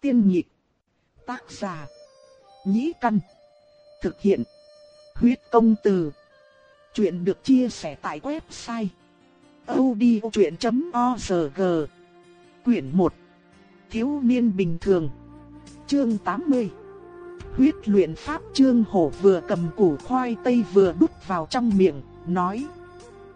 Tiên nhịp. Tác giả. Nhĩ căn. Thực hiện. Huyết công từ. Chuyện được chia sẻ tại website. odchuyện.org Quyển 1. Thiếu niên bình thường. Chương 80. Huyết luyện pháp trương hổ vừa cầm củ khoai tây vừa đút vào trong miệng, nói.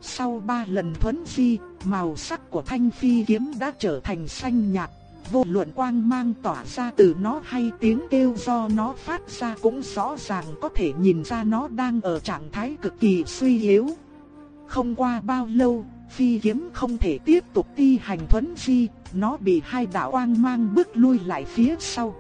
Sau ba lần thuấn phi, màu sắc của thanh phi kiếm đã trở thành xanh nhạt, vô luận quang mang tỏa ra từ nó hay tiếng kêu do nó phát ra cũng rõ ràng có thể nhìn ra nó đang ở trạng thái cực kỳ suy yếu. Không qua bao lâu, phi kiếm không thể tiếp tục thi hành thuấn phi, nó bị hai đạo quang mang bước lui lại phía sau.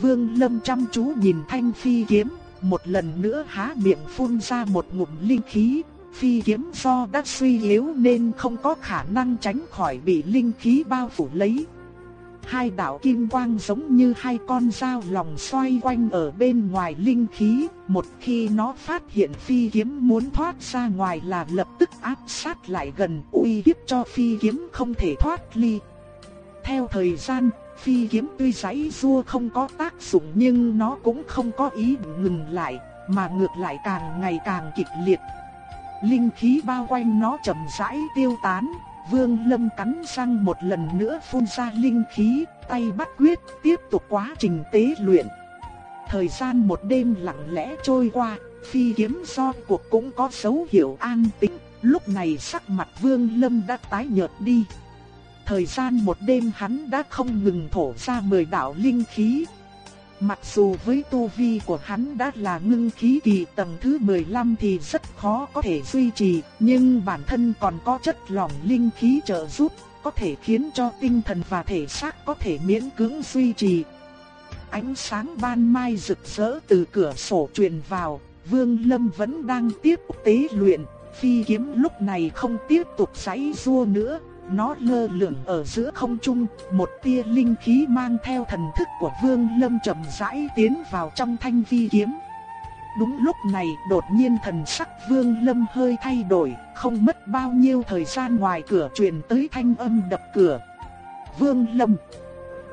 Vương Lâm chăm chú nhìn thanh phi kiếm, một lần nữa há miệng phun ra một ngụm linh khí, phi kiếm do đã suy yếu nên không có khả năng tránh khỏi bị linh khí bao phủ lấy. Hai đạo kim quang giống như hai con dao lòng xoay quanh ở bên ngoài linh khí, một khi nó phát hiện phi kiếm muốn thoát ra ngoài là lập tức áp sát lại gần uy hiếp cho phi kiếm không thể thoát ly. Theo thời gian, phi kiếm tuy giấy rua không có tác dụng nhưng nó cũng không có ý ngừng lại, mà ngược lại càng ngày càng kịch liệt. Linh khí bao quanh nó chậm rãi tiêu tán, Vương Lâm cắn răng một lần nữa phun ra linh khí, tay bắt quyết, tiếp tục quá trình tế luyện. Thời gian một đêm lặng lẽ trôi qua, phi kiếm do cuộc cũng có dấu hiệu an tĩnh, lúc này sắc mặt Vương Lâm đã tái nhợt đi. Thời gian một đêm hắn đã không ngừng thổ ra mười đạo linh khí. Mặc dù với tu vi của hắn đã là ngưng khí kỳ tầng thứ 15 thì rất khó có thể duy trì, nhưng bản thân còn có chất lỏng linh khí trợ giúp, có thể khiến cho tinh thần và thể xác có thể miễn cưỡng duy trì. Ánh sáng ban mai rực rỡ từ cửa sổ truyền vào, Vương Lâm vẫn đang tiếp tế luyện, phi kiếm lúc này không tiếp tục giãy giụa nữa, nó lơ lửng ở giữa không trung, một tia linh khí mang theo thần thức của Vương Lâm chậm rãi tiến vào trong thanh vi kiếm. Đúng lúc này đột nhiên thần sắc Vương Lâm hơi thay đổi, không mất bao nhiêu thời gian ngoài cửa truyền tới thanh âm đập cửa. Vương Lâm,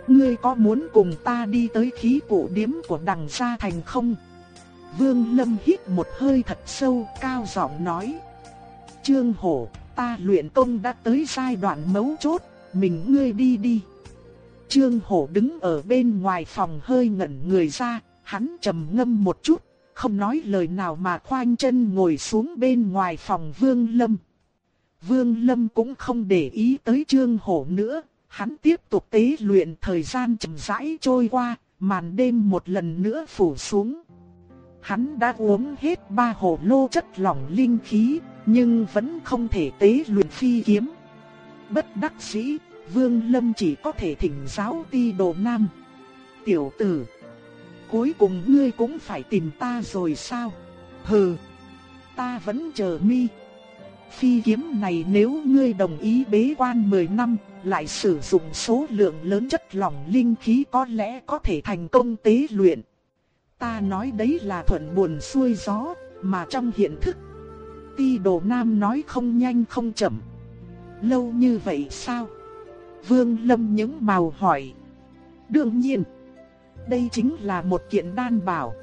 ngươi có muốn cùng ta đi tới khí cụ điếm của đằng gia thành không? Vương Lâm hít một hơi thật sâu, cao giọng nói. Trương Hổ, ta luyện công đã tới giai đoạn mấu chốt, mình ngươi đi đi. Trương Hổ đứng ở bên ngoài phòng hơi ngẩn người ra, hắn trầm ngâm một chút, không nói lời nào mà khoanh chân ngồi xuống bên ngoài phòng Vương Lâm. Vương Lâm cũng không để ý tới Trương Hổ nữa, hắn tiếp tục tế luyện thời gian chậm rãi trôi qua, màn đêm một lần nữa phủ xuống. Hắn đã uống hết ba hồ lô chất lỏng linh khí, nhưng vẫn không thể tế luyện phi kiếm. Bất đắc dĩ, Vương Lâm chỉ có thể thỉnh giáo ti đồ nam. Tiểu tử, cuối cùng ngươi cũng phải tìm ta rồi sao? Hừ, ta vẫn chờ mi. Phi kiếm này nếu ngươi đồng ý bế quan 10 năm, lại sử dụng số lượng lớn chất lỏng linh khí có lẽ có thể thành công tế luyện. Ta nói đấy là thuận buồn xuôi gió, mà trong hiện thực ti đồ nam nói không nhanh không chậm. Lâu như vậy sao? Vương Lâm những màu hỏi. Đương nhiên, đây chính là một kiện đan bảo.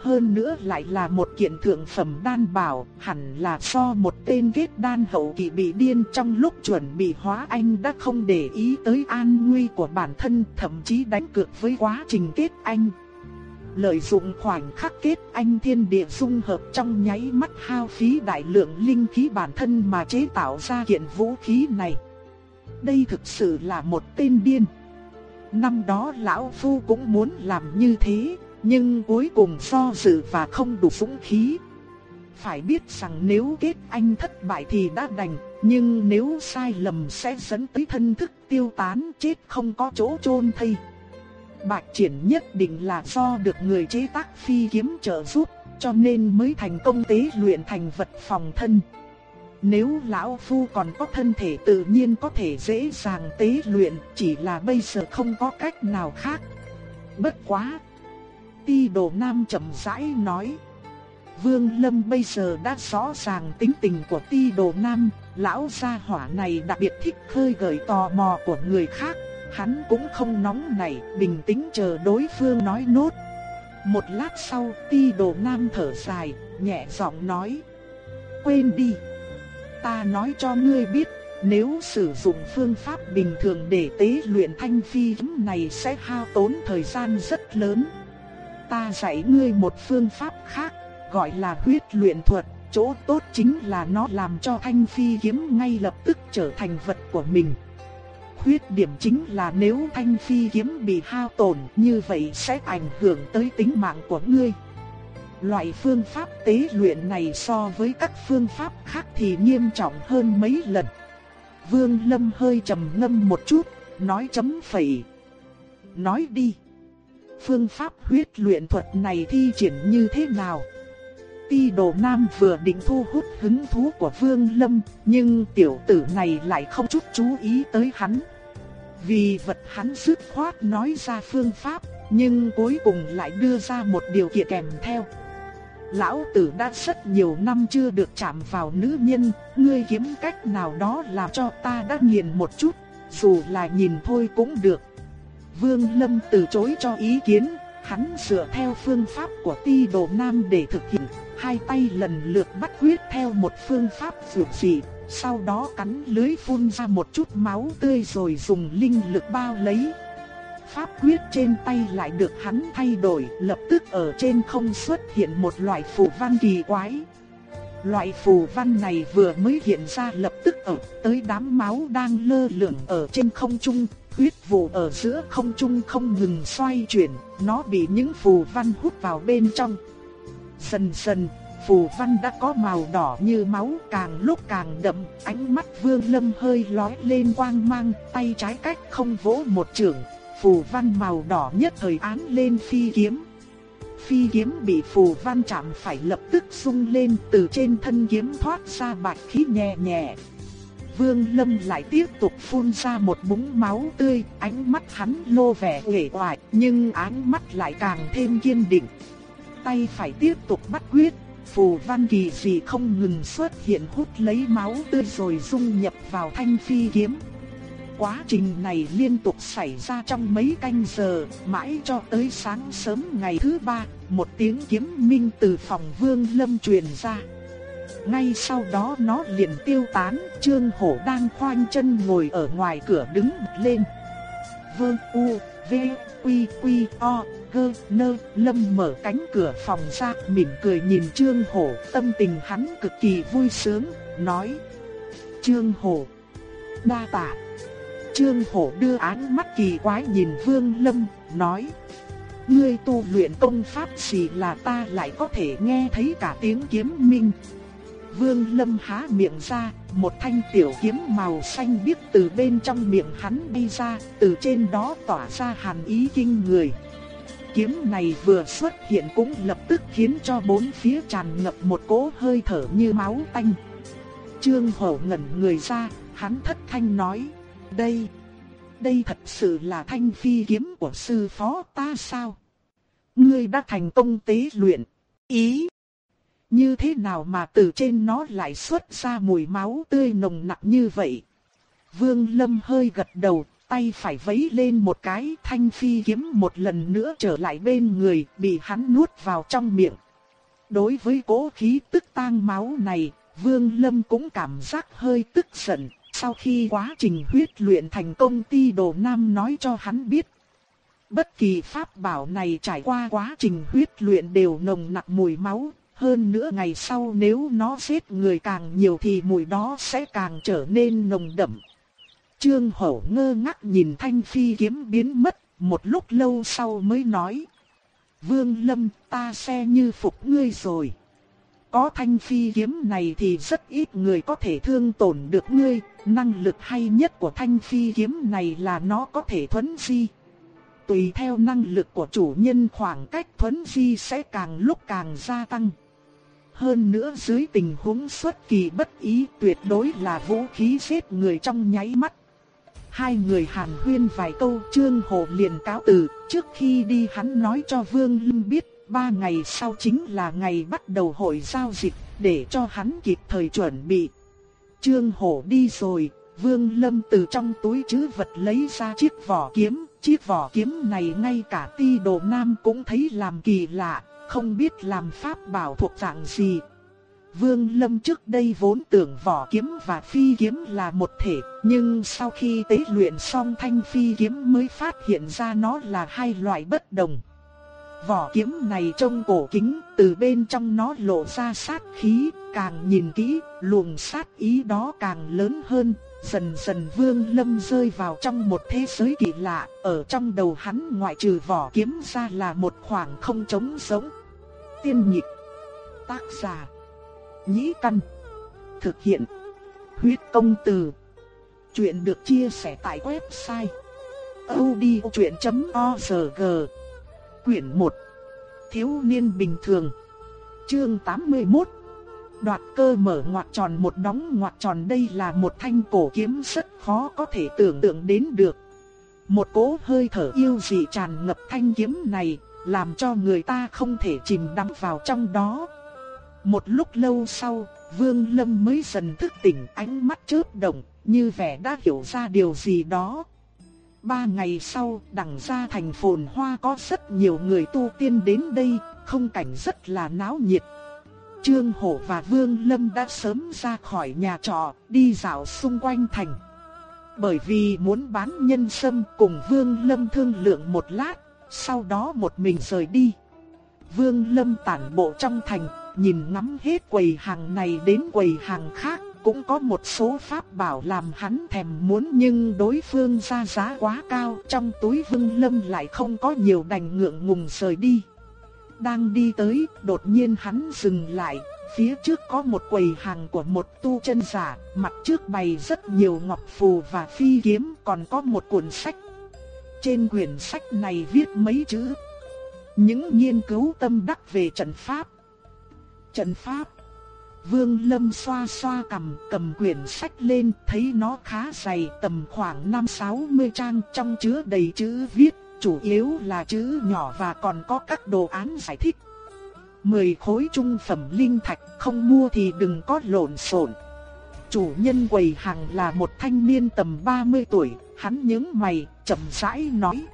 Hơn nữa lại là một kiện thượng phẩm đan bảo, hẳn là do một tên kết đan hậu kỳ bị điên trong lúc chuẩn bị hóa anh đã không để ý tới an nguy của bản thân, thậm chí đánh cược với quá trình kết anh lợi dụng khoảnh khắc kết anh thiên địa dung hợp trong nháy mắt hao phí đại lượng linh khí bản thân mà chế tạo ra kiện vũ khí này. Đây thực sự là một tên điên. Năm đó lão phu cũng muốn làm như thế, nhưng cuối cùng do dự và không đủ dũng khí. Phải biết rằng nếu kết anh thất bại thì đã đành, nhưng nếu sai lầm sẽ dẫn tới thân thức tiêu tán chết không có chỗ chôn thây. Bạch triển nhất định là do được người chế tác phi kiếm trợ giúp, cho nên mới thành công tế luyện thành vật phòng thân. Nếu lão phu còn có thân thể tự nhiên có thể dễ dàng tế luyện, chỉ là bây giờ không có cách nào khác. Bất quá. Ti đồ nam chậm rãi nói. Vương Lâm bây giờ đã rõ ràng tính tình của ti đồ nam, lão gia hỏa này đặc biệt thích khơi gợi tò mò của người khác, Hắn cũng không nóng nảy, bình tĩnh chờ đối phương nói nốt. Một lát sau, ti đồ nam thở dài, nhẹ giọng nói. Quên đi. Ta nói cho ngươi biết, nếu sử dụng phương pháp bình thường để tế luyện thanh phi kiếm này sẽ hao tốn thời gian rất lớn. Ta dạy ngươi một phương pháp khác, gọi là huyết luyện thuật. Chỗ tốt chính là nó làm cho thanh phi kiếm ngay lập tức trở thành vật của mình. Khuyết điểm chính là nếu thanh phi kiếm bị hao tổn như vậy sẽ ảnh hưởng tới tính mạng của ngươi. Loại phương pháp tế luyện này so với các phương pháp khác thì nghiêm trọng hơn mấy lần. Vương Lâm hơi trầm ngâm một chút, nói chấm phẩy. Nói đi. Phương pháp huyết luyện thuật này thi triển như thế nào? Ti đồ nam vừa định thu hút hứng thú của Vương Lâm, nhưng tiểu tử này lại không chút chú ý tới hắn. Vì vật hắn dứt khoát nói ra phương pháp, nhưng cuối cùng lại đưa ra một điều kiện kèm theo. Lão tử đã rất nhiều năm chưa được chạm vào nữ nhân, ngươi kiếm cách nào đó làm cho ta đã nghiền một chút, dù là nhìn thôi cũng được. Vương Lâm từ chối cho ý kiến, hắn dựa theo phương pháp của ti đồ nam để thực hiện, hai tay lần lượt bắt quyết theo một phương pháp dược dị, sau đó cắn lưới phun ra một chút máu tươi rồi dùng linh lực bao lấy. Pháp quyết trên tay lại được hắn thay đổi, lập tức ở trên không xuất hiện một loại phù văn kỳ quái. Loại phù văn này vừa mới hiện ra lập tức ở tới đám máu đang lơ lửng ở trên không trung, huyết vụ ở giữa không trung không ngừng xoay chuyển, nó bị những phù văn hút vào bên trong. Dần dần, phù văn đã có màu đỏ như máu càng lúc càng đậm, ánh mắt vương lâm hơi lóe lên quang mang, tay trái cách không vỗ một trường, phù văn màu đỏ nhất thời án lên phi kiếm. Phi kiếm bị phù văn chạm phải lập tức sung lên từ trên thân kiếm thoát ra bạch khí nhẹ nhẹ. Vương Lâm lại tiếp tục phun ra một búng máu tươi, ánh mắt hắn lô vẻ uể oải, nhưng ánh mắt lại càng thêm kiên định. Tay phải tiếp tục bắt quyết, phù văn kỳ dị không ngừng xuất hiện hút lấy máu tươi rồi dung nhập vào thanh phi kiếm. Quá trình này liên tục xảy ra trong mấy canh giờ, mãi cho tới sáng sớm ngày thứ ba, một tiếng kiếm minh từ phòng vương lâm truyền ra. Ngay sau đó nó liền tiêu tán, Trương Hổ đang khoanh chân ngồi ở ngoài cửa đứng lên. Vương U, V, Quy, Quy, O, Gơ, Nơ, Lâm mở cánh cửa phòng ra, mỉm cười nhìn Trương Hổ, tâm tình hắn cực kỳ vui sướng, nói. Trương Hổ, đa tạ. Trương Hổ đưa ánh mắt kỳ quái nhìn Vương Lâm, nói. Ngươi tu luyện công pháp gì là ta lại có thể nghe thấy cả tiếng kiếm minh. Vương Lâm há miệng ra, một thanh tiểu kiếm màu xanh biếc từ bên trong miệng hắn đi ra, từ trên đó tỏa ra hàn ý kinh người. Kiếm này vừa xuất hiện cũng lập tức khiến cho bốn phía tràn ngập một cỗ hơi thở như máu tanh. Trương Hổ ngẩn người ra, hắn thất thanh nói, đây, đây thật sự là thanh phi kiếm của sư phó ta sao? Ngươi đã thành công tế luyện, ý. Như thế nào mà từ trên nó lại xuất ra mùi máu tươi nồng nặc như vậy? Vương Lâm hơi gật đầu, tay phải vấy lên một cái thanh phi kiếm một lần nữa trở lại bên người, bị hắn nuốt vào trong miệng. Đối với cố khí tức tang máu này, Vương Lâm cũng cảm giác hơi tức giận, sau khi quá trình huyết luyện thành công ti đồ nam nói cho hắn biết. Bất kỳ pháp bảo này trải qua quá trình huyết luyện đều nồng nặc mùi máu, hơn nữa ngày sau nếu nó giết người càng nhiều thì mùi đó sẽ càng trở nên nồng đậm. Trương Hổ ngơ ngác nhìn thanh phi kiếm biến mất, một lúc lâu sau mới nói. Vương Lâm ta xe như phục ngươi rồi. Có thanh phi kiếm này thì rất ít người có thể thương tổn được ngươi, năng lực hay nhất của thanh phi kiếm này là nó có thể thuấn di. Tùy theo năng lực của chủ nhân khoảng cách thuấn di sẽ càng lúc càng gia tăng. Hơn nữa dưới tình huống xuất kỳ bất ý tuyệt đối là vũ khí giết người trong nháy mắt. Hai người hàn huyên vài câu Trương Hồ liền cáo từ, trước khi đi hắn nói cho Vương Lâm biết, ba ngày sau chính là ngày bắt đầu hội giao dịch, để cho hắn kịp thời chuẩn bị. Trương hồ đi rồi, Vương Lâm từ trong túi trữ vật lấy ra chiếc vỏ kiếm, chiếc vỏ kiếm này ngay cả ti đồ nam cũng thấy làm kỳ lạ, không biết làm pháp bảo thuộc dạng gì. Vương Lâm trước đây vốn tưởng vỏ kiếm và phi kiếm là một thể, nhưng sau khi tế luyện xong thanh phi kiếm mới phát hiện ra nó là hai loại bất đồng. Vỏ kiếm này trông cổ kính, từ bên trong nó lộ ra sát khí, càng nhìn kỹ, luồng sát ý đó càng lớn hơn. Dần dần Vương Lâm rơi vào trong một thế giới kỳ lạ, ở trong đầu hắn ngoại trừ vỏ kiếm ra là một khoảng không trống sống. Tiên nhịp, tác giả, nhĩ căn, thực hiện, huyết công từ. Chuyện được chia sẻ tại website odchuyện.org Quyển 1 Thiếu niên bình thường Chương 81 Đoạt cơ mở ngoặc tròn một đóng ngoặc tròn đây là một thanh cổ kiếm rất khó có thể tưởng tượng đến được. Một cỗ hơi thở yêu dị tràn ngập thanh kiếm này, làm cho người ta không thể chìm đắm vào trong đó. Một lúc lâu sau, Vương Lâm mới dần thức tỉnh ánh mắt chớp động, như vẻ đã hiểu ra điều gì đó. Ba ngày sau, đằng ra thành phồn hoa có rất nhiều người tu tiên đến đây, không cảnh rất là náo nhiệt. Trương Hổ và Vương Lâm đã sớm ra khỏi nhà trọ, đi dạo xung quanh thành. Bởi vì muốn bán nhân sâm cùng Vương Lâm thương lượng một lát, sau đó một mình rời đi. Vương Lâm tản bộ trong thành, nhìn ngắm hết quầy hàng này đến quầy hàng khác, cũng có một số pháp bảo làm hắn thèm muốn nhưng đối phương ra giá quá cao, trong túi Vương Lâm lại không có nhiều đành ngượng ngùng rời đi. Đang đi tới, đột nhiên hắn dừng lại, phía trước có một quầy hàng của một tu chân giả, mặt trước bày rất nhiều ngọc phù và phi kiếm, còn có một cuốn sách. Trên quyển sách này viết mấy chữ. Những nghiên cứu tâm đắc về trận pháp. Trận pháp. Vương Lâm xoa xoa cầm, cầm quyển sách lên, thấy nó khá dày, tầm khoảng 5-60 trang, trong chứa đầy chữ viết, chủ yếu là chữ nhỏ và còn có các đồ án giải thích. 10 khối trung phẩm linh thạch, không mua thì đừng có lộn xộn. Chủ nhân quầy hàng là một thanh niên tầm 30 tuổi, hắn nhướng mày, chậm rãi nói: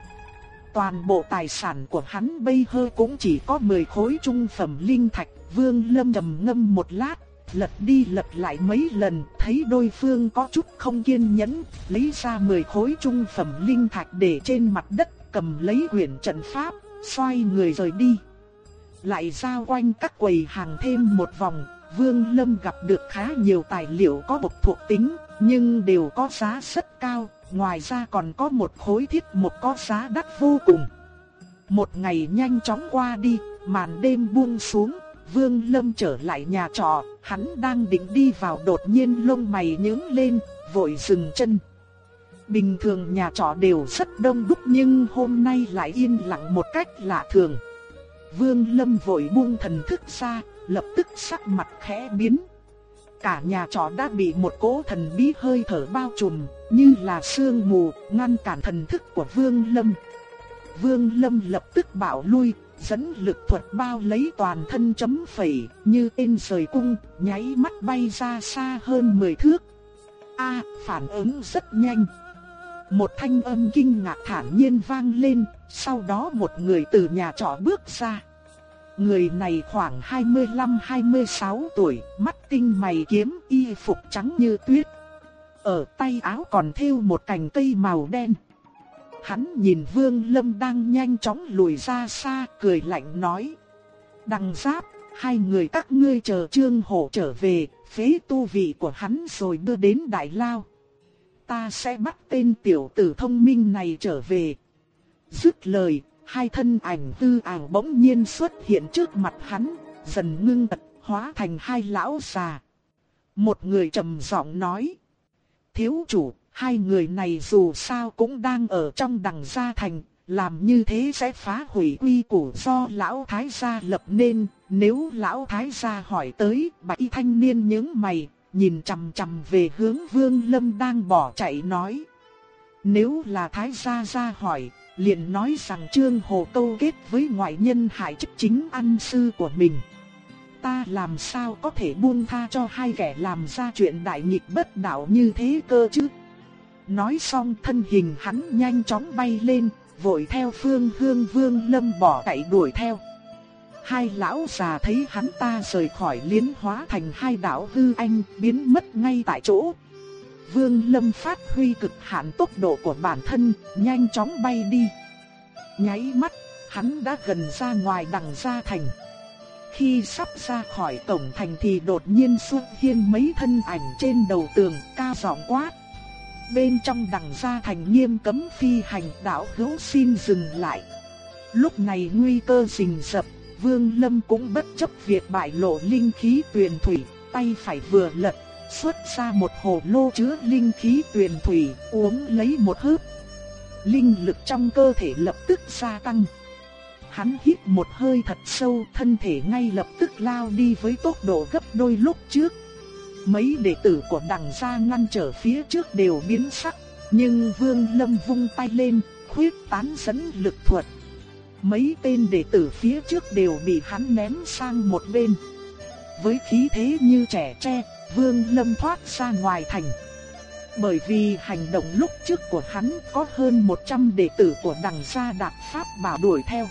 Toàn bộ tài sản của hắn bây giờ cũng chỉ có 10 khối trung phẩm linh thạch, Vương Lâm trầm ngâm một lát, lật đi lật lại mấy lần, thấy đối phương có chút không kiên nhẫn, lấy ra 10 khối trung phẩm linh thạch để trên mặt đất, cầm lấy quyển trận pháp, xoay người rời đi. Lại ra quanh các quầy hàng thêm một vòng, Vương Lâm gặp được khá nhiều tài liệu có bộc thuộc tính, nhưng đều có giá rất cao, ngoài ra còn có một khối thiết một có giá đắt vô cùng. Một ngày nhanh chóng qua đi, màn đêm buông xuống, Vương Lâm trở lại nhà trọ, hắn đang định đi vào đột nhiên lông mày nhướng lên, vội dừng chân. Bình thường nhà trọ đều rất đông đúc nhưng hôm nay lại yên lặng một cách lạ thường. Vương Lâm vội buông thần thức ra, lập tức sắc mặt khẽ biến. Cả nhà trọ đã bị một cỗ thần bí hơi thở bao trùm, như là sương mù, ngăn cản thần thức của Vương Lâm. Vương Lâm lập tức bảo lui, dẫn lực thuật bao lấy toàn thân chấm phẩy, như tên rời cung, nháy mắt bay ra xa hơn 10 thước. A, phản ứng rất nhanh. Một thanh âm kinh ngạc thản nhiên vang lên, sau đó một người từ nhà trọ bước ra. Người này khoảng 25-26 tuổi, mắt tinh mày kiếm, y phục trắng như tuyết. Ở tay áo còn thêu một cành cây màu đen. Hắn nhìn Vương Lâm đang nhanh chóng lùi ra xa, cười lạnh nói. Đằng giáp, hai người các ngươi chờ Trương Hổ trở về, phế tu vị của hắn rồi đưa đến Đại Lao. Ta sẽ bắt tên tiểu tử thông minh này trở về. Dứt lời, hai thân ảnh tư ảo bỗng nhiên xuất hiện trước mặt hắn, dần ngưng tật, hóa thành hai lão già. Một người trầm giọng nói. Thiếu chủ, hai người này dù sao cũng đang ở trong đằng gia thành, làm như thế sẽ phá hủy quy củ do lão thái gia lập nên, nếu lão thái gia hỏi tới, bạch thanh niên những mày, nhìn chằm chằm về hướng vương lâm đang bỏ chạy nói. Nếu là thái gia gia hỏi, liền nói rằng Trương Hồ câu kết với ngoại nhân hại chức chính ăn sư của mình. ta làm sao có thể buông tha cho hai kẻ làm ra chuyện đại nghịch bất đạo như thế cơ chứ. Nói xong thân hình hắn nhanh chóng bay lên, vội theo phương hương vương lâm bỏ chạy đuổi theo. Hai lão già thấy hắn ta rời khỏi liến hóa thành hai đạo hư anh biến mất ngay tại chỗ. Vương lâm phát huy cực hạn tốc độ của bản thân, nhanh chóng bay đi. Nháy mắt, hắn đã gần ra ngoài đằng gia thành. Khi sắp ra khỏi cổng thành thì đột nhiên xuất hiện mấy thân ảnh trên đầu tường cao giọng quát. Bên trong đằng gia thành nghiêm cấm phi hành đạo hữu xin dừng lại. Lúc này nguy cơ rình rập, Vương Lâm cũng bất chấp việc bại lộ linh khí tuyền thủy, tay phải vừa lật, xuất ra một hồ lô chứa linh khí tuyền thủy, uống lấy một hớp. Linh lực trong cơ thể lập tức gia tăng. Hắn hít một hơi thật sâu, thân thể ngay lập tức lao đi với tốc độ gấp đôi lúc trước. Mấy đệ tử của đằng gia ngăn trở phía trước đều biến sắc, nhưng Vương Lâm vung tay lên, khuyết tán dẫn lực thuật. Mấy tên đệ tử phía trước đều bị hắn ném sang một bên. Với khí thế như trẻ tre, Vương Lâm thoát ra ngoài thành. Bởi vì hành động lúc trước của hắn có hơn 100 đệ tử của đằng gia đạp pháp bảo đuổi theo.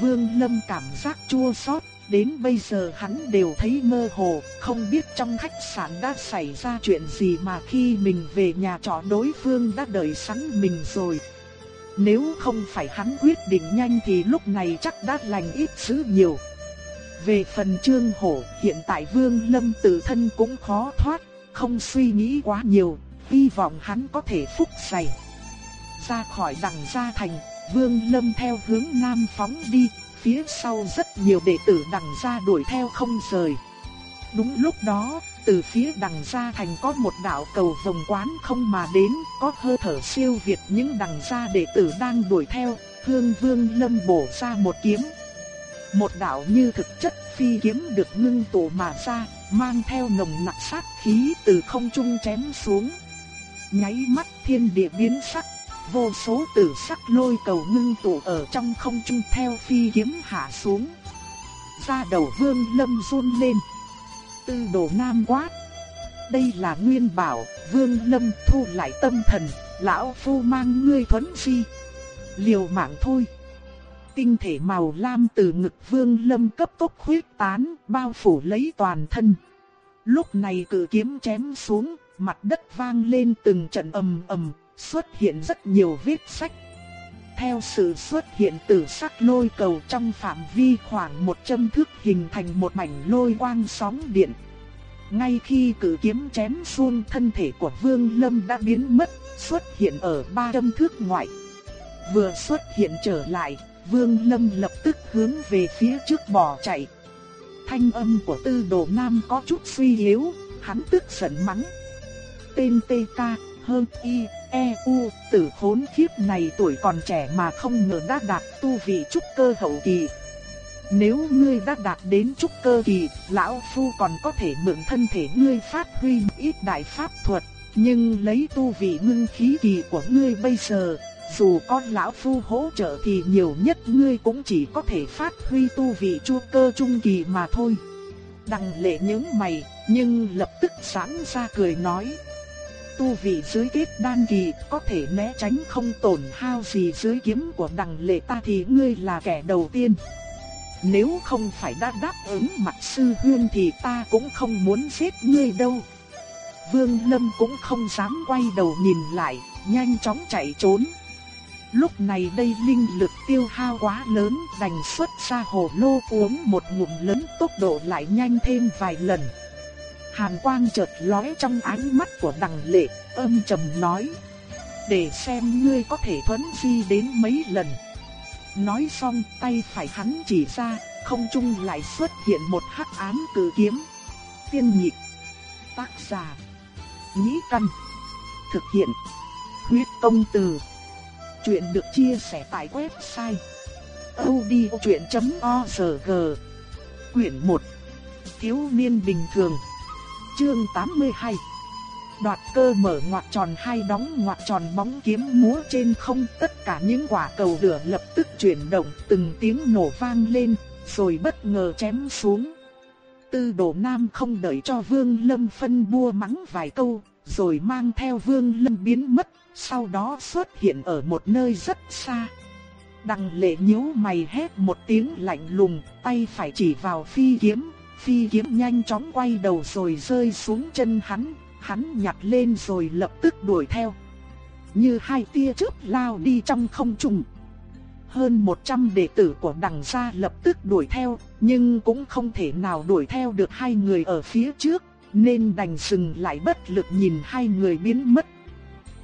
Vương Lâm cảm giác chua xót, đến bây giờ hắn đều thấy mơ hồ, không biết trong khách sạn đã xảy ra chuyện gì mà khi mình về nhà trọ đối phương đã đợi sẵn mình rồi. Nếu không phải hắn quyết định nhanh thì lúc này chắc đã lành ít dữ nhiều. Về phần Trương Hổ, hiện tại Vương Lâm tự thân cũng khó thoát, không suy nghĩ quá nhiều, hy vọng hắn có thể phúc dày. Ra khỏi đằng gia thành, Vương Lâm theo hướng nam phóng đi, phía sau rất nhiều đệ tử đằng gia đuổi theo không rời. Đúng lúc đó, từ phía đằng gia thành có một đạo cầu vòng quán không mà đến, có hơi thở siêu việt những đằng gia đệ tử đang đuổi theo, Hương Vương Lâm bổ ra một kiếm. Một đạo như thực chất phi kiếm được ngưng tụ mà ra, mang theo nồng nặc sát khí từ không trung chém xuống. Nháy mắt thiên địa biến sắc, vô số tử sắc lôi cầu ngưng tụ ở trong không trung theo phi kiếm hạ xuống. Da đầu vương lâm run lên. Tư đồ nam quát. Đây là nguyên bảo, vương lâm thu lại tâm thần, lão phu mang ngươi thuấn phi. Liều mạng thôi. Tinh thể màu lam từ ngực vương lâm cấp tốc khuyết tán, bao phủ lấy toàn thân. Lúc này cự kiếm chém xuống, mặt đất vang lên từng trận ầm ầm, xuất hiện rất nhiều vết sách. Theo sự xuất hiện từ sắc lôi cầu trong phạm vi khoảng một châm thước hình thành một mảnh lôi quang sóng điện. Ngay khi cử kiếm chém xuống thân thể của Vương Lâm đã biến mất, xuất hiện ở ba châm thước ngoại. Vừa xuất hiện trở lại, Vương Lâm lập tức hướng về phía trước bỏ chạy. Thanh âm của tư đồ nam có chút suy yếu, hắn tức giận mắng. Tên TK, hơn Y, E, U, tử khốn khiếp này tuổi còn trẻ mà không ngờ đã đạt tu vị trúc cơ hậu kỳ. Nếu ngươi đã đạt đến trúc cơ kỳ, lão phu còn có thể mượn thân thể ngươi phát huy ít đại pháp thuật, nhưng lấy tu vị ngưng khí kỳ của ngươi bây giờ, dù có lão phu hỗ trợ thì nhiều nhất ngươi cũng chỉ có thể phát huy tu vị chu cơ trung kỳ mà thôi. Đằng lệ những mày, nhưng lập tức sẵn ra cười nói. Tu vị dưới kết đan kỳ có thể né tránh không tổn hao gì dưới kiếm của đằng lệ ta thì ngươi là kẻ đầu tiên. Nếu không phải đã đáp ứng mặt sư huyên thì ta cũng không muốn giết ngươi đâu. Vương Lâm cũng không dám quay đầu nhìn lại, nhanh chóng chạy trốn. Lúc này đây linh lực tiêu hao quá lớn đành xuất ra hồ lô uống một ngụm lớn tốc độ lại nhanh thêm vài lần. Hàn quang chợt lóe trong ánh mắt của đằng lệ, âm trầm nói. Để xem ngươi có thể thuấn di đến mấy lần. Nói xong tay phải hắn chỉ ra, không trung lại xuất hiện một hắc ám cử kiếm. Tiên nhịp. Tác giả. Nhĩ căn. Thực hiện. Huyết công từ. Chuyện được chia sẻ tại website odchuyện.org Quyển 1 Thiếu niên bình thường Chương 82 Đoạt cơ mở ngoặc tròn hai đóng ngoặc tròn bóng kiếm múa trên không. Tất cả những quả cầu lửa lập tức chuyển động từng tiếng nổ vang lên Rồi bất ngờ chém xuống. Tư đồ nam không đợi cho Vương Lâm phân bua mắng vài câu, rồi mang theo Vương Lâm biến mất, sau đó xuất hiện ở một nơi rất xa. Đằng lệ nhíu mày hét một tiếng lạnh lùng, tay phải chỉ vào phi kiếm, phi kiếm nhanh chóng quay đầu rồi rơi xuống chân hắn, hắn nhặt lên rồi lập tức đuổi theo. Như hai tia chớp lao đi trong không trung. Hơn 100 đệ tử của đằng gia lập tức đuổi theo, nhưng cũng không thể nào đuổi theo được hai người ở phía trước, nên đành dừng lại bất lực nhìn hai người biến mất.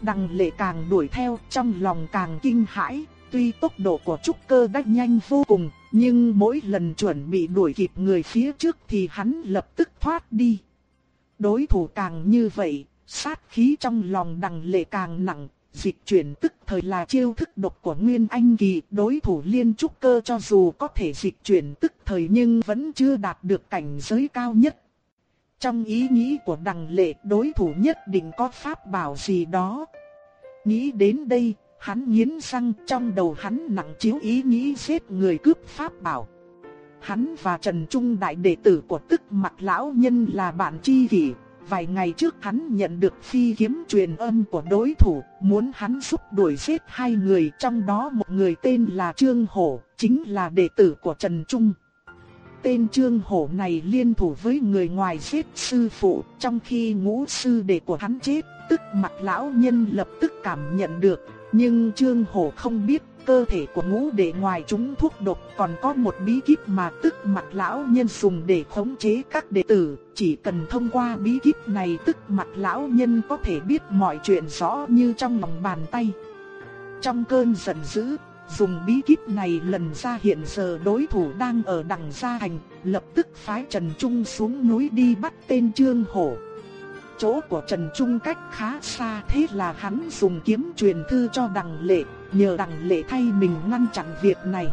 Đằng lệ càng đuổi theo trong lòng càng kinh hãi, tuy tốc độ của trúc cơ đã nhanh vô cùng, nhưng mỗi lần chuẩn bị đuổi kịp người phía trước thì hắn lập tức thoát đi. Đối thủ càng như vậy, sát khí trong lòng đằng lệ càng nặng, dịch chuyển tức thời là chiêu thức độc của Nguyên Anh Kỳ. Đối thủ liên trúc cơ cho dù có thể dịch chuyển tức thời nhưng vẫn chưa đạt được cảnh giới cao nhất. Trong ý nghĩ của đằng lệ đối thủ nhất định có pháp bảo gì đó. Nghĩ đến đây, hắn nghiến răng trong đầu hắn nặng chiếu ý nghĩ giết người cướp pháp bảo. Hắn và Trần Trung đại đệ tử của tức mặt lão nhân là bạn tri kỷ. Vài ngày trước hắn nhận được phi kiếm truyền âm của đối thủ, muốn hắn giúp đuổi giết hai người trong đó một người tên là Trương Hổ, chính là đệ tử của Trần Trung. Tên Trương Hổ này liên thủ với người ngoài giết sư phụ, trong khi ngũ sư đệ của hắn chết, tức mặt lão nhân lập tức cảm nhận được, nhưng Trương Hổ không biết cơ thể của ngũ đệ ngoài chúng thuốc độc còn có một bí kíp mà tức mặt lão nhân dùng để khống chế các đệ tử. Chỉ cần thông qua bí kíp này tức mặt lão nhân có thể biết mọi chuyện rõ như trong lòng bàn tay. Trong cơn giận dữ, dùng bí kíp này lần ra hiện giờ đối thủ đang ở đằng gia hành, lập tức phái Trần Trung xuống núi đi bắt tên Trương Hổ chỗ của Trần Trung cách khá xa thế là hắn dùng kiếm truyền thư cho đằng lệ, nhờ đằng lệ thay mình ngăn chặn việc này.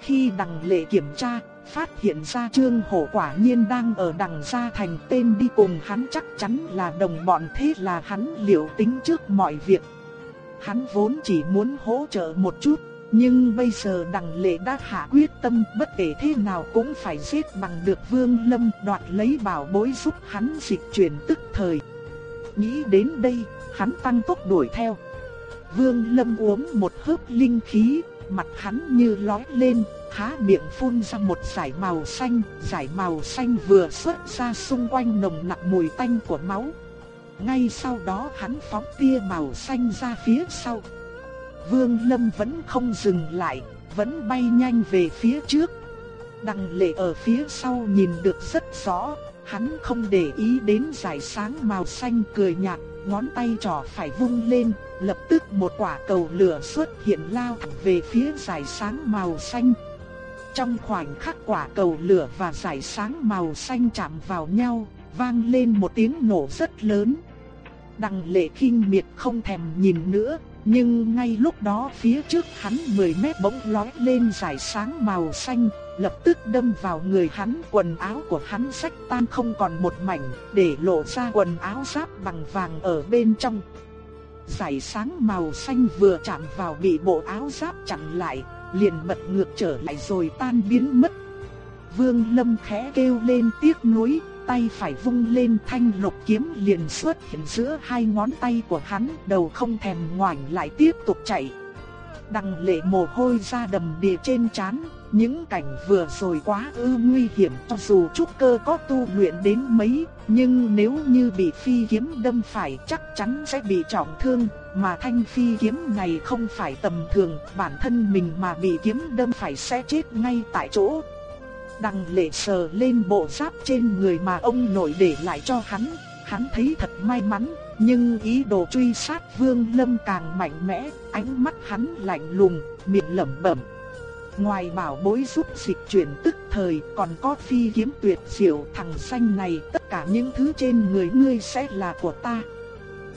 Khi đằng lệ kiểm tra, phát hiện ra Trương Hổ quả nhiên đang ở đằng gia thành tên đi cùng hắn chắc chắn là đồng bọn thế là hắn liệu tính trước mọi việc. Hắn vốn chỉ muốn hỗ trợ một chút, nhưng bây giờ đằng lệ đã hạ quyết tâm bất kể thế nào cũng phải giết bằng được Vương Lâm đoạt lấy bảo bối giúp hắn dịch chuyển tức thời. Nghĩ đến đây, hắn tăng tốc đuổi theo. Vương Lâm uống một hớp linh khí, mặt hắn như lói lên, há miệng phun ra một giải màu xanh, giải màu xanh vừa xuất ra xung quanh nồng nặc mùi tanh của máu. Ngay sau đó hắn phóng tia màu xanh ra phía sau. Vương Lâm vẫn không dừng lại, vẫn bay nhanh về phía trước. Đằng lệ ở phía sau nhìn được rất rõ, hắn không để ý đến giải sáng màu xanh cười nhạt, ngón tay trỏ phải vung lên, lập tức một quả cầu lửa xuất hiện lao thẳng về phía giải sáng màu xanh. Trong khoảnh khắc quả cầu lửa và giải sáng màu xanh chạm vào nhau, vang lên một tiếng nổ rất lớn. Đằng lệ khinh miệt không thèm nhìn nữa, nhưng ngay lúc đó phía trước hắn 10 mét bỗng lói lên giải sáng màu xanh, lập tức đâm vào người hắn quần áo của hắn rách tan không còn một mảnh, để lộ ra quần áo giáp bằng vàng ở bên trong. Giải sáng màu xanh vừa chạm vào bị bộ áo giáp chặn lại, liền bật ngược trở lại rồi tan biến mất. Vương Lâm khẽ kêu lên tiếc nuối, tay phải vung lên thanh lục kiếm liền xuất hiện giữa hai ngón tay của hắn, đầu không thèm ngoảnh lại tiếp tục chạy. Đằng lệ mồ hôi ra đầm đìa trên trán, những cảnh vừa rồi quá ư nguy hiểm cho dù trúc cơ có tu luyện đến mấy, nhưng nếu như bị phi kiếm đâm phải chắc chắn sẽ bị trọng thương, mà thanh phi kiếm này không phải tầm thường, bản thân mình mà bị kiếm đâm phải sẽ chết ngay tại chỗ, Đằng lệ sờ lên bộ giáp trên người mà ông nội để lại cho hắn, hắn thấy thật may mắn, nhưng ý đồ truy sát Vương Lâm càng mạnh mẽ, ánh mắt hắn lạnh lùng, miệng lẩm bẩm. Ngoài bảo bối giúp dịch chuyển tức thời còn có phi kiếm tuyệt diệu thằng xanh này tất cả những thứ trên người ngươi sẽ là của ta.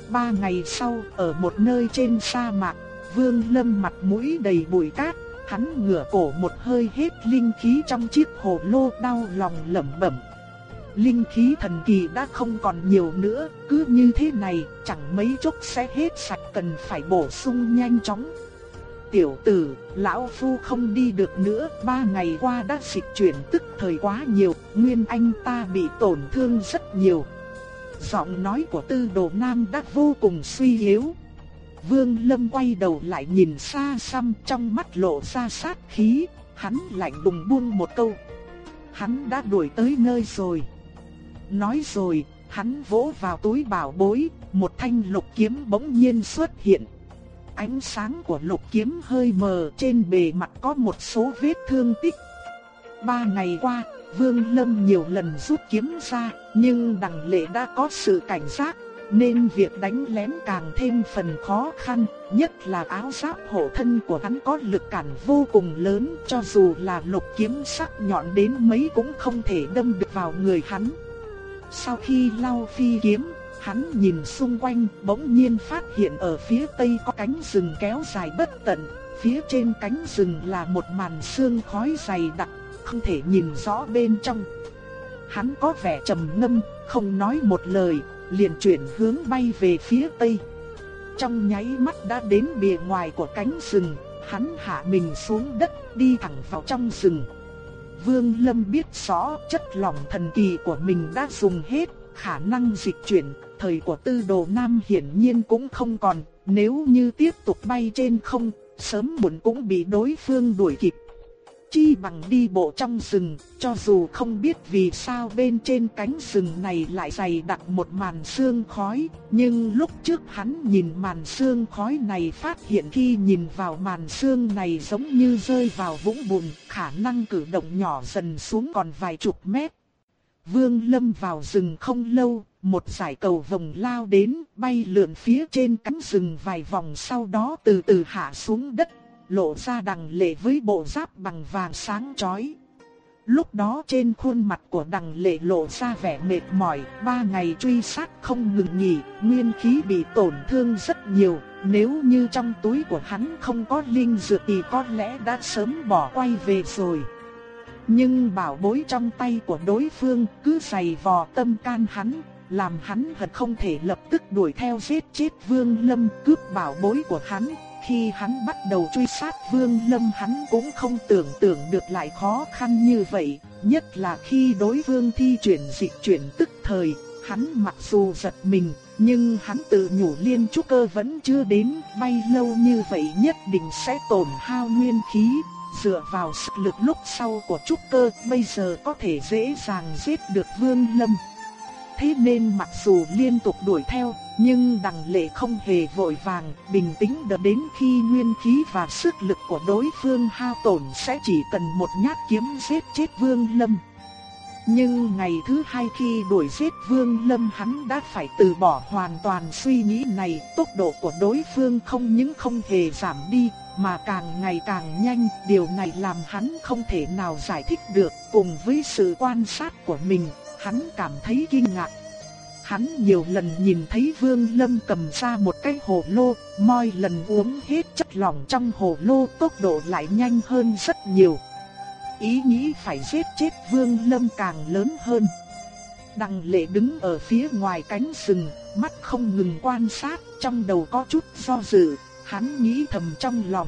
Ba ngày sau ở một nơi trên sa mạc, Vương Lâm mặt mũi đầy bụi cát Hắn ngửa cổ một hơi hết linh khí trong chiếc hồ lô đau lòng lẩm bẩm. Linh khí thần kỳ đã không còn nhiều nữa, cứ như thế này chẳng mấy chốc sẽ hết sạch cần phải bổ sung nhanh chóng. tiểu tử, lão phu không đi được nữa, ba ngày qua đã dịch chuyển tức thời quá nhiều, nguyên anh ta bị tổn thương rất nhiều. Giọng nói của tư đồ nam đã vô cùng suy yếu. Vương Lâm quay đầu lại nhìn xa xăm trong mắt lộ ra sát khí, hắn lạnh đùng buông một câu. Hắn đã đuổi tới nơi rồi. Nói rồi, hắn vỗ vào túi bảo bối, một thanh lục kiếm bỗng nhiên xuất hiện. Ánh sáng của lục kiếm hơi mờ trên bề mặt có một số vết thương tích. Ba ngày qua, Vương Lâm nhiều lần rút kiếm ra, nhưng đằng lệ đã có sự cảnh giác, nên việc đánh lén càng thêm phần khó khăn, nhất là áo giáp hộ thân của hắn có lực cản vô cùng lớn, cho dù là lục kiếm sắc nhọn đến mấy cũng không thể đâm được vào người hắn. Sau khi lau phi kiếm, hắn nhìn xung quanh, bỗng nhiên phát hiện ở phía tây có cánh rừng kéo dài bất tận, phía trên cánh rừng là một màn sương khói dày đặc, không thể nhìn rõ bên trong. Hắn có vẻ trầm ngâm, không nói một lời, liền chuyển hướng bay về phía tây. Trong nháy mắt đã đến bìa ngoài của cánh rừng, hắn hạ mình xuống đất, đi thẳng vào trong rừng. Vương Lâm biết rõ chất lỏng thần kỳ của mình đã dùng hết, khả năng dịch chuyển, thời của tư đồ nam hiển nhiên cũng không còn, nếu như tiếp tục bay trên không, sớm muộn cũng bị đối phương đuổi kịp chi bằng đi bộ trong rừng, cho dù không biết vì sao bên trên cánh rừng này lại dày đặc một màn sương khói, nhưng lúc trước hắn nhìn màn sương khói này phát hiện khi nhìn vào màn sương này giống như rơi vào vũng bùn, khả năng cử động nhỏ dần xuống còn vài chục mét. Vương Lâm vào rừng không lâu, một giải cầu vồng lao đến, bay lượn phía trên cánh rừng vài vòng sau đó từ từ hạ xuống đất lộ ra đằng lệ với bộ giáp bằng vàng sáng chói. Lúc đó trên khuôn mặt của đằng lệ lộ ra vẻ mệt mỏi, ba ngày truy sát không ngừng nghỉ, nguyên khí bị tổn thương rất nhiều, nếu như trong túi của hắn không có linh dược thì có lẽ đã sớm bỏ quay về rồi. Nhưng bảo bối trong tay của đối phương cứ giày vò tâm can hắn, làm hắn thật không thể lập tức đuổi theo giết chết Vương Lâm cướp bảo bối của hắn, khi hắn bắt đầu truy sát Vương Lâm hắn cũng không tưởng tượng được lại khó khăn như vậy, nhất là khi đối phương thi chuyển dịch chuyển tức thời, hắn mặc dù giật mình, nhưng hắn tự nhủ liên trúc cơ vẫn chưa đến, bay lâu như vậy nhất định sẽ tổn hao nguyên khí, dựa vào sức lực lúc sau của trúc cơ bây giờ có thể dễ dàng giết được Vương Lâm. Thế nên mặc dù liên tục đuổi theo, nhưng đằng lệ không hề vội vàng, bình tĩnh đợi đến khi nguyên khí và sức lực của đối phương hao tổn sẽ chỉ cần một nhát kiếm giết chết Vương Lâm. Nhưng ngày thứ hai khi đuổi giết Vương Lâm hắn đã phải từ bỏ hoàn toàn suy nghĩ này, tốc độ của đối phương không những không hề giảm đi, mà càng ngày càng nhanh, điều này làm hắn không thể nào giải thích được, cùng với sự quan sát của mình, hắn cảm thấy kinh ngạc. Hắn nhiều lần nhìn thấy Vương Lâm cầm ra một cái hồ lô, moi lần uống hết chất lỏng trong hồ lô tốc độ lại nhanh hơn rất nhiều. Ý nghĩ phải giết chết Vương Lâm càng lớn hơn. Đằng lệ đứng ở phía ngoài cánh rừng, mắt không ngừng quan sát, trong đầu có chút do dự, hắn nghĩ thầm trong lòng.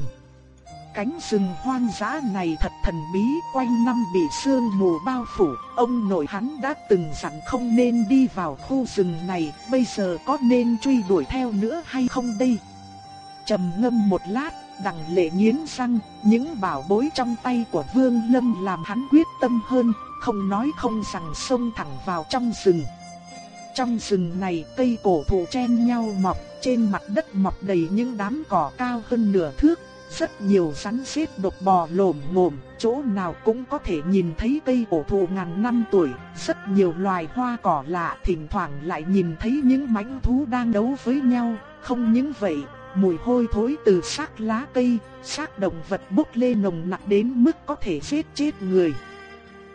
Cánh rừng hoang dã này thật thần bí, quanh năm bị sương mù bao phủ, ông nội hắn đã từng dặn không nên đi vào khu rừng này, bây giờ có nên truy đuổi theo nữa hay không đây? Trầm ngâm một lát, đằng lệ nghiến răng, những bảo bối trong tay của Vương Lâm làm hắn quyết tâm hơn, không nói không rằng xông thẳng vào trong rừng. Trong rừng này cây cổ thụ chen nhau mọc, trên mặt đất mọc đầy những đám cỏ cao hơn nửa thước, rất nhiều rắn rết độc bò lồm ngồm, chỗ nào cũng có thể nhìn thấy cây cổ thụ ngàn năm tuổi, rất nhiều loài hoa cỏ lạ thỉnh thoảng lại nhìn thấy những mãnh thú đang đấu với nhau, không những vậy, mùi hôi thối từ xác lá cây, xác động vật bốc lên nồng nặc đến mức có thể giết chết người.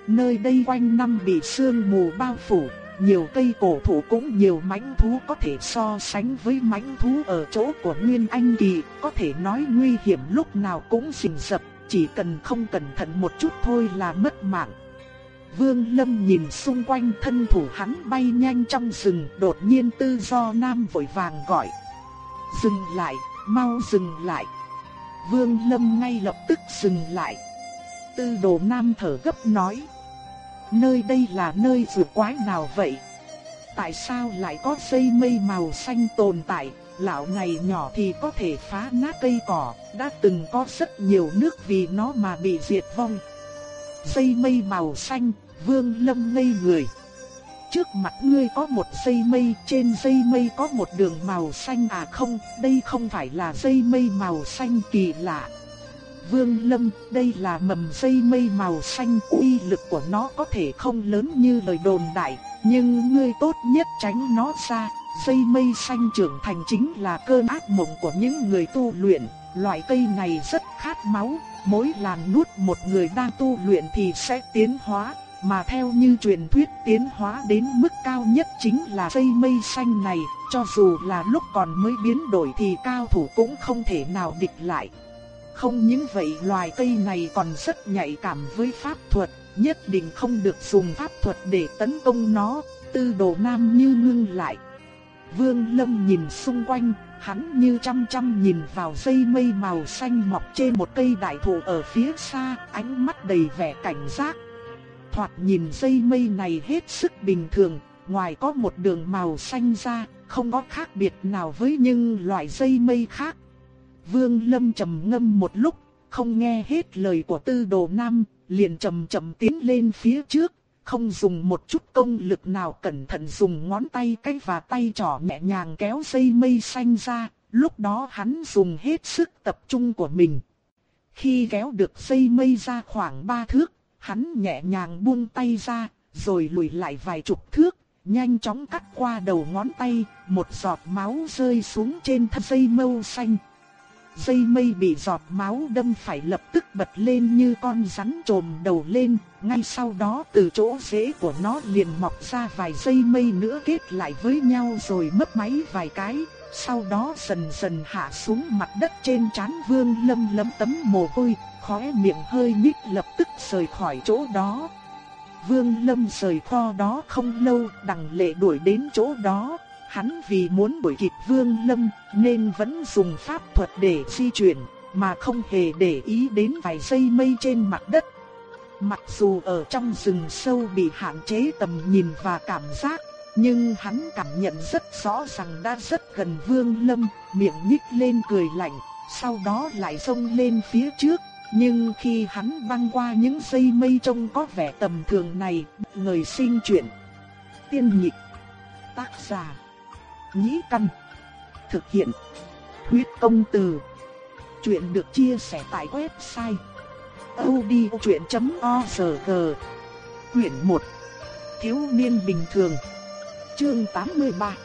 Nơi đây quanh năm bị sương mù bao phủ, nhiều cây cổ thụ cũng nhiều mãnh thú có thể so sánh với mãnh thú ở chỗ của Nguyên Anh Kỳ, có thể nói nguy hiểm lúc nào cũng rình rập, chỉ cần không cẩn thận một chút thôi là mất mạng. Vương Lâm nhìn xung quanh thân thủ hắn bay nhanh trong rừng, đột nhiên tư do nam vội vàng gọi. Dừng lại, mau dừng lại. Vương Lâm ngay lập tức dừng lại. Tư đồ nam thở gấp nói. Nơi đây là nơi rùa quái nào vậy? Tại sao lại có dây mây màu xanh tồn tại? Lão này nhỏ thì có thể phá nát cây cỏ, đã từng có rất nhiều nước vì nó mà bị diệt vong. Dây mây màu xanh, Vương Lâm ngây người. Trước mặt ngươi có một dây mây, trên dây mây có một đường màu xanh à không, đây không phải là dây mây màu xanh kỳ lạ. Vương Lâm, đây là mầm dây mây màu xanh, uy lực của nó có thể không lớn như lời đồn đại, nhưng ngươi tốt nhất tránh nó ra. Dây mây xanh trưởng thành chính là cơn ác mộng của những người tu luyện, loại cây này rất khát máu, mỗi làn nuốt một người đang tu luyện thì sẽ tiến hóa, mà theo như truyền thuyết tiến hóa đến mức cao nhất chính là dây mây xanh này, cho dù là lúc còn mới biến đổi thì cao thủ cũng không thể nào địch lại. Không những vậy loài cây này còn rất nhạy cảm với pháp thuật, nhất định không được dùng pháp thuật để tấn công nó, tư đồ nam như ngưng lại. Vương Lâm nhìn xung quanh, hắn như chăm chăm nhìn vào dây mây màu xanh mọc trên một cây đại thụ ở phía xa, ánh mắt đầy vẻ cảnh giác. Thoạt nhìn dây mây này hết sức bình thường, ngoài có một đường màu xanh ra, không có khác biệt nào với những loại dây mây khác. Vương Lâm trầm ngâm một lúc, không nghe hết lời của Tư Đồ Nam, liền chậm chậm tiến lên phía trước, không dùng một chút công lực nào cẩn thận dùng ngón tay cái và tay trỏ nhẹ nhàng kéo dây mây xanh ra, lúc đó hắn dùng hết sức tập trung của mình. Khi kéo được dây mây ra khoảng ba thước, hắn nhẹ nhàng buông tay ra, rồi lùi lại vài chục thước, nhanh chóng cắt qua đầu ngón tay, một giọt máu rơi xuống trên thân dây mâu xanh. Dây mây bị giọt máu đâm phải lập tức bật lên như con rắn trồm đầu lên, ngay sau đó từ chỗ rễ của nó liền mọc ra vài dây mây nữa kết lại với nhau rồi mất máy vài cái, sau đó dần dần hạ xuống mặt đất trên trán vương lâm lấm tấm mồ hôi, khóe miệng hơi nhích lập tức rời khỏi chỗ đó. Vương lâm rời kho đó không lâu, đằng lệ đuổi đến chỗ đó, Hắn vì muốn đuổi kịp Vương Lâm nên vẫn dùng pháp thuật để di chuyển, mà không hề để ý đến vài dây mây trên mặt đất. Mặc dù ở trong rừng sâu bị hạn chế tầm nhìn và cảm giác, nhưng hắn cảm nhận rất rõ rằng đã rất gần Vương Lâm, miệng nhích lên cười lạnh, sau đó lại xông lên phía trước. Nhưng khi hắn băng qua những dây mây trông có vẻ tầm thường này, người sinh chuyện. Tiên nhịp Tác giả Nhĩ Căn. Thực hiện. Huyết công từ. Chuyện được chia sẻ tại website. odchuyện.org Quyển 1. Thiếu niên bình thường. Chương 83.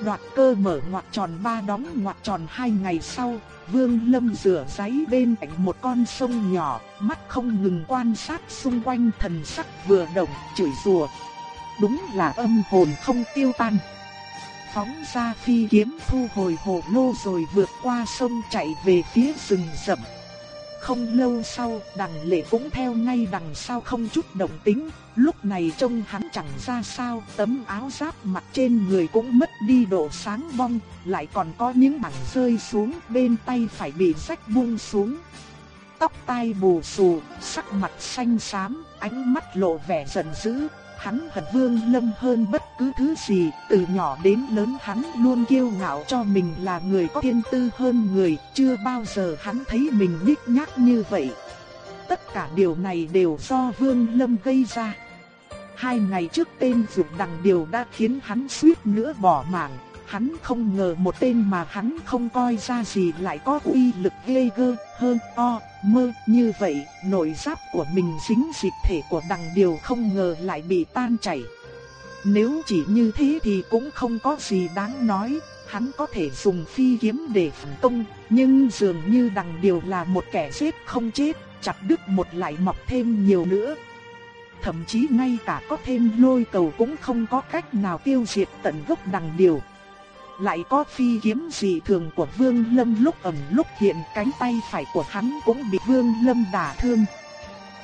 Đoạt cơ mở ngoặc tròn ba đóng ngoặc tròn hai ngày sau, Vương Lâm rửa giấy bên cạnh một con sông nhỏ, mắt không ngừng quan sát xung quanh thần sắc vừa động, chửi rủa. Đúng là âm hồn không tiêu tan phóng ra phi kiếm thu hồi hồ lô rồi vượt qua sông chạy về phía rừng rậm. Không lâu sau, đằng lệ cũng theo ngay đằng sau không chút động tính, lúc này trông hắn chẳng ra sao, tấm áo giáp mặt trên người cũng mất đi độ sáng bong, lại còn có những mảng rơi xuống, bên tay phải bị rách buông xuống. Tóc tai bù xù, sắc mặt xanh xám, ánh mắt lộ vẻ giận dữ, hắn hận Vương Lâm hơn bất cứ thứ gì, từ nhỏ đến lớn hắn luôn kiêu ngạo cho mình là người có thiên tư hơn người, chưa bao giờ hắn thấy mình nhích nhác như vậy. Tất cả điều này đều do Vương Lâm gây ra. Hai ngày trước tên Dược Đằng Điều đã khiến hắn suýt nữa bỏ mạng, hắn không ngờ một tên mà hắn không coi ra gì lại có uy lực ghê gơ hơn o mơ như vậy, nội giáp của mình dính dịch thể của đằng điều không ngờ lại bị tan chảy. Nếu chỉ như thế thì cũng không có gì đáng nói, hắn có thể dùng phi kiếm để phản công, nhưng dường như đằng điều là một kẻ giết không chết, chặt đứt một lại mọc thêm nhiều nữa. Thậm chí ngay cả có thêm lôi cầu cũng không có cách nào tiêu diệt tận gốc đằng điều. Lại có phi kiếm dị thường của Vương Lâm lúc ẩn lúc hiện cánh tay phải của hắn cũng bị Vương Lâm đả thương.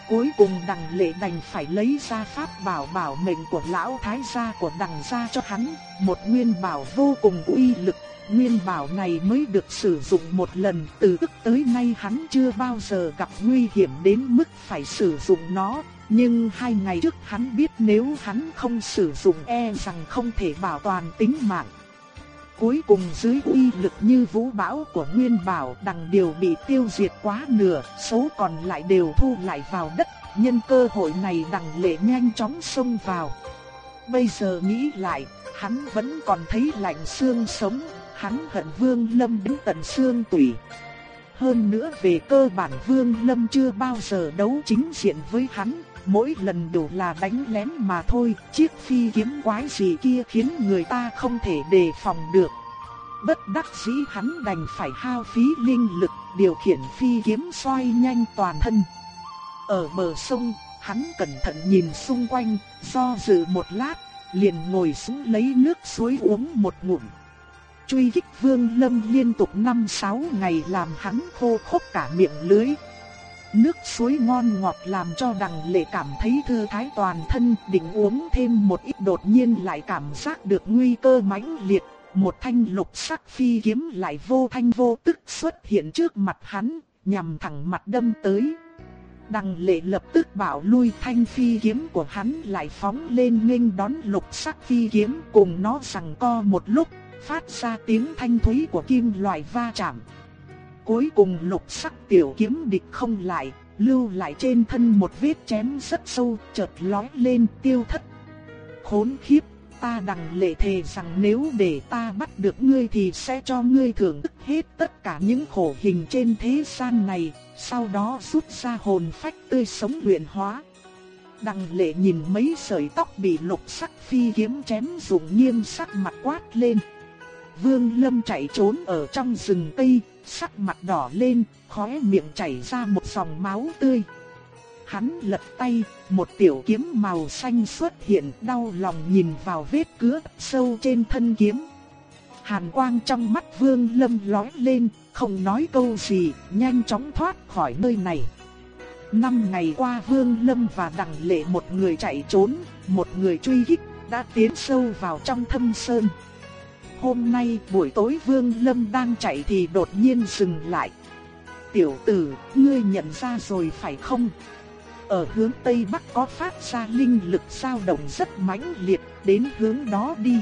Cuối cùng đằng lệ đành phải lấy ra pháp bảo bảo mệnh của lão thái gia của đằng gia cho hắn, một nguyên bảo vô cùng uy lực. Nguyên bảo này mới được sử dụng một lần từ tức tới nay hắn chưa bao giờ gặp nguy hiểm đến mức phải sử dụng nó. Nhưng hai ngày trước hắn biết nếu hắn không sử dụng e rằng không thể bảo toàn tính mạng. Cuối cùng dưới uy lực như vũ bão của Nguyên Bảo đằng điều bị tiêu diệt quá nửa, số còn lại đều thu lại vào đất. Nhân cơ hội này đằng lệ nhanh chóng xông vào. Bây giờ nghĩ lại, hắn vẫn còn thấy lạnh xương sống, hắn hận Vương Lâm đến tận xương tủy. Hơn nữa về cơ bản Vương Lâm chưa bao giờ đấu chính diện với hắn, mỗi lần đủ là đánh lén mà thôi, chiếc phi kiếm quái gì kia khiến người ta không thể đề phòng được. Bất đắc dĩ hắn đành phải hao phí linh lực, điều khiển phi kiếm xoay nhanh toàn thân. Ở bờ sông, hắn cẩn thận nhìn xung quanh, do dự một lát, liền ngồi xuống lấy nước suối uống một ngụm. Truy kích vương lâm liên tục 5-6 ngày làm hắn khô khốc cả miệng lưới. Nước suối ngon ngọt làm cho đằng lệ cảm thấy thư thái toàn thân định uống thêm một ít đột nhiên lại cảm giác được nguy cơ mãnh liệt. Một thanh lục sắc phi kiếm lại vô thanh vô tức xuất hiện trước mặt hắn, nhằm thẳng mặt đâm tới. Đằng lệ lập tức bảo lui thanh phi kiếm của hắn lại phóng lên nghênh đón lục sắc phi kiếm cùng nó rằng co một lúc, phát ra tiếng thanh thúy của kim loại va chạm. Cuối cùng lục sắc tiểu kiếm địch không lại, lưu lại trên thân một vết chém rất sâu, chợt lói lên tiêu thất. Khốn khiếp, ta đằng lệ thề rằng nếu để ta bắt được ngươi thì sẽ cho ngươi thưởng thức hết tất cả những khổ hình trên thế gian này, sau đó rút ra hồn phách tươi sống luyện hóa. Đằng lệ nhìn mấy sợi tóc bị lục sắc phi kiếm chém dùng nghiêm sắc mặt quát lên. Vương Lâm chạy trốn ở trong rừng cây, sắc mặt đỏ lên, khóe miệng chảy ra một dòng máu tươi. Hắn lật tay, một tiểu kiếm màu xanh xuất hiện đau lòng nhìn vào vết cứa sâu trên thân kiếm. Hàn quang trong mắt vương lâm lói lên, không nói câu gì, nhanh chóng thoát khỏi nơi này. Năm ngày qua vương lâm và đằng lệ một người chạy trốn, một người truy kích, đã tiến sâu vào trong thâm sơn. Hôm nay buổi tối Vương Lâm đang chạy thì đột nhiên dừng lại. Tiểu tử, ngươi nhận ra rồi phải không? Ở hướng Tây Bắc có phát ra linh lực dao động rất mãnh liệt, đến hướng đó đi.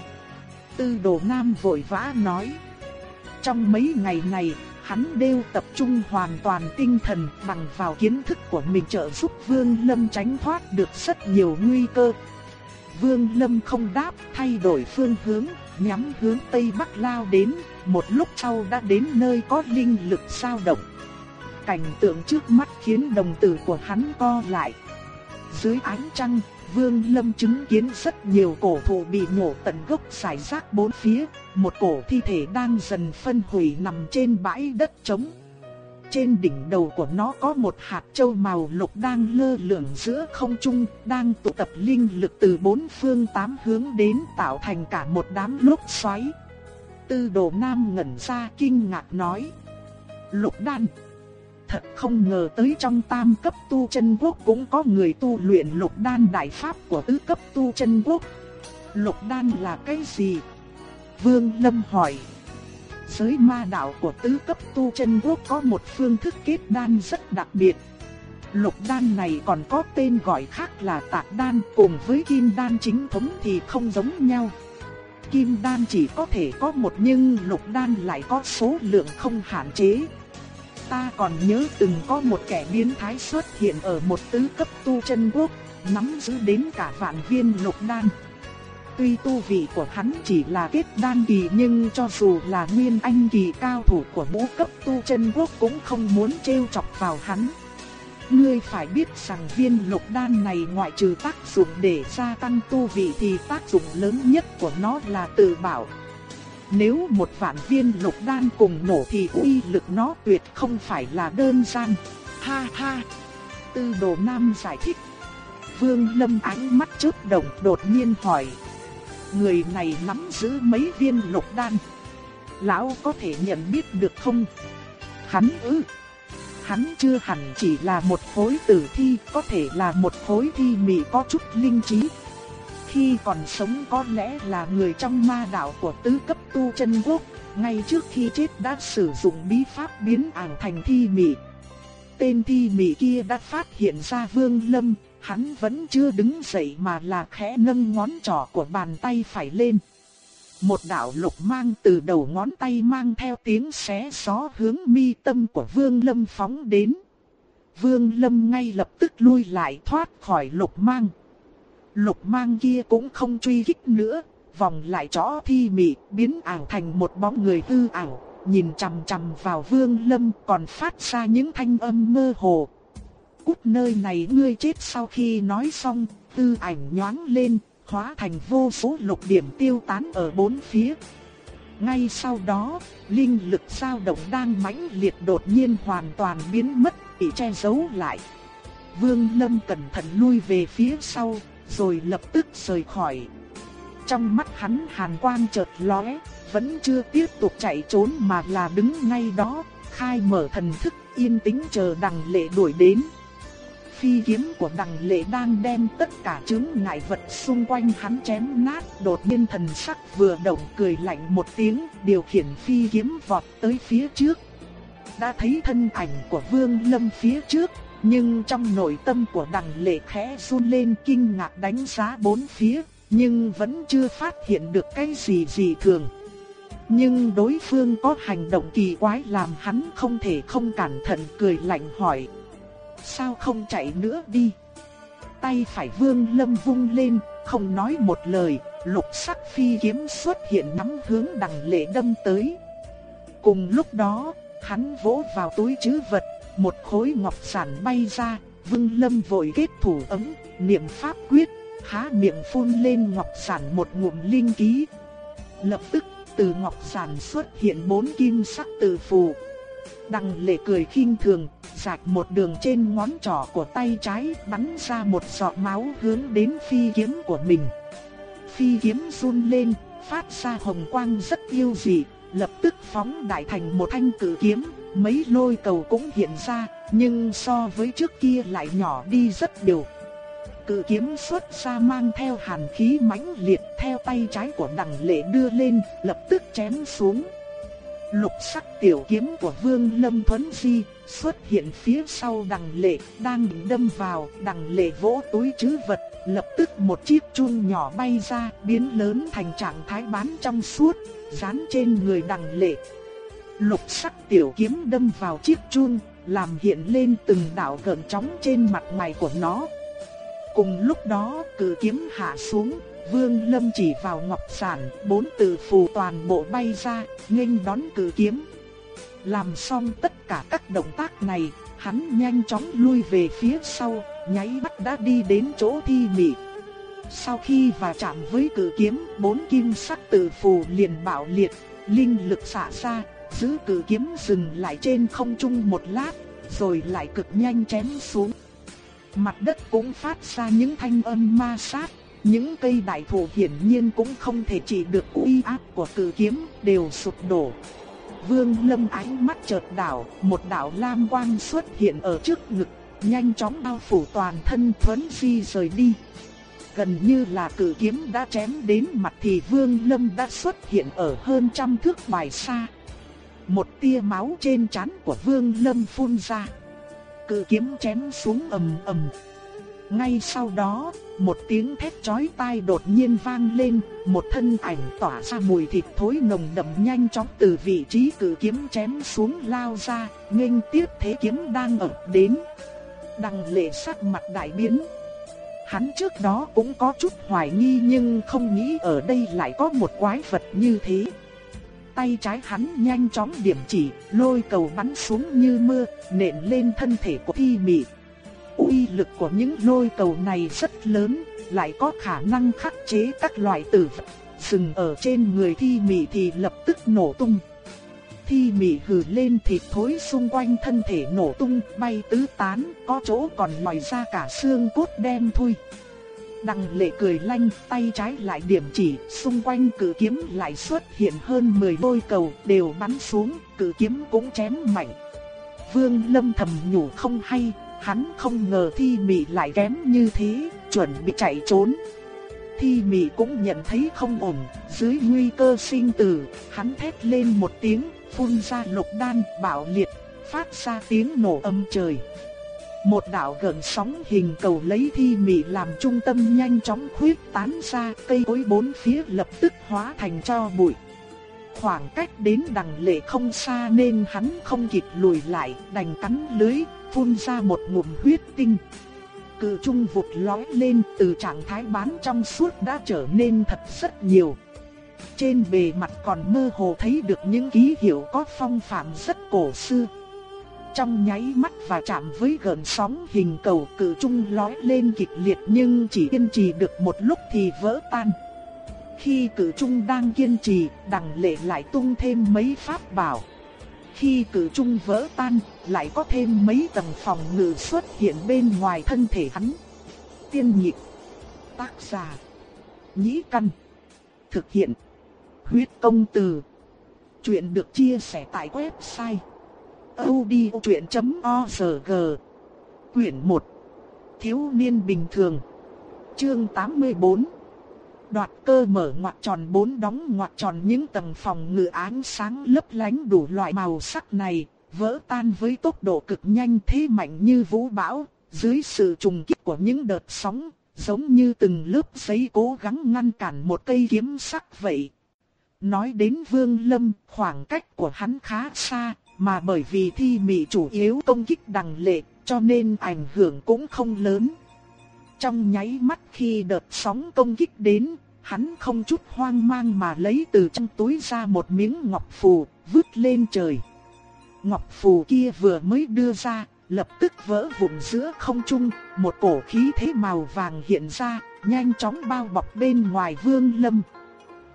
Tư đồ Nam vội vã nói. Trong mấy ngày này, hắn đều tập trung hoàn toàn tinh thần bằng vào kiến thức của mình trợ giúp Vương Lâm tránh thoát được rất nhiều nguy cơ. Vương Lâm không đáp, thay đổi phương hướng, nhắm hướng Tây Bắc lao đến, một lúc sau đã đến nơi có linh lực sao động. Cảnh tượng trước mắt khiến đồng tử của hắn co lại. Dưới ánh trăng, Vương Lâm chứng kiến rất nhiều cổ thụ bị nhổ tận gốc xài rác bốn phía, một cổ thi thể đang dần phân hủy nằm trên bãi đất trống. Trên đỉnh đầu của nó có một hạt châu màu lục đang lơ lửng giữa không trung, đang tụ tập linh lực từ bốn phương tám hướng đến tạo thành cả một đám lốc xoáy. Tư đồ nam ngẩn ra kinh ngạc nói. Lục đan. Thật không ngờ tới trong tam cấp tu chân quốc cũng có người tu luyện lục đan đại pháp của tứ cấp tu chân quốc. Lục đan là cái gì? Vương Lâm hỏi giới ma đạo của tứ cấp tu chân quốc có một phương thức kết đan rất đặc biệt. Lục đan này còn có tên gọi khác là tạc đan cùng với kim đan chính thống thì không giống nhau. Kim đan chỉ có thể có một nhưng lục đan lại có số lượng không hạn chế. Ta còn nhớ từng có một kẻ biến thái xuất hiện ở một tứ cấp tu chân quốc, nắm giữ đến cả vạn viên lục đan. Tuy tu vị của hắn chỉ là kết đan kỳ nhưng cho dù là nguyên anh kỳ cao thủ của ngũ cấp tu chân quốc cũng không muốn trêu chọc vào hắn. Ngươi phải biết rằng viên lục đan này ngoại trừ tác dụng để gia tăng tu vị thì tác dụng lớn nhất của nó là tự bảo. Nếu một vạn viên lục đan cùng nổ thì uy lực nó tuyệt không phải là đơn giản. Ha ha! Tư đồ nam giải thích. Vương lâm ánh mắt chớp động đột nhiên hỏi người này nắm giữ mấy viên lục đan. Lão có thể nhận biết được không? Hắn ư? hắn chưa hẳn chỉ là một khối tử thi, có thể là một khối thi mị có chút linh trí. Khi còn sống có lẽ là người trong ma đạo của tứ cấp tu chân quốc, ngay trước khi chết đã sử dụng bí pháp biến ảo thành thi mị. Tên thi mị kia đã phát hiện ra Vương Lâm, hắn vẫn chưa đứng dậy mà là khẽ nâng ngón trỏ của bàn tay phải lên. Một đạo lục mang từ đầu ngón tay mang theo tiếng xé gió hướng mi tâm của Vương Lâm phóng đến. Vương Lâm ngay lập tức lui lại thoát khỏi lục mang. Lục mang kia cũng không truy kích nữa, vòng lại chó thi mị, biến ảo thành một bóng người hư ảo, nhìn chằm chằm vào Vương Lâm còn phát ra những thanh âm mơ hồ. Cút nơi này ngươi chết sau khi nói xong, tư ảnh nhoáng lên, hóa thành vô số lục điểm tiêu tán ở bốn phía. Ngay sau đó, linh lực dao động đang mãnh liệt đột nhiên hoàn toàn biến mất, bị che giấu lại. Vương Lâm cẩn thận lui về phía sau, rồi lập tức rời khỏi. Trong mắt hắn hàn quang chợt lóe, vẫn chưa tiếp tục chạy trốn mà là đứng ngay đó, khai mở thần thức yên tĩnh chờ đằng lệ đuổi đến phi kiếm của đằng lệ đang đem tất cả chứng ngại vật xung quanh hắn chém nát, đột nhiên thần sắc vừa động cười lạnh một tiếng, điều khiển phi kiếm vọt tới phía trước. Đã thấy thân ảnh của Vương Lâm phía trước, nhưng trong nội tâm của đằng lệ khẽ run lên kinh ngạc đánh giá bốn phía, nhưng vẫn chưa phát hiện được cái gì gì thường. Nhưng đối phương có hành động kỳ quái làm hắn không thể không cẩn thận cười lạnh hỏi sao không chạy nữa đi. Tay phải vương lâm vung lên, không nói một lời, lục sắc phi kiếm xuất hiện nắm hướng đằng lệ đâm tới. Cùng lúc đó, hắn vỗ vào túi chứ vật, một khối ngọc sản bay ra, vương lâm vội kết thủ ấm, niệm pháp quyết, há miệng phun lên ngọc sản một ngụm linh ký. Lập tức, từ ngọc sản xuất hiện bốn kim sắc từ phù. Đằng lệ cười khinh thường, rạch một đường trên ngón trỏ của tay trái bắn ra một giọt máu hướng đến phi kiếm của mình. Phi kiếm run lên, phát ra hồng quang rất yêu dị, lập tức phóng đại thành một thanh cử kiếm, mấy lôi cầu cũng hiện ra, nhưng so với trước kia lại nhỏ đi rất nhiều. Cự kiếm xuất ra mang theo hàn khí mãnh liệt theo tay trái của đằng lệ đưa lên, lập tức chém xuống. Lục sắc tiểu kiếm của Vương Lâm Thuấn Di xuất hiện phía sau đằng lệ, đang định đâm vào, đằng lệ vỗ túi chứ vật, lập tức một chiếc chuông nhỏ bay ra, biến lớn thành trạng thái bán trong suốt, dán trên người đằng lệ. Lục sắc tiểu kiếm đâm vào chiếc chuông, làm hiện lên từng đạo gợn sóng trên mặt mày của nó. Cùng lúc đó, cử kiếm hạ xuống, Vương Lâm chỉ vào ngọc sản, bốn từ phù toàn bộ bay ra, nghênh đón cử kiếm. Làm xong tất cả các động tác này, hắn nhanh chóng lui về phía sau, nháy mắt đã đi đến chỗ thi mị. Sau khi va chạm với cử kiếm, bốn kim sắc từ phù liền bạo liệt, linh lực xả ra, giữ cử kiếm dừng lại trên không trung một lát, rồi lại cực nhanh chém xuống. Mặt đất cũng phát ra những thanh âm ma sát, những cây đại thụ hiển nhiên cũng không thể chỉ được uy áp của cử kiếm, đều sụp đổ. Vương Lâm ánh mắt chợt đảo, một đạo lam quang xuất hiện ở trước ngực, nhanh chóng bao phủ toàn thân Thuấn Phi rời đi. Gần như là cử kiếm đã chém đến mặt thì Vương Lâm đã xuất hiện ở hơn trăm thước ngoài xa. Một tia máu trên trán của Vương Lâm phun ra. Cự kiếm chém xuống ầm ầm. Ngay sau đó, một tiếng thét chói tai đột nhiên vang lên, một thân ảnh tỏa ra mùi thịt thối nồng đậm nhanh chóng từ vị trí cử kiếm chém xuống lao ra, nghênh tiếp thế kiếm đang ập đến. Đằng lệ sắc mặt đại biến. Hắn trước đó cũng có chút hoài nghi nhưng không nghĩ ở đây lại có một quái vật như thế. Tay trái hắn nhanh chóng điểm chỉ, lôi cầu bắn xuống như mưa, nện lên thân thể của thi mị uy lực của những lôi cầu này rất lớn, lại có khả năng khắc chế các loại tử vật. Dừng ở trên người thi mị thì lập tức nổ tung. Thi mị hừ lên thịt thối xung quanh thân thể nổ tung, bay tứ tán, có chỗ còn lòi ra cả xương cốt đen thui. Đằng lệ cười lanh, tay trái lại điểm chỉ, xung quanh cử kiếm lại xuất hiện hơn 10 lôi cầu, đều bắn xuống, cử kiếm cũng chém mạnh. Vương Lâm thầm nhủ không hay, hắn không ngờ thi mị lại kém như thế, chuẩn bị chạy trốn. Thi mị cũng nhận thấy không ổn, dưới nguy cơ sinh tử, hắn thét lên một tiếng, phun ra lục đan bạo liệt, phát ra tiếng nổ âm trời. Một đạo gần sóng hình cầu lấy thi mị làm trung tâm nhanh chóng khuyết tán ra, cây cối bốn phía lập tức hóa thành cho bụi. Khoảng cách đến đằng lệ không xa nên hắn không kịp lùi lại, đành cắn lưới, phun ra một ngụm huyết tinh. Cự trung vụt lói lên từ trạng thái bán trong suốt đã trở nên thật rất nhiều. Trên bề mặt còn mơ hồ thấy được những ký hiệu có phong phạm rất cổ xưa. Trong nháy mắt và chạm với gần sóng hình cầu cự trung lói lên kịch liệt nhưng chỉ kiên trì được một lúc thì vỡ tan. Khi cử trung đang kiên trì, đằng lệ lại tung thêm mấy pháp bảo. Khi cử trung vỡ tan, lại có thêm mấy tầng phòng ngự xuất hiện bên ngoài thân thể hắn. Tiên nhịp, tác giả, nhĩ căn, thực hiện, huyết công từ. Chuyện được chia sẻ tại website odchuyện.org Quyển 1 Thiếu niên bình thường Chương 84 Đoạt cơ mở ngoặc tròn bốn đóng ngoặc tròn những tầng phòng ngự ánh sáng lấp lánh đủ loại màu sắc này, vỡ tan với tốc độ cực nhanh thế mạnh như vũ bão, dưới sự trùng kích của những đợt sóng, giống như từng lớp giấy cố gắng ngăn cản một cây kiếm sắc vậy. Nói đến Vương Lâm, khoảng cách của hắn khá xa, mà bởi vì thi mị chủ yếu công kích đằng lệ, cho nên ảnh hưởng cũng không lớn. Trong nháy mắt khi đợt sóng công kích đến, hắn không chút hoang mang mà lấy từ trong túi ra một miếng ngọc phù, vứt lên trời. Ngọc phù kia vừa mới đưa ra, lập tức vỡ vụn giữa không trung, một cổ khí thế màu vàng hiện ra, nhanh chóng bao bọc bên ngoài vương lâm.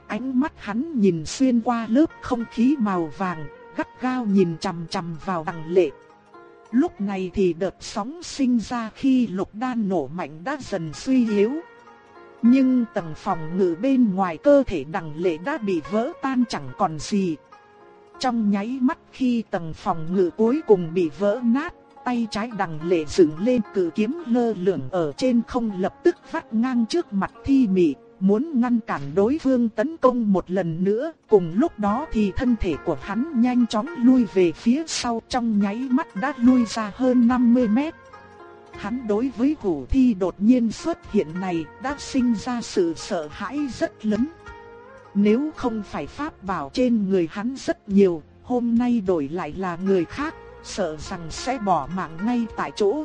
Ánh mắt hắn nhìn xuyên qua lớp không khí màu vàng, gắt gao nhìn chằm chằm vào đằng lệ. Lúc này thì đợt sóng sinh ra khi lục đan nổ mạnh đã dần suy yếu. Nhưng tầng phòng ngự bên ngoài cơ thể đằng lệ đã bị vỡ tan chẳng còn gì. Trong nháy mắt khi tầng phòng ngự cuối cùng bị vỡ nát, tay trái đằng lệ dựng lên cử kiếm lơ lửng ở trên không lập tức vắt ngang trước mặt thi mị, muốn ngăn cản đối phương tấn công một lần nữa. Cùng lúc đó thì thân thể của hắn nhanh chóng lui về phía sau trong nháy mắt đã lui ra hơn 50 mét. Hắn đối với hủ thi đột nhiên xuất hiện này đã sinh ra sự sợ hãi rất lớn. Nếu không phải pháp bảo trên người hắn rất nhiều, hôm nay đổi lại là người khác, sợ rằng sẽ bỏ mạng ngay tại chỗ.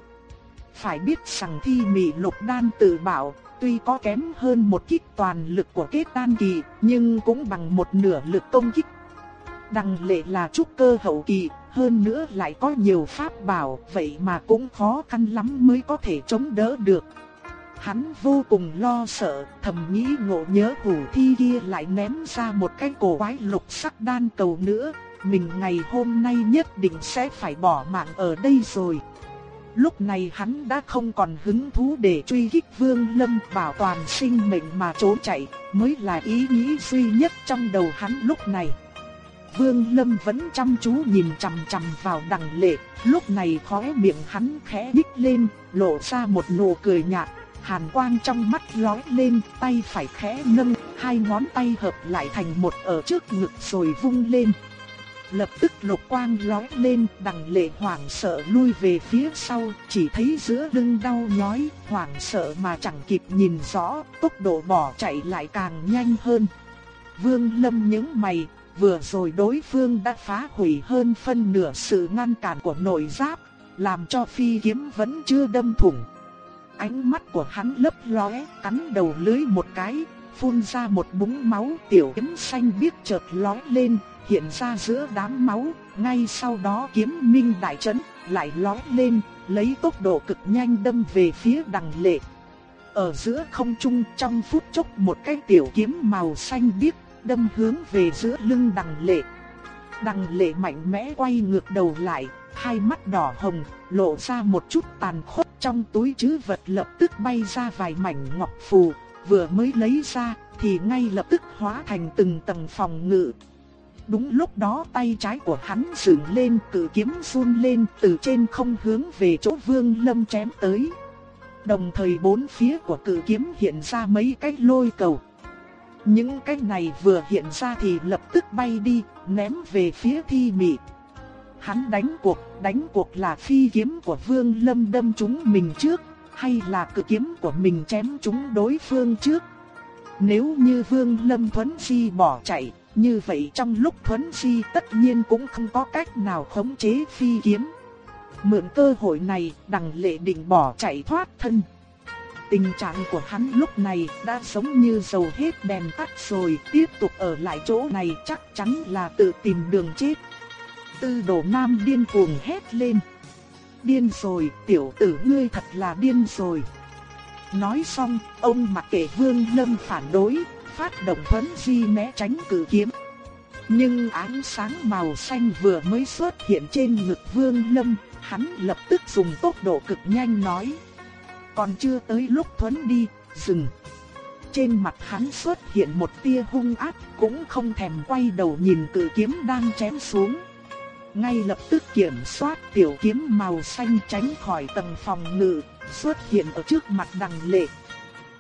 Phải biết rằng thi mị lục đan tự bảo, tuy có kém hơn một kích toàn lực của kết đan kỳ, nhưng cũng bằng một nửa lực công kích. Đằng lệ là trúc cơ hậu kỳ, hơn nữa lại có nhiều pháp bảo, vậy mà cũng khó khăn lắm mới có thể chống đỡ được. Hắn vô cùng lo sợ, thầm nghĩ ngộ nhớ hủ thi kia lại ném ra một cái cổ quái lục sắc đan cầu nữa, mình ngày hôm nay nhất định sẽ phải bỏ mạng ở đây rồi. Lúc này hắn đã không còn hứng thú để truy kích Vương Lâm bảo toàn sinh mệnh mà trốn chạy, mới là ý nghĩ duy nhất trong đầu hắn lúc này. Vương Lâm vẫn chăm chú nhìn chằm chằm vào đằng lệ, lúc này khóe miệng hắn khẽ nhích lên, lộ ra một nụ cười nhạt, hàn quang trong mắt lóe lên, tay phải khẽ nâng, hai ngón tay hợp lại thành một ở trước ngực rồi vung lên. Lập tức lục quang lóe lên, đằng lệ hoảng sợ lui về phía sau, chỉ thấy giữa lưng đau nhói, hoảng sợ mà chẳng kịp nhìn rõ, tốc độ bỏ chạy lại càng nhanh hơn. Vương Lâm nhướng mày, vừa rồi đối phương đã phá hủy hơn phân nửa sự ngăn cản của nội giáp, làm cho phi kiếm vẫn chưa đâm thủng. Ánh mắt của hắn lấp lóe, cắn đầu lưới một cái, phun ra một búng máu tiểu kiếm xanh biếc chợt lóe lên, hiện ra giữa đám máu, ngay sau đó kiếm minh đại chấn, lại lóe lên, lấy tốc độ cực nhanh đâm về phía đằng lệ. Ở giữa không trung trong phút chốc một cái tiểu kiếm màu xanh biếc đâm hướng về giữa lưng đằng lệ. Đằng lệ mạnh mẽ quay ngược đầu lại, hai mắt đỏ hồng, lộ ra một chút tàn khốc trong túi chứ vật lập tức bay ra vài mảnh ngọc phù, vừa mới lấy ra thì ngay lập tức hóa thành từng tầng phòng ngự. Đúng lúc đó tay trái của hắn dựng lên cử kiếm run lên từ trên không hướng về chỗ vương lâm chém tới. Đồng thời bốn phía của cử kiếm hiện ra mấy cái lôi cầu. Những cái này vừa hiện ra thì lập tức bay đi, ném về phía thi mị. Hắn đánh cuộc, đánh cuộc là phi kiếm của Vương Lâm đâm trúng mình trước, hay là cự kiếm của mình chém trúng đối phương trước. Nếu như Vương Lâm Thuấn Di bỏ chạy, như vậy trong lúc Thuấn Di tất nhiên cũng không có cách nào khống chế phi kiếm. Mượn cơ hội này, đằng lệ định bỏ chạy thoát thân. Tình trạng của hắn lúc này đã giống như dầu hết đèn tắt rồi, tiếp tục ở lại chỗ này chắc chắn là tự tìm đường chết. Tư đồ nam điên cuồng hét lên. Điên rồi, tiểu tử ngươi thật là điên rồi. Nói xong, ông mặc kệ vương lâm phản đối, phát động thuấn di né tránh cử kiếm. Nhưng ánh sáng màu xanh vừa mới xuất hiện trên ngực vương lâm, hắn lập tức dùng tốc độ cực nhanh nói. Còn chưa tới lúc thuấn đi, dừng. Trên mặt hắn xuất hiện một tia hung ác, cũng không thèm quay đầu nhìn cự kiếm đang chém xuống. Ngay lập tức kiểm soát tiểu kiếm màu xanh tránh khỏi tầng phòng ngự, xuất hiện ở trước mặt đằng lệ.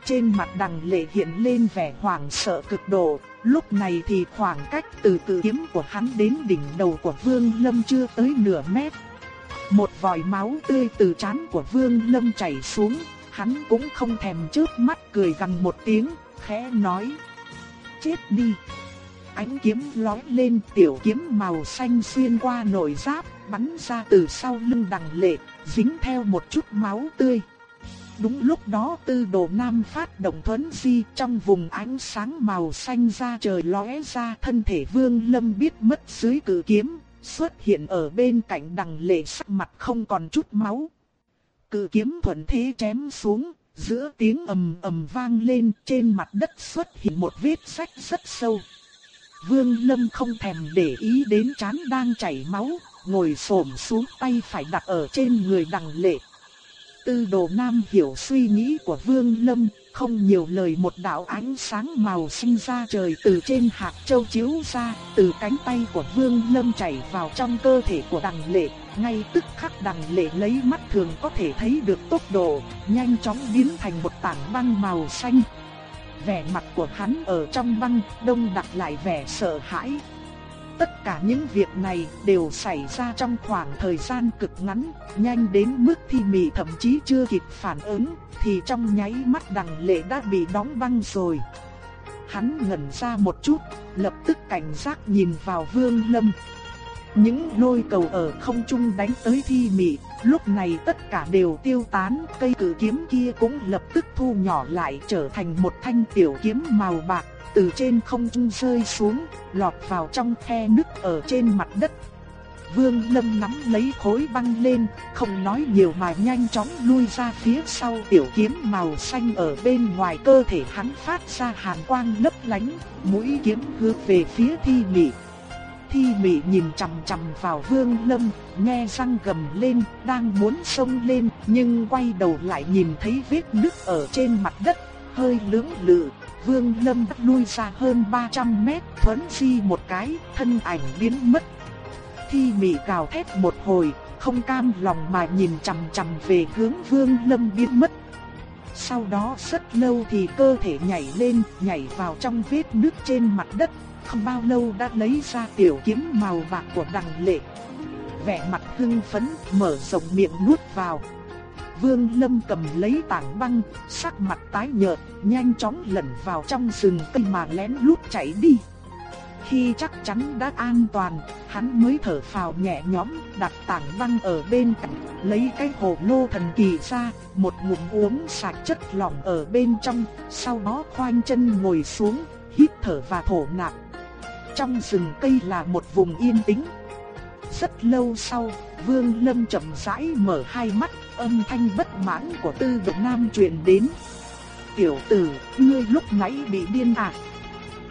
Trên mặt đằng lệ hiện lên vẻ hoảng sợ cực độ, lúc này thì khoảng cách từ cự kiếm của hắn đến đỉnh đầu của Vương Lâm chưa tới nửa mét. Một vòi máu tươi từ trán của Vương Lâm chảy xuống, hắn cũng không thèm chớp mắt cười gần một tiếng, khẽ nói: "Chết đi." Ánh kiếm lói lên, tiểu kiếm màu xanh xuyên qua nội giáp, bắn ra từ sau lưng đằng lệ, dính theo một chút máu tươi. Đúng lúc đó tư đồ nam phát động thuấn di trong vùng ánh sáng màu xanh ra trời lóe ra thân thể vương lâm biết mất dưới cử kiếm, xuất hiện ở bên cạnh đằng lệ sắc mặt không còn chút máu. Cự kiếm thuận thế chém xuống, giữa tiếng ầm ầm vang lên trên mặt đất xuất hiện một vết sách rất sâu. Vương Lâm không thèm để ý đến chán đang chảy máu, ngồi xổm xuống tay phải đặt ở trên người đằng lệ. Tư đồ nam hiểu suy nghĩ của Vương Lâm, không nhiều lời một đạo ánh sáng màu xanh ra trời từ trên hạt châu chiếu ra, từ cánh tay của Vương Lâm chảy vào trong cơ thể của đằng lệ, ngay tức khắc đằng lệ lấy mắt thường có thể thấy được tốc độ, nhanh chóng biến thành một tảng băng màu xanh. Vẻ mặt của hắn ở trong băng đông đặc lại vẻ sợ hãi, Tất cả những việc này đều xảy ra trong khoảng thời gian cực ngắn, nhanh đến mức thi mị thậm chí chưa kịp phản ứng, thì trong nháy mắt đằng lệ đã bị đóng băng rồi. Hắn ngẩn ra một chút, lập tức cảnh giác nhìn vào vương lâm. Những lôi cầu ở không trung đánh tới thi mị, lúc này tất cả đều tiêu tán, cây cử kiếm kia cũng lập tức thu nhỏ lại trở thành một thanh tiểu kiếm màu bạc từ trên không trung rơi xuống, lọt vào trong khe nứt ở trên mặt đất. Vương Lâm nắm lấy khối băng lên, không nói nhiều mà nhanh chóng lui ra phía sau tiểu kiếm màu xanh ở bên ngoài cơ thể hắn phát ra hàn quang lấp lánh, mũi kiếm hướng về phía thi mị. Thi mị nhìn chằm chằm vào Vương Lâm, nghe răng gầm lên, đang muốn xông lên, nhưng quay đầu lại nhìn thấy vết nứt ở trên mặt đất, hơi lưỡng lự, Vương Lâm lui ra hơn 300 mét, thuấn di một cái, thân ảnh biến mất. Thi mị gào thét một hồi, không cam lòng mà nhìn chằm chằm về hướng Vương Lâm biến mất. Sau đó rất lâu thì cơ thể nhảy lên, nhảy vào trong vết nước trên mặt đất, không bao lâu đã lấy ra tiểu kiếm màu bạc của đằng lệ. Vẻ mặt hưng phấn, mở rộng miệng nuốt vào. Vương Lâm cầm lấy tảng băng, sắc mặt tái nhợt, nhanh chóng lẩn vào trong rừng cây mà lén lút chạy đi. Khi chắc chắn đã an toàn, hắn mới thở phào nhẹ nhõm, đặt tảng băng ở bên cạnh, lấy cái hồ lô thần kỳ ra, một ngụm uống sạch chất lỏng ở bên trong, sau đó khoanh chân ngồi xuống, hít thở và thổ nạp. Trong rừng cây là một vùng yên tĩnh. Rất lâu sau, Vương Lâm chậm rãi mở hai mắt, âm thanh bất mãn của Tư Độc Nam truyền đến. "Tiểu tử, ngươi lúc nãy bị điên à?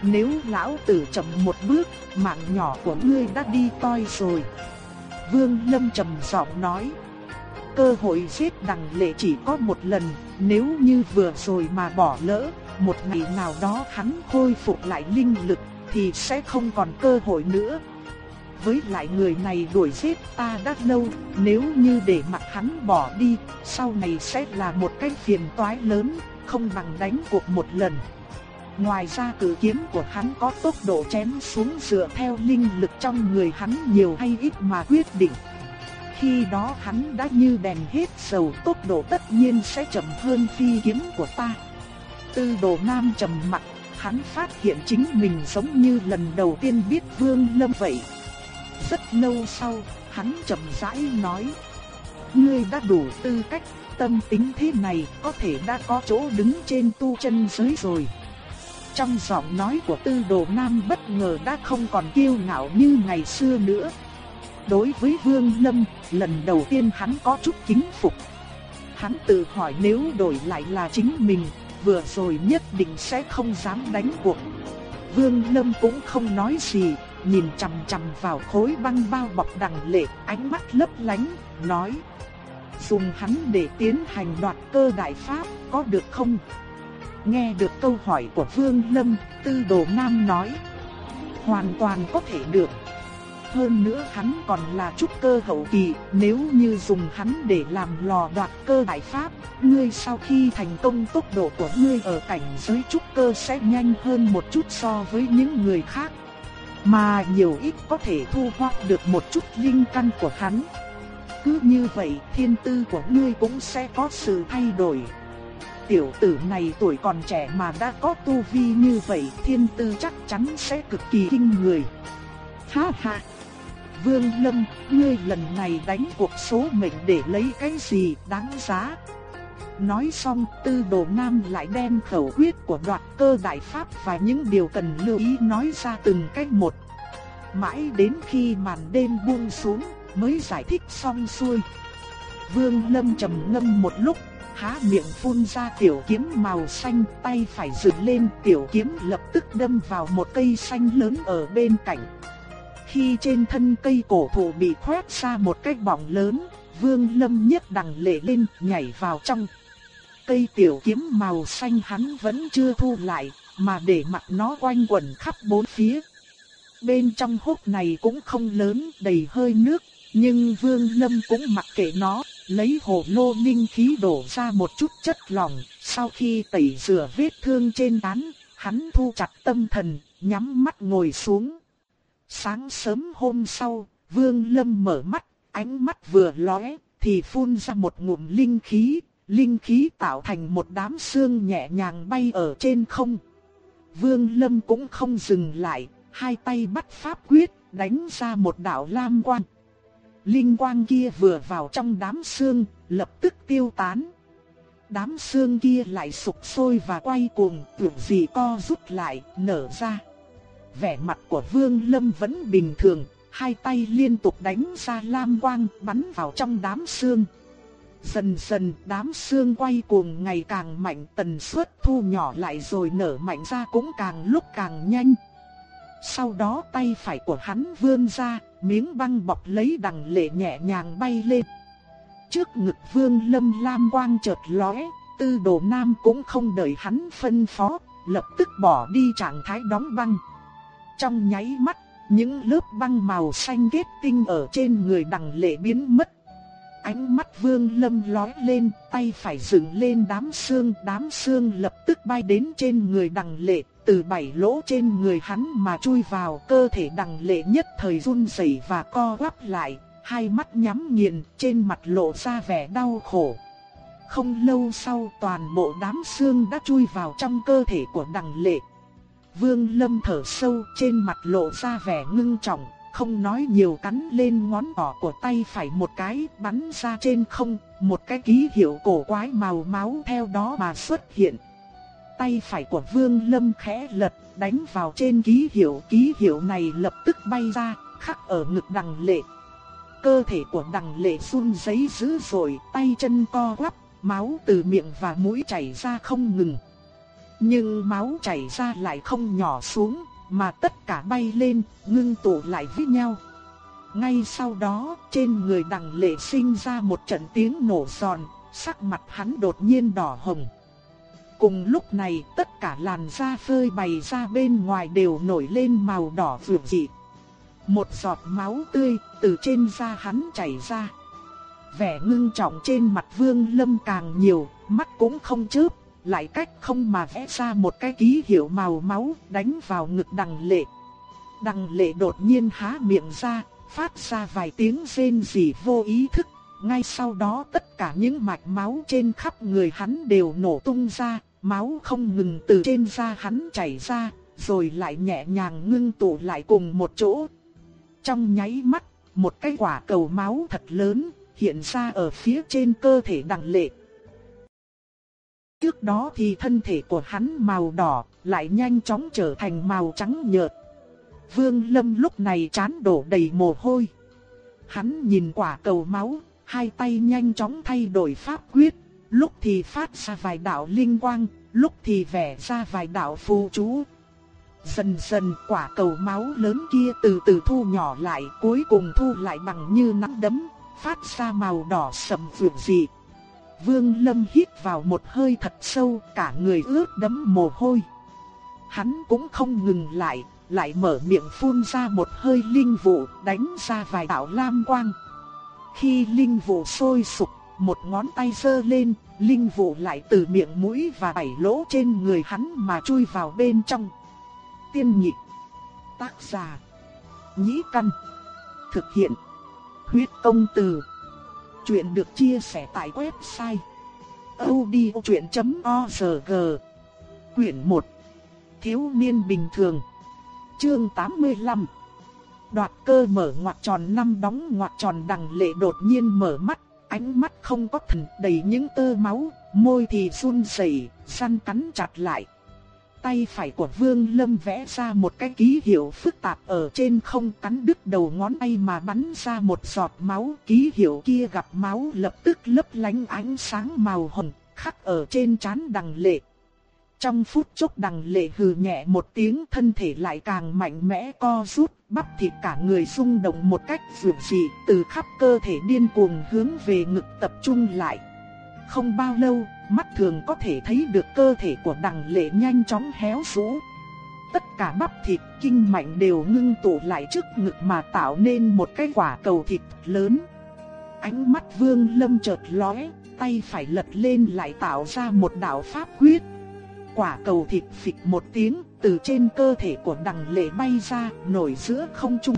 Nếu lão tử chậm một bước, mạng nhỏ của ngươi đã đi toi rồi." Vương Lâm trầm giọng nói. Cơ hội giết đằng lệ chỉ có một lần, nếu như vừa rồi mà bỏ lỡ, một ngày nào đó hắn khôi phục lại linh lực, thì sẽ không còn cơ hội nữa. Với lại người này đuổi giết ta đã lâu, nếu như để mặc hắn bỏ đi, sau này sẽ là một cái phiền toái lớn, không bằng đánh cuộc một lần. Ngoài ra cử kiếm của hắn có tốc độ chém xuống dựa theo linh lực trong người hắn nhiều hay ít mà quyết định. Khi đó hắn đã như đèn hết dầu tốc độ tất nhiên sẽ chậm hơn phi kiếm của ta. Tư đồ nam trầm mặt, hắn phát hiện chính mình giống như lần đầu tiên biết Vương Lâm vậy. Rất lâu sau, hắn chậm rãi nói: "Ngươi đã đủ tư cách, tâm tính thế này có thể đã có chỗ đứng trên tu chân giới rồi." Trong giọng nói của Tư Đồ Nam bất ngờ đã không còn kiêu ngạo như ngày xưa nữa. Đối với Vương Lâm, lần đầu tiên hắn có chút kính phục. Hắn tự hỏi nếu đổi lại là chính mình, vừa rồi nhất định sẽ không dám đánh cuộc. Vương Lâm cũng không nói gì, nhìn chằm chằm vào khối băng bao bọc đằng lệ, ánh mắt lấp lánh, nói: "Dùng hắn để tiến hành đoạt cơ đại pháp, có được không?" Nghe được câu hỏi của Vương Lâm, Tư Đồ Nam nói: "Hoàn toàn có thể được." Hơn nữa hắn còn là trúc cơ hậu kỳ, nếu như dùng hắn để làm lò đoạt cơ đại pháp, ngươi sau khi thành công tốc độ của ngươi ở cảnh giới trúc cơ sẽ nhanh hơn một chút so với những người khác. Mà nhiều ít có thể thu hoạch được một chút linh căn của hắn. Cứ như vậy thiên tư của ngươi cũng sẽ có sự thay đổi. Tiểu tử này tuổi còn trẻ mà đã có tu vi như vậy thiên tư chắc chắn sẽ cực kỳ kinh người. Ha ha! Vương Lâm, ngươi lần này đánh cuộc số mệnh để lấy cái gì đáng giá? Nói xong, tư đồ nam lại đem khẩu quyết của đoạt cơ đại pháp và những điều cần lưu ý nói ra từng cách một. Mãi đến khi màn đêm buông xuống, mới giải thích xong xuôi. Vương Lâm trầm ngâm một lúc, há miệng phun ra tiểu kiếm màu xanh, tay phải dựng lên, tiểu kiếm lập tức đâm vào một cây xanh lớn ở bên cạnh. Khi trên thân cây cổ thụ bị khoét ra một cái bọng lớn, Vương Lâm nhếch đằng lệ lên, nhảy vào trong. Cây tiểu kiếm màu xanh hắn vẫn chưa thu lại, mà để mặc nó quanh quẩn khắp bốn phía. Bên trong hốc này cũng không lớn, đầy hơi nước, nhưng Vương Lâm cũng mặc kệ nó, lấy hồ lô linh khí đổ ra một chút chất lỏng, sau khi tẩy rửa vết thương trên trán, hắn thu chặt tâm thần, nhắm mắt ngồi xuống. Sáng sớm hôm sau, Vương Lâm mở mắt, ánh mắt vừa lóe, thì phun ra một ngụm linh khí, linh khí tạo thành một đám xương nhẹ nhàng bay ở trên không. Vương Lâm cũng không dừng lại, hai tay bắt pháp quyết, đánh ra một đạo lam quang. Linh quang kia vừa vào trong đám xương lập tức tiêu tán. Đám xương kia lại sụp sôi và quay cuồng, tưởng gì co rút lại, nở ra vẻ mặt của Vương Lâm vẫn bình thường, hai tay liên tục đánh ra lam quang bắn vào trong đám xương. Dần dần đám xương quay cuồng ngày càng mạnh tần suất thu nhỏ lại rồi nở mạnh ra cũng càng lúc càng nhanh. Sau đó tay phải của hắn vươn ra, miếng băng bọc lấy đằng lệ nhẹ nhàng bay lên. Trước ngực vương lâm lam quang chợt lóe, tư đồ nam cũng không đợi hắn phân phó, lập tức bỏ đi trạng thái đóng băng. Trong nháy mắt, những lớp băng màu xanh kết tinh ở trên người đằng lệ biến mất. Ánh mắt vương lâm lói lên, tay phải dựng lên đám xương, đám xương lập tức bay đến trên người đằng lệ, từ bảy lỗ trên người hắn mà chui vào cơ thể đằng lệ nhất thời run rẩy và co quắp lại, hai mắt nhắm nghiền, trên mặt lộ ra vẻ đau khổ. Không lâu sau toàn bộ đám xương đã chui vào trong cơ thể của đằng lệ, Vương Lâm thở sâu trên mặt lộ ra vẻ ngưng trọng, không nói nhiều cắn lên ngón trỏ của tay phải một cái bắn ra trên không, một cái ký hiệu cổ quái màu máu theo đó mà xuất hiện. Tay phải của Vương Lâm khẽ lật, đánh vào trên ký hiệu, ký hiệu này lập tức bay ra, khắc ở ngực đằng lệ. Cơ thể của đằng lệ run rẩy dữ dội, tay chân co quắp, máu từ miệng và mũi chảy ra không ngừng. Nhưng máu chảy ra lại không nhỏ xuống, mà tất cả bay lên, ngưng tụ lại với nhau. Ngay sau đó, trên người đằng lệ sinh ra một trận tiếng nổ giòn, sắc mặt hắn đột nhiên đỏ hồng. Cùng lúc này tất cả làn da phơi bày ra bên ngoài đều nổi lên màu đỏ vượt dị. Một giọt máu tươi từ trên da hắn chảy ra. Vẻ ngưng trọng trên mặt vương lâm càng nhiều, mắt cũng không chớp, lại cách không mà vẽ ra một cái ký hiệu màu máu đánh vào ngực đằng lệ. Đằng lệ đột nhiên há miệng ra, phát ra vài tiếng rên rỉ vô ý thức. Ngay sau đó tất cả những mạch máu trên khắp người hắn đều nổ tung ra, máu không ngừng từ trên da hắn chảy ra, rồi lại nhẹ nhàng ngưng tụ lại cùng một chỗ. Trong nháy mắt, một cái quả cầu máu thật lớn hiện ra ở phía trên cơ thể đằng lệ. Trước đó thì thân thể của hắn màu đỏ, lại nhanh chóng trở thành màu trắng nhợt. Vương Lâm lúc này chán đổ đầy mồ hôi. Hắn nhìn quả cầu máu, hai tay nhanh chóng thay đổi pháp quyết, lúc thì phát ra vài đạo linh quang, lúc thì vẽ ra vài đạo phù chú. Dần dần quả cầu máu lớn kia từ từ thu nhỏ lại, cuối cùng thu lại bằng như nắm đấm, phát ra màu đỏ sậm vượng dị. Vương Lâm hít vào một hơi thật sâu, cả người ướt đẫm mồ hôi. Hắn cũng không ngừng lại, lại mở miệng phun ra một hơi linh vụ, đánh ra vài đạo lam quang. Khi linh vụ sôi sục, một ngón tay giơ lên, linh vụ lại từ miệng mũi và bảy lỗ trên người hắn mà chui vào bên trong. Tiên nhị tác giả, nhĩ căn, thực hiện, huyết công từ. Chuyện được chia sẻ tại website odchuyện.org Quyển 1 Thiếu niên bình thường. Chương 85 Đoạt cơ mở ngoặc tròn năm đóng ngoặc tròn đằng lệ đột nhiên mở mắt Ánh mắt không có thần đầy những tơ máu Môi thì run rẩy, săn cắn chặt lại tay phải của Vương Lâm vẽ ra một cái ký hiệu phức tạp ở trên không cắn đứt đầu ngón tay mà bắn ra một giọt máu. Ký hiệu kia gặp máu lập tức lấp lánh ánh sáng màu hồng khắc ở trên trán đằng lệ. Trong phút chốc đằng lệ hừ nhẹ một tiếng thân thể lại càng mạnh mẽ co rút, bắp thịt cả người rung động một cách dường dị, từ khắp cơ thể điên cuồng hướng về ngực tập trung lại. Không bao lâu, mắt thường có thể thấy được cơ thể của đằng lệ nhanh chóng héo rũ. Tất cả bắp thịt kinh mạnh đều ngưng tụ lại trước ngực mà tạo nên một cái quả cầu thịt lớn. Ánh mắt vương lâm chợt lóe, tay phải lật lên lại tạo ra một đạo pháp quyết. Quả cầu thịt phịch một tiếng từ trên cơ thể của đằng lệ bay ra nổi giữa không trung.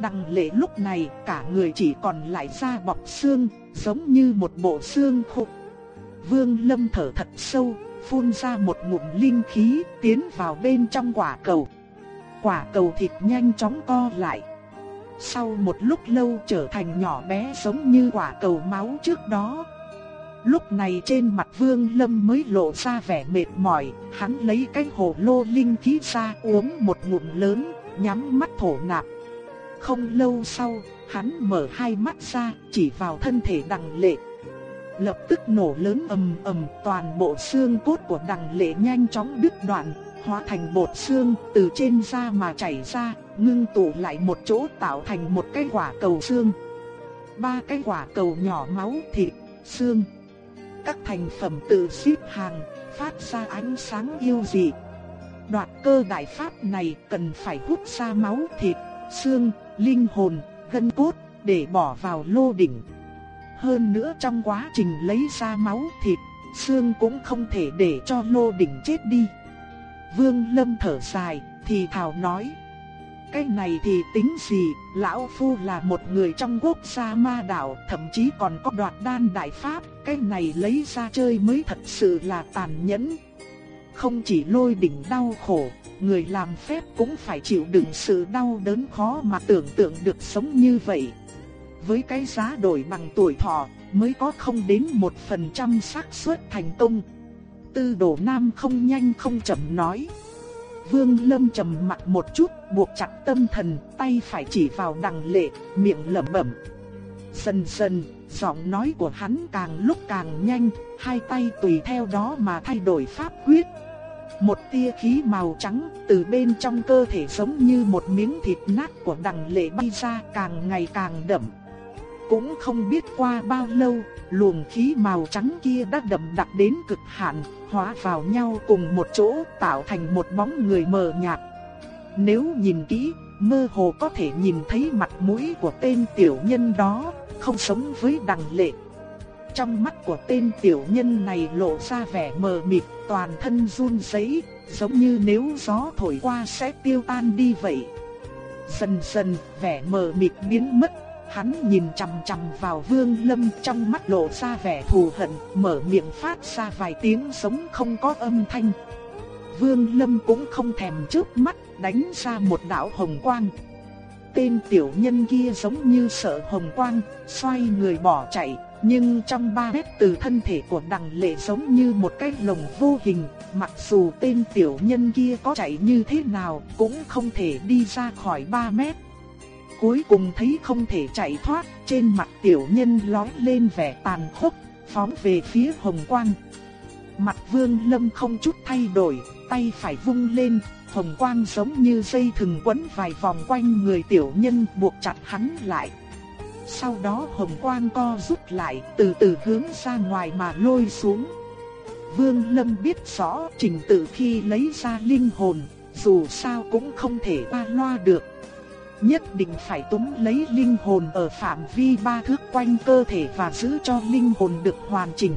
Đằng lệ lúc này cả người chỉ còn lại da bọc xương, giống như một bộ xương khô. Vương Lâm thở thật sâu, phun ra một ngụm linh khí tiến vào bên trong quả cầu. Quả cầu thịt nhanh chóng co lại. Sau một lúc lâu trở thành nhỏ bé giống như quả cầu máu trước đó. Lúc này trên mặt Vương Lâm mới lộ ra vẻ mệt mỏi, hắn lấy cái hồ lô linh khí ra uống một ngụm lớn, nhắm mắt thổ nạp. Không lâu sau, hắn mở hai mắt ra, chỉ vào thân thể đằng lệ. Lập tức nổ lớn ầm ầm, toàn bộ xương cốt của đằng lệ nhanh chóng đứt đoạn, hóa thành bột xương từ trên da mà chảy ra, ngưng tụ lại một chỗ tạo thành một cái quả cầu xương. Ba cái quả cầu nhỏ máu thịt, xương. Các thành phẩm tự xếp hàng, phát ra ánh sáng yêu dị. Đoạt cơ đại pháp này cần phải hút ra máu thịt, xương, linh hồn, gân cốt để bỏ vào lô đỉnh. Hơn nữa trong quá trình lấy ra máu thịt, xương cũng không thể để cho lô đỉnh chết đi. Vương Lâm thở dài, thì thào nói. Cái này thì tính gì, lão phu là một người trong quốc gia ma đạo, thậm chí còn có đoạt đan đại pháp, cái này lấy ra chơi mới thật sự là tàn nhẫn. Không chỉ lôi đỉnh đau khổ, người làm phép cũng phải chịu đựng sự đau đớn khó mà tưởng tượng được sống như vậy. Với cái giá đổi bằng tuổi thọ, mới có không đến một phần trăm xác suất thành công. Tư đồ nam không nhanh không chậm nói. Vương Lâm trầm mặt một chút, buộc chặt tâm thần, tay phải chỉ vào đằng lệ, miệng lẩm bẩm. Dần dần, giọng nói của hắn càng lúc càng nhanh, hai tay tùy theo đó mà thay đổi pháp quyết. Một tia khí màu trắng từ bên trong cơ thể giống như một miếng thịt nát của đằng lệ bay ra càng ngày càng đậm cũng không biết qua bao lâu, luồng khí màu trắng kia đã đậm đặc đến cực hạn, hóa vào nhau cùng một chỗ tạo thành một bóng người mờ nhạt. Nếu nhìn kỹ, mơ hồ có thể nhìn thấy mặt mũi của tên tiểu nhân đó, không sống với đằng lệ. Trong mắt của tên tiểu nhân này lộ ra vẻ mờ mịt, toàn thân run rẩy, giống như nếu gió thổi qua sẽ tiêu tan đi vậy. Dần dần, vẻ mờ mịt biến mất, hắn nhìn chằm chằm vào Vương Lâm trong mắt lộ ra vẻ thù hận, mở miệng phát ra vài tiếng sống không có âm thanh. Vương Lâm cũng không thèm chớp mắt, đánh ra một đạo hồng quang. Tên tiểu nhân kia giống như sợ hồng quang, xoay người bỏ chạy, nhưng trong ba mét từ thân thể của đằng lệ giống như một cái lồng vô hình, mặc dù tên tiểu nhân kia có chạy như thế nào cũng không thể đi ra khỏi ba mét. Cuối cùng thấy không thể chạy thoát, trên mặt tiểu nhân lói lên vẻ tàn khốc, phóng về phía hồng quang. Mặt vương lâm không chút thay đổi, tay phải vung lên, hồng quang giống như dây thừng quấn vài vòng quanh người tiểu nhân buộc chặt hắn lại. Sau đó hồng quang co rút lại, từ từ hướng ra ngoài mà lôi xuống. Vương Lâm biết rõ trình tự khi lấy ra linh hồn, dù sao cũng không thể ba loa được. Nhất định phải túm lấy linh hồn ở phạm vi ba thước quanh cơ thể và giữ cho linh hồn được hoàn chỉnh.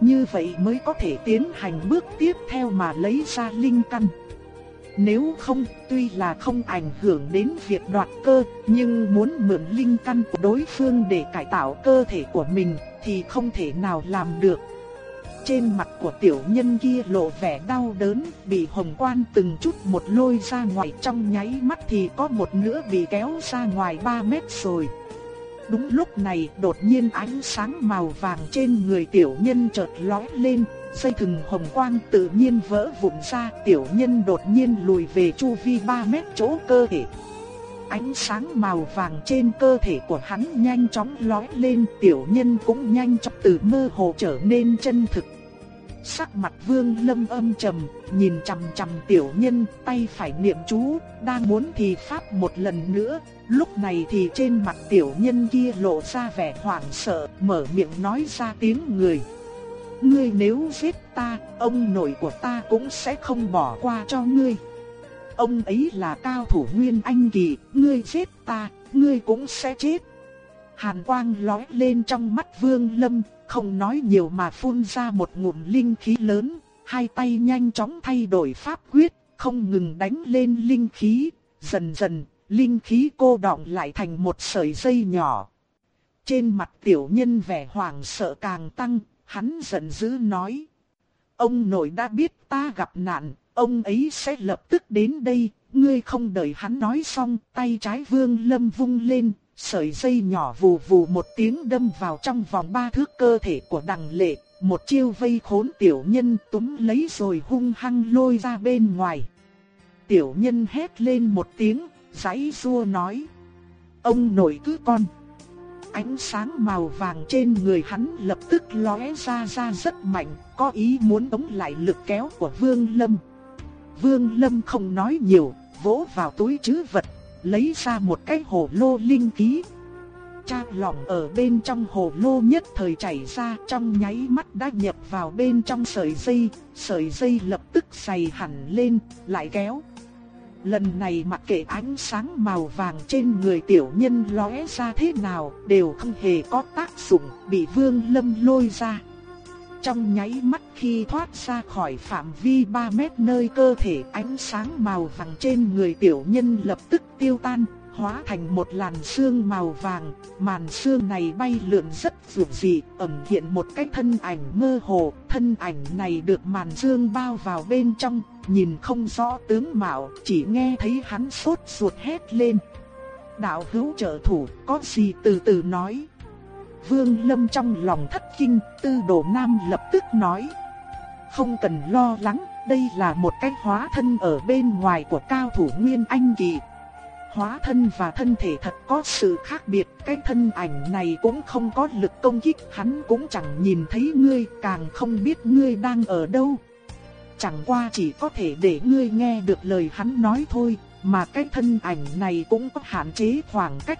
Như vậy mới có thể tiến hành bước tiếp theo mà lấy ra linh căn. Nếu không, tuy là không ảnh hưởng đến việc đoạt cơ, nhưng muốn mượn linh căn của đối phương để cải tạo cơ thể của mình thì không thể nào làm được. Trên mặt của tiểu nhân kia lộ vẻ đau đớn, bị hồng quan từng chút một lôi ra ngoài trong nháy mắt thì có một nửa bị kéo ra ngoài 3 mét rồi. Đúng lúc này đột nhiên ánh sáng màu vàng trên người tiểu nhân chợt lóe lên, dây thừng hồng quang tự nhiên vỡ vụn ra, tiểu nhân đột nhiên lùi về chu vi 3 mét chỗ cơ thể. Ánh sáng màu vàng trên cơ thể của hắn nhanh chóng lói lên, tiểu nhân cũng nhanh chóng từ mơ hồ trở nên chân thực. Sắc mặt vương lâm âm trầm, nhìn chằm chằm tiểu nhân, tay phải niệm chú, đang muốn thì pháp một lần nữa, lúc này thì trên mặt tiểu nhân kia lộ ra vẻ hoảng sợ, mở miệng nói ra tiếng người. Ngươi nếu giết ta, ông nội của ta cũng sẽ không bỏ qua cho ngươi. Ông ấy là cao thủ nguyên anh kỳ, ngươi giết ta, ngươi cũng sẽ chết. Hàn quang lóe lên trong mắt vương lâm, không nói nhiều mà phun ra một ngụm linh khí lớn, hai tay nhanh chóng thay đổi pháp quyết, không ngừng đánh lên linh khí, dần dần, linh khí cô đọng lại thành một sợi dây nhỏ. Trên mặt tiểu nhân vẻ hoảng sợ càng tăng, hắn giận dữ nói. Ông nội đã biết ta gặp nạn, ông ấy sẽ lập tức đến đây, ngươi không đợi hắn nói xong, tay trái vương lâm vung lên, sợi dây nhỏ vù vù một tiếng đâm vào trong vòng ba thước cơ thể của đằng lệ, một chiêu vây khốn tiểu nhân túm lấy rồi hung hăng lôi ra bên ngoài. Tiểu nhân hét lên một tiếng, giấy rua nói. Ông nội cứ con. Ánh sáng màu vàng trên người hắn lập tức lóe ra ra rất mạnh, có ý muốn tống lại lực kéo của Vương Lâm. Vương Lâm không nói nhiều, vỗ vào túi trữ vật lấy ra một cái hồ lô linh khí. Trang lỏng ở bên trong hồ lô nhất thời chảy ra trong nháy mắt đã nhập vào bên trong sợi dây, sợi dây lập tức dày hẳn lên, lại kéo. Lần này mặc kệ ánh sáng màu vàng trên người tiểu nhân lóe ra thế nào đều không hề có tác dụng bị vương lâm lôi ra. Trong nháy mắt khi thoát ra khỏi phạm vi 3 mét nơi cơ thể ánh sáng màu vàng trên người tiểu nhân lập tức tiêu tan, hóa thành một làn xương màu vàng, màn xương này bay lượn rất dù dị, ẩn hiện một cái thân ảnh mơ hồ, thân ảnh này được màn xương bao vào bên trong, nhìn không rõ tướng mạo, chỉ nghe thấy hắn sốt ruột hét lên. Đạo hữu trợ thủ, có gì từ từ nói. Vương Lâm trong lòng thất kinh, tư đồ nam lập tức nói. Không cần lo lắng, đây là một cái hóa thân ở bên ngoài của cao thủ Nguyên Anh Kỳ. Hóa thân và thân thể thật có sự khác biệt, cái thân ảnh này cũng không có lực công kích, hắn cũng chẳng nhìn thấy ngươi, càng không biết ngươi đang ở đâu. Chẳng qua chỉ có thể để ngươi nghe được lời hắn nói thôi, mà cái thân ảnh này cũng có hạn chế khoảng cách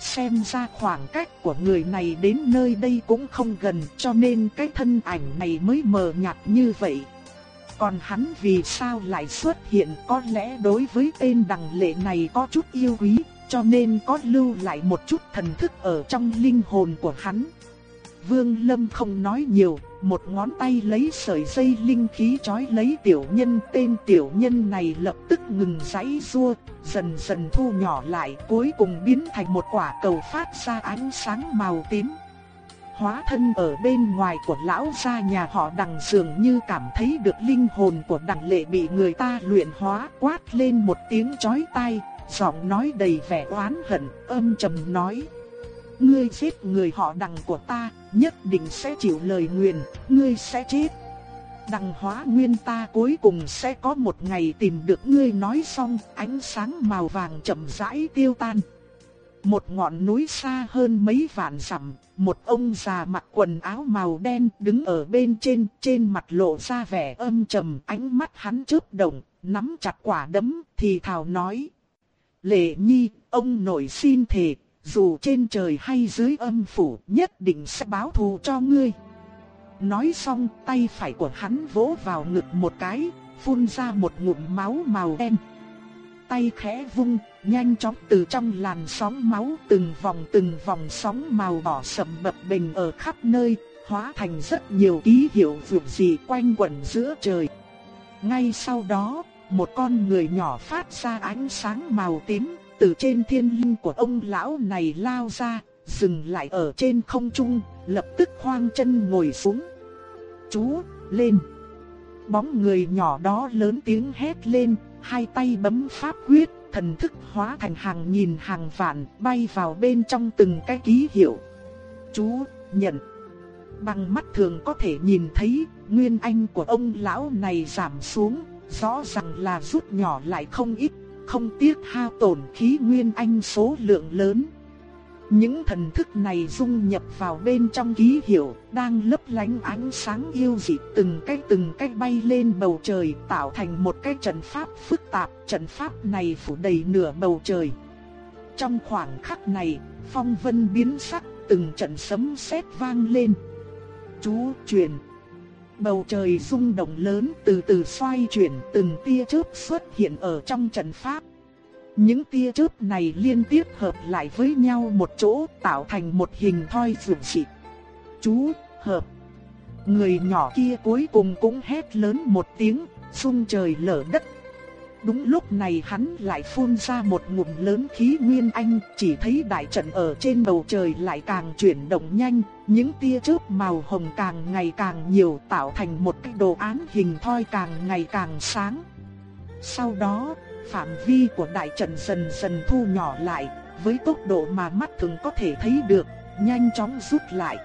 xem ra khoảng cách của người này đến nơi đây cũng không gần cho nên cái thân ảnh này mới mờ nhạt như vậy. Còn hắn vì sao lại xuất hiện có lẽ đối với tên đằng lệ này có chút yêu quý, cho nên có lưu lại một chút thần thức ở trong linh hồn của hắn. Vương Lâm không nói nhiều, một ngón tay lấy sợi dây linh khí trói lấy tiểu nhân tên tiểu nhân này lập tức ngừng giãy rua, dần dần thu nhỏ lại cuối cùng biến thành một quả cầu phát ra ánh sáng màu tím. Hóa thân ở bên ngoài của lão gia nhà họ đằng dường như cảm thấy được linh hồn của đằng lệ bị người ta luyện hóa quát lên một tiếng chói tai, giọng nói đầy vẻ oán hận, âm trầm nói. Ngươi giết người họ đằng của ta, nhất định sẽ chịu lời nguyền, ngươi sẽ chết. Đằng hóa nguyên ta cuối cùng sẽ có một ngày tìm được ngươi nói xong, ánh sáng màu vàng chậm rãi tiêu tan. Một ngọn núi xa hơn mấy vạn dặm, một ông già mặc quần áo màu đen đứng ở bên trên, trên mặt lộ ra vẻ âm trầm, ánh mắt hắn chớp động, nắm chặt quả đấm, thì thào nói. Lệ nhi, ông nội xin thề, dù trên trời hay dưới âm phủ nhất định sẽ báo thù cho ngươi. Nói xong tay phải của hắn vỗ vào ngực một cái, phun ra một ngụm máu màu đen. Tay khẽ vung, nhanh chóng từ trong làn sóng máu từng vòng từng vòng sóng màu đỏ sầm bập bềnh ở khắp nơi, hóa thành rất nhiều ký hiệu vượt gì quanh quẩn giữa trời. Ngay sau đó, một con người nhỏ phát ra ánh sáng màu tím, từ trên thiên linh của ông lão này lao ra, dừng lại ở trên không trung, lập tức khoang chân ngồi xuống. Chú, lên! Bóng người nhỏ đó lớn tiếng hét lên, hai tay bấm pháp quyết, thần thức hóa thành hàng nghìn hàng vạn, bay vào bên trong từng cái ký hiệu. Chú, nhận! Bằng mắt thường có thể nhìn thấy, nguyên anh của ông lão này giảm xuống, rõ ràng là rút nhỏ lại không ít không tiếc hao tổn khí nguyên anh số lượng lớn. Những thần thức này dung nhập vào bên trong ký hiệu, đang lấp lánh ánh sáng yêu dị từng cái từng cái bay lên bầu trời tạo thành một cái trận pháp phức tạp, trận pháp này phủ đầy nửa bầu trời. Trong khoảng khắc này, phong vân biến sắc, từng trận sấm sét vang lên. Chú truyền Bầu trời rung động lớn từ từ xoay chuyển từng tia chớp xuất hiện ở trong trận pháp. Những tia chớp này liên tiếp hợp lại với nhau một chỗ tạo thành một hình thoi rượu xịt. Chú, hợp. Người nhỏ kia cuối cùng cũng hét lớn một tiếng, xung trời lở đất. Đúng lúc này hắn lại phun ra một ngụm lớn khí nguyên anh, chỉ thấy đại trận ở trên bầu trời lại càng chuyển động nhanh, những tia chớp màu hồng càng ngày càng nhiều tạo thành một cái đồ án hình thoi càng ngày càng sáng. Sau đó, phạm vi của đại trận dần dần thu nhỏ lại, với tốc độ mà mắt thường có thể thấy được, nhanh chóng rút lại.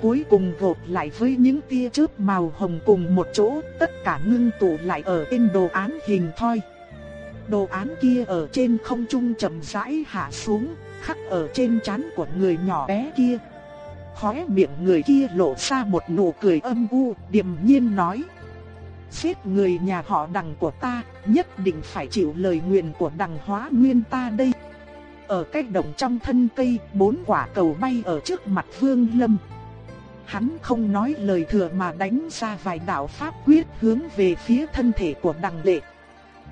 Cuối cùng gộp lại với những tia chớp màu hồng cùng một chỗ, tất cả ngưng tụ lại ở trên đồ án hình thoi. Đồ án kia ở trên không trung chậm rãi hạ xuống, khắc ở trên trán của người nhỏ bé kia. Khóe miệng người kia lộ ra một nụ cười âm u, điềm nhiên nói: Giết người nhà họ đằng của ta, nhất định phải chịu lời nguyện của đằng hóa nguyên ta đây. Ở cách động trong thân cây, bốn quả cầu bay ở trước mặt Vương Lâm. Hắn không nói lời thừa mà đánh ra vài đạo pháp quyết hướng về phía thân thể của đằng lệ.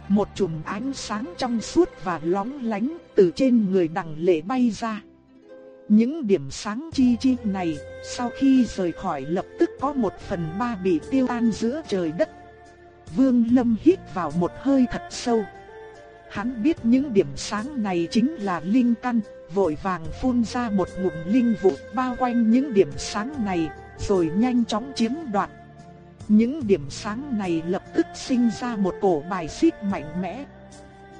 Một chùm ánh sáng trong suốt và lóng lánh từ trên người đằng lệ bay ra. Những điểm sáng chi chi này, sau khi rời khỏi lập tức có một phần ba bị tiêu tan giữa trời đất. Vương Lâm hít vào một hơi thật sâu. Hắn biết những điểm sáng này chính là linh căn, vội vàng phun ra một ngụm linh vụ bao quanh những điểm sáng này, rồi nhanh chóng chiếm đoạt. Những điểm sáng này lập tức sinh ra một cổ bài xích mạnh mẽ.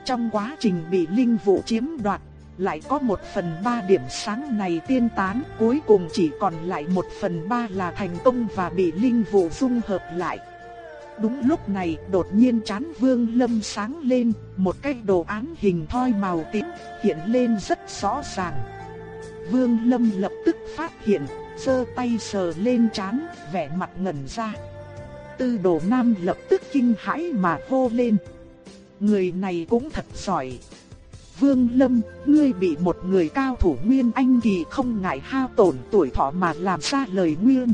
Trong quá trình bị linh vụ chiếm đoạt, lại có một phần ba điểm sáng này tiên tán, cuối cùng chỉ còn lại một phần ba là thành công và bị linh vụ dung hợp lại. Đúng lúc này đột nhiên chán vương lâm sáng lên, một cái đồ án hình thoi màu tím hiện lên rất rõ ràng. Vương lâm lập tức phát hiện, giơ tay sờ lên chán, vẻ mặt ngẩn ra. Tư đồ nam lập tức kinh hãi mà hô lên. Người này cũng thật giỏi. Vương Lâm, ngươi bị một người cao thủ Nguyên Anh kỳ không ngại hao tổn tuổi thọ mà làm ra lời nguyên.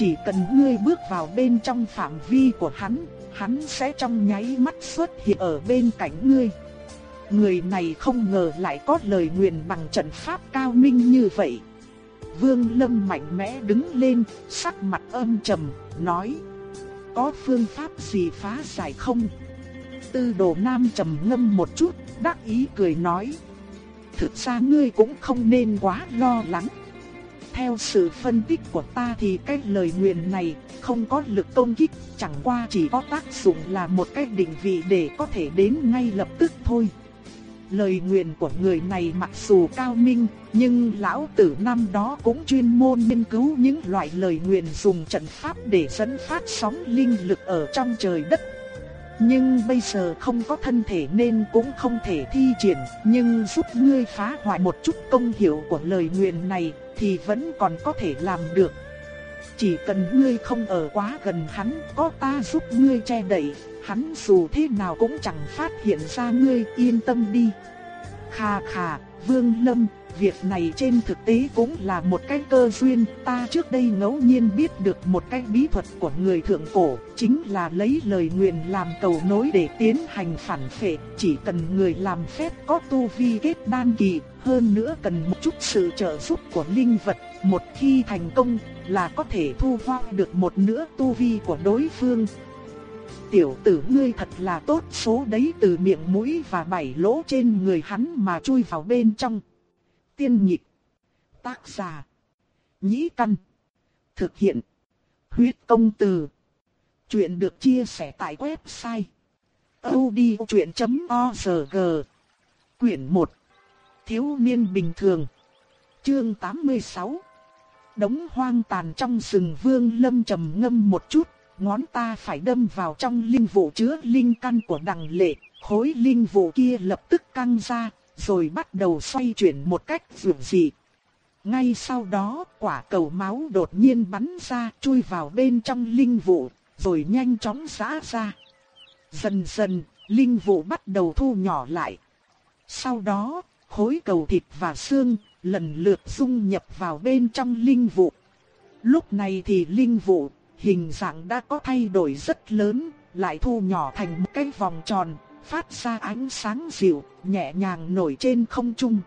Chỉ cần ngươi bước vào bên trong phạm vi của hắn, hắn sẽ trong nháy mắt xuất hiện ở bên cạnh ngươi. Người này không ngờ lại có lời nguyền bằng trận pháp cao minh như vậy. Vương Lâm mạnh mẽ đứng lên, sắc mặt âm trầm, nói: "Có phương pháp gì phá giải không?" Tư Đồ Nam trầm ngâm một chút, đắc ý cười nói: "Thực ra ngươi cũng không nên quá lo lắng. Theo sự phân tích của ta thì cái lời nguyền này không có lực công kích, chẳng qua chỉ có tác dụng là một cái định vị để có thể đến ngay lập tức thôi." Lời nguyện của người này mặc dù cao minh, nhưng lão tử năm đó cũng chuyên môn nghiên cứu những loại lời nguyện dùng trận pháp để dẫn phát sóng linh lực ở trong trời đất. Nhưng bây giờ không có thân thể nên cũng không thể thi triển, nhưng giúp ngươi phá hoại một chút công hiệu của lời nguyện này thì vẫn còn có thể làm được. Chỉ cần ngươi không ở quá gần hắn, có ta giúp ngươi che đậy, hắn dù thế nào cũng chẳng phát hiện ra ngươi yên tâm đi. Khà khà, Vương Lâm, việc này trên thực tế cũng là một cái cơ duyên, ta trước đây ngẫu nhiên biết được một cái bí thuật của người thượng cổ, chính là lấy lời nguyện làm cầu nối để tiến hành phản phệ, chỉ cần người làm phép có tu vi kết đan kỳ, hơn nữa cần một chút sự trợ giúp của linh vật, một khi thành công là có thể thu hoạch được một nửa tu vi của đối phương, tiểu tử ngươi thật là tốt. Số đấy từ miệng mũi và bảy lỗ trên người hắn mà chui vào bên trong. Tiên nhịp. Tác giả. Nhĩ căn. Thực hiện. Huyết công từ. Chuyện được chia sẻ tại website. odchuyện.org Quyển 1. Thiếu niên bình thường. Chương 86. Đống hoang tàn trong rừng vương lâm trầm ngâm một chút ngón ta phải đâm vào trong linh vụ chứa linh căn của đằng lệ, khối linh vụ kia lập tức căng ra, rồi bắt đầu xoay chuyển một cách dữ dị. Ngay sau đó, quả cầu máu đột nhiên bắn ra, chui vào bên trong linh vụ, rồi nhanh chóng rã ra. Dần dần, linh vụ bắt đầu thu nhỏ lại. Sau đó, khối cầu thịt và xương lần lượt dung nhập vào bên trong linh vụ. Lúc này thì linh vụ hình dạng đã có thay đổi rất lớn, lại thu nhỏ thành một cái vòng tròn, phát ra ánh sáng dịu, nhẹ nhàng nổi trên không trung.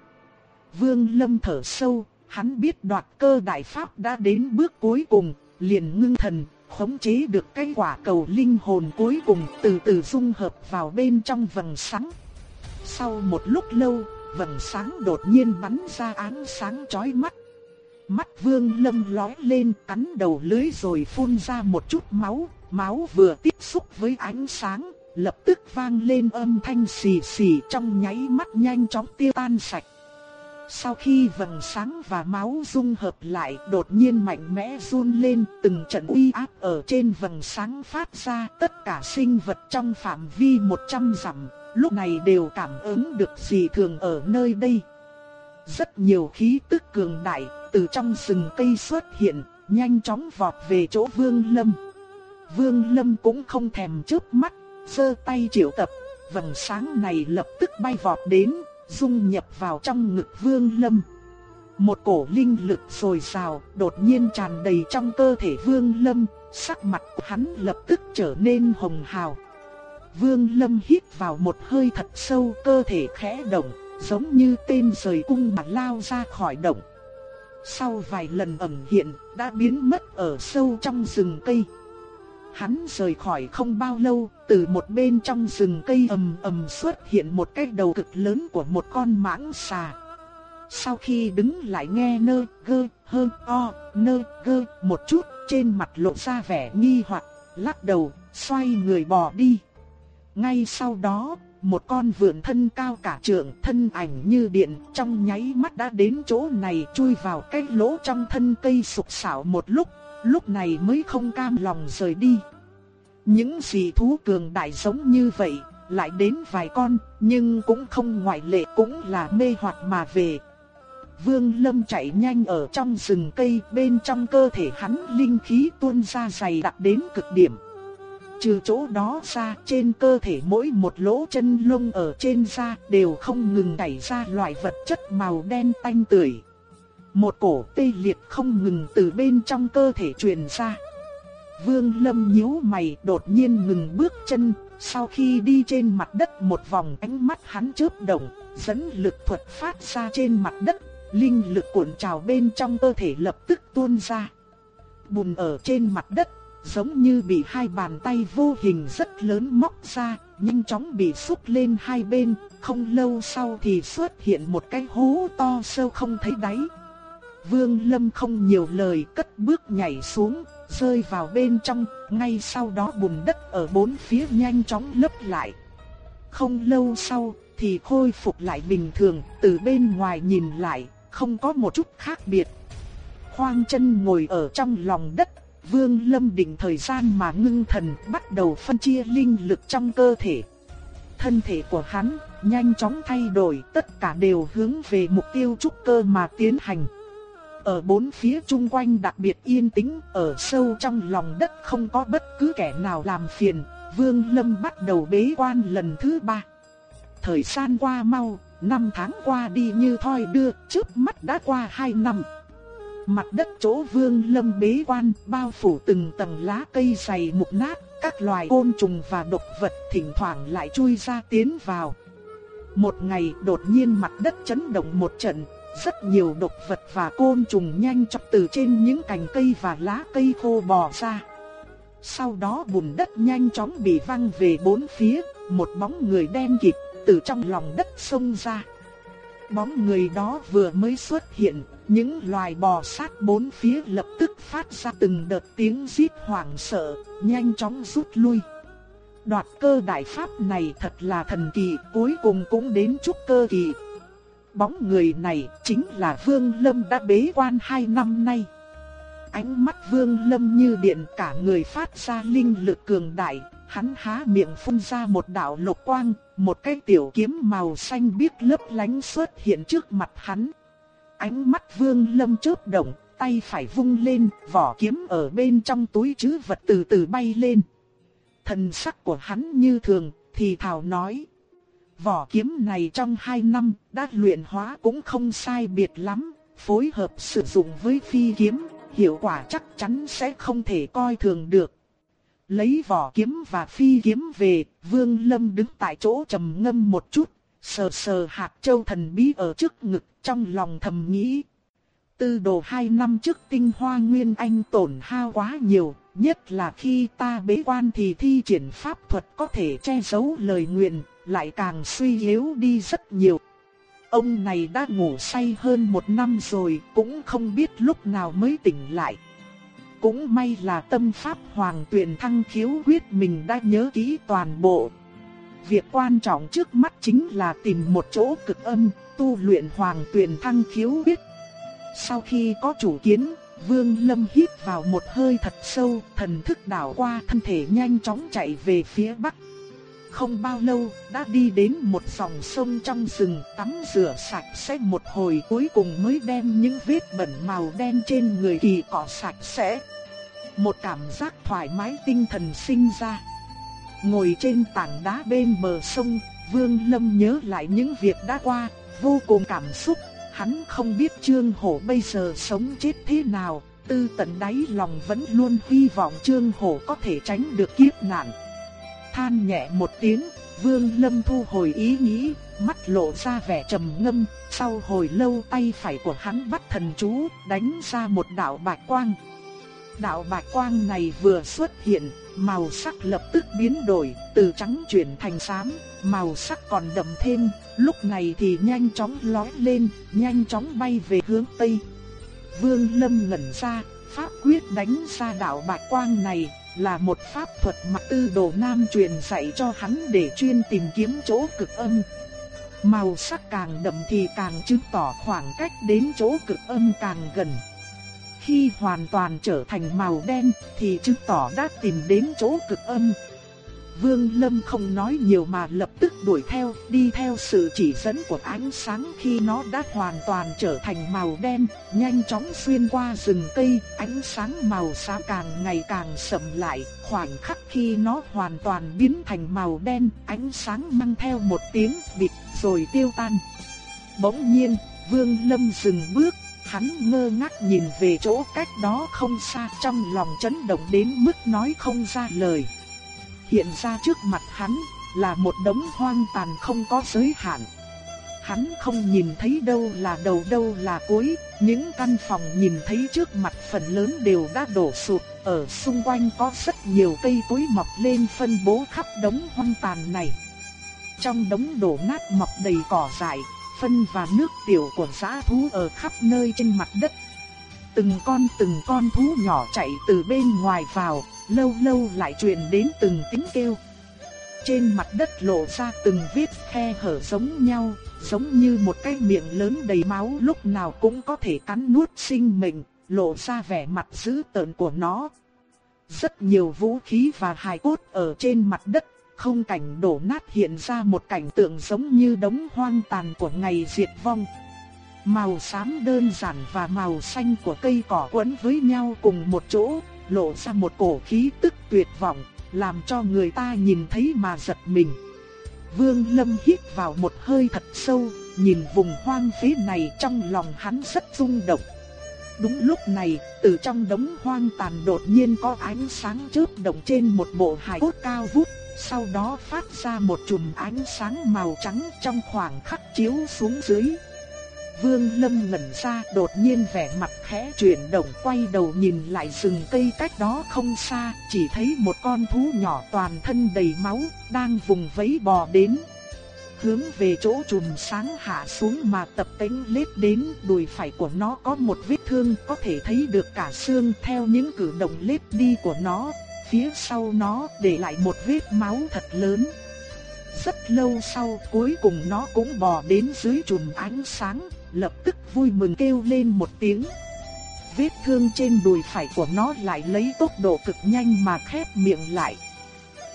Vương Lâm thở sâu, hắn biết đoạt cơ đại pháp đã đến bước cuối cùng, liền ngưng thần, khống chế được cái quả cầu linh hồn cuối cùng từ từ dung hợp vào bên trong vầng sáng. Sau một lúc lâu, vầng sáng đột nhiên bắn ra ánh sáng chói mắt, Mắt vương lâm lói lên cắn đầu lưới rồi phun ra một chút máu, máu vừa tiếp xúc với ánh sáng, lập tức vang lên âm thanh xì xì trong nháy mắt nhanh chóng tiêu tan sạch. Sau khi vầng sáng và máu dung hợp lại đột nhiên mạnh mẽ run lên từng trận uy áp ở trên vầng sáng phát ra tất cả sinh vật trong phạm vi 100 dặm, lúc này đều cảm ứng được gì thường ở nơi đây. Rất nhiều khí tức cường đại từ trong rừng cây xuất hiện, nhanh chóng vọt về chỗ Vương Lâm. Vương Lâm cũng không thèm chớp mắt, giơ tay triệu tập, vầng sáng này lập tức bay vọt đến, dung nhập vào trong ngực Vương Lâm. Một cổ linh lực sôi sào đột nhiên tràn đầy trong cơ thể Vương Lâm, sắc mặt hắn lập tức trở nên hồng hào. Vương Lâm hít vào một hơi thật sâu, cơ thể khẽ động, giống như tên rời cung mà lao ra khỏi động sau vài lần ẩn hiện, đã biến mất ở sâu trong rừng cây. Hắn rời khỏi không bao lâu, từ một bên trong rừng cây ầm ầm xuất hiện một cái đầu cực lớn của một con mãng xà. Sau khi đứng lại nghe nơ gơ hơn o nơ gơ một chút, trên mặt lộ ra vẻ nghi hoặc, lắc đầu, xoay người bỏ đi. Ngay sau đó, một con vượn thân cao cả trượng, thân ảnh như điện, trong nháy mắt đã đến chỗ này chui vào cái lỗ trong thân cây sụp sạo một lúc, lúc này mới không cam lòng rời đi. Những dị thú cường đại giống như vậy, lại đến vài con, nhưng cũng không ngoại lệ cũng là mê hoặc mà về. Vương Lâm chạy nhanh ở trong rừng cây, bên trong cơ thể hắn linh khí tuôn ra dày đặc đến cực điểm. trừ chỗ đó ra, trên cơ thể mỗi một lỗ chân lông ở trên da đều không ngừng đẩy ra loại vật chất màu đen tanh tưởi. Một cổ tê liệt không ngừng từ bên trong cơ thể truyền ra. Vương Lâm nhíu mày đột nhiên ngừng bước chân, sau khi đi trên mặt đất một vòng ánh mắt hắn chớp động, dẫn lực thuật phát ra trên mặt đất, linh lực cuộn trào bên trong cơ thể lập tức tuôn ra. Bùn ở trên mặt đất, giống như bị hai bàn tay vô hình rất lớn móc ra, nhanh chóng bị xúc lên hai bên, không lâu sau thì xuất hiện một cái hố to sâu không thấy đáy. Vương Lâm không nhiều lời cất bước nhảy xuống, rơi vào bên trong, ngay sau đó bùn đất ở bốn phía nhanh chóng lấp lại. Không lâu sau thì khôi phục lại bình thường, từ bên ngoài nhìn lại, không có một chút khác biệt. Khoang chân ngồi ở trong lòng đất, Vương Lâm định thời gian mà ngưng thần bắt đầu phân chia linh lực trong cơ thể. Thân thể của hắn nhanh chóng thay đổi, tất cả đều hướng về mục tiêu trúc cơ mà tiến hành. Ở bốn phía chung quanh đặc biệt yên tĩnh, ở sâu trong lòng đất không có bất cứ kẻ nào làm phiền, Vương Lâm bắt đầu bế quan lần thứ ba. Thời gian qua mau, năm tháng qua đi như thoi đưa, trước mắt đã qua hai năm. Mặt đất chỗ Vương Lâm bế quan bao phủ từng tầng lá cây dày mục nát, các loài côn trùng và độc vật thỉnh thoảng lại chui ra tiến vào. Một ngày đột nhiên mặt đất chấn động một trận, rất nhiều độc vật và côn trùng nhanh chóng từ trên những cành cây và lá cây khô bò ra. Sau đó bùn đất nhanh chóng bị văng về bốn phía, một bóng người đen kịt từ trong lòng đất xông ra. Bóng người đó vừa mới xuất hiện, những loài bò sát bốn phía lập tức phát ra từng đợt tiếng rít hoảng sợ, nhanh chóng rút lui. Đoạt cơ đại pháp này thật là thần kỳ, cuối cùng cũng đến chút cơ kỳ. Bóng người này chính là Vương Lâm đã bế quan hai năm nay. Ánh mắt Vương Lâm như điện cả người phát ra linh lực cường đại, hắn há miệng phun ra một đạo lục quang, một cái tiểu kiếm màu xanh biếc lấp lánh xuất hiện trước mặt hắn. Ánh mắt Vương Lâm chớp động, tay phải vung lên, vỏ kiếm ở bên trong túi trữ vật từ từ bay lên. Thần sắc của hắn như thường, thì thào nói: Vỏ kiếm này trong 2 năm đã luyện hóa cũng không sai biệt lắm, phối hợp sử dụng với phi kiếm, hiệu quả chắc chắn sẽ không thể coi thường được. Lấy vỏ kiếm và phi kiếm về, Vương Lâm đứng tại chỗ trầm ngâm một chút, sờ sờ hạt châu thần bí ở trước ngực, trong lòng thầm nghĩ. Tư đồ hai năm trước tinh hoa nguyên anh tổn hao quá nhiều, nhất là khi ta bế quan thì thi triển pháp thuật có thể che giấu lời nguyện, lại càng suy yếu đi rất nhiều. Ông này đã ngủ say hơn một năm rồi, cũng không biết lúc nào mới tỉnh lại. Cũng may là tâm pháp hoàng tuyển thăng khiếu quyết mình đã nhớ kỹ toàn bộ. Việc quan trọng trước mắt chính là tìm một chỗ cực âm, tu luyện hoàng tuyển thăng khiếu quyết. Sau khi có chủ kiến, Vương Lâm hít vào một hơi thật sâu, thần thức đảo qua thân thể nhanh chóng chạy về phía bắc. Không bao lâu, đã đi đến một dòng sông trong rừng, tắm rửa sạch sẽ một hồi cuối cùng mới đem những vết bẩn màu đen trên người kỳ cọ sạch sẽ. Một cảm giác thoải mái tinh thần sinh ra. Ngồi trên tảng đá bên bờ sông, Vương Lâm nhớ lại những việc đã qua, vô cùng cảm xúc. Hắn không biết Trương Hổ bây giờ sống chết thế nào, tư tận đáy lòng vẫn luôn hy vọng Trương Hổ có thể tránh được kiếp nạn. Than nhẹ một tiếng, Vương Lâm thu hồi ý nghĩ, mắt lộ ra vẻ trầm ngâm, sau hồi lâu tay phải của hắn bắt thần chú, đánh ra một đạo bạch quang. Đạo bạch quang này vừa xuất hiện, màu sắc lập tức biến đổi, từ trắng chuyển thành xám, màu sắc còn đậm thêm, lúc này thì nhanh chóng lói lên, nhanh chóng bay về hướng Tây. Vương Lâm ngẩn ra, pháp quyết đánh ra đạo bạch quang này, là một pháp thuật mà tư đồ nam truyền dạy cho hắn để chuyên tìm kiếm chỗ cực âm. Màu sắc càng đậm thì càng chứng tỏ khoảng cách đến chỗ cực âm càng gần. Khi hoàn toàn trở thành màu đen thì chứng tỏ đã tìm đến chỗ cực âm. Vương Lâm không nói nhiều mà lập tức đuổi theo, đi theo sự chỉ dẫn của ánh sáng khi nó đã hoàn toàn trở thành màu đen, nhanh chóng xuyên qua rừng cây, ánh sáng màu xám càng ngày càng sậm lại, khoảnh khắc khi nó hoàn toàn biến thành màu đen, ánh sáng mang theo một tiếng bịt rồi tiêu tan. Bỗng nhiên, Vương Lâm dừng bước, hắn ngơ ngác nhìn về chỗ cách đó không xa trong lòng chấn động đến mức nói không ra lời hiện ra trước mặt hắn là một đống hoang tàn không có giới hạn. Hắn không nhìn thấy đâu là đầu đâu là cuối, những căn phòng nhìn thấy trước mặt phần lớn đều đã đổ sụp, ở xung quanh có rất nhiều cây cối mọc lên phân bố khắp đống hoang tàn này. Trong đống đổ nát mọc đầy cỏ dại, phân và nước tiểu của dã thú ở khắp nơi trên mặt đất. Từng con từng con thú nhỏ chạy từ bên ngoài vào, lâu lâu lại truyền đến từng tiếng kêu. Trên mặt đất lộ ra từng vết khe hở giống nhau, giống như một cái miệng lớn đầy máu lúc nào cũng có thể cắn nuốt sinh mệnh, lộ ra vẻ mặt dữ tợn của nó. Rất nhiều vũ khí và hài cốt ở trên mặt đất, không cảnh đổ nát hiện ra một cảnh tượng giống như đống hoang tàn của ngày diệt vong. Màu xám đơn giản và màu xanh của cây cỏ quấn với nhau cùng một chỗ, lộ ra một cổ khí tức tuyệt vọng, làm cho người ta nhìn thấy mà giật mình. Vương Lâm hít vào một hơi thật sâu, nhìn vùng hoang phế này trong lòng hắn rất rung động. Đúng lúc này, từ trong đống hoang tàn đột nhiên có ánh sáng chớp động trên một bộ hài cốt cao vút, sau đó phát ra một chùm ánh sáng màu trắng trong khoảng khắc chiếu xuống dưới. Vương Lâm ngẩn ra đột nhiên vẻ mặt khẽ chuyển động quay đầu nhìn lại rừng cây cách đó không xa, chỉ thấy một con thú nhỏ toàn thân đầy máu, đang vùng vẫy bò đến. Hướng về chỗ chùm sáng hạ xuống mà tập tính lết đến đùi phải của nó có một vết thương có thể thấy được cả xương theo những cử động lết đi của nó, phía sau nó để lại một vết máu thật lớn. Rất lâu sau cuối cùng nó cũng bò đến dưới chùm ánh sáng, lập tức vui mừng kêu lên một tiếng. Vết thương trên đùi phải của nó lại lấy tốc độ cực nhanh mà khép miệng lại.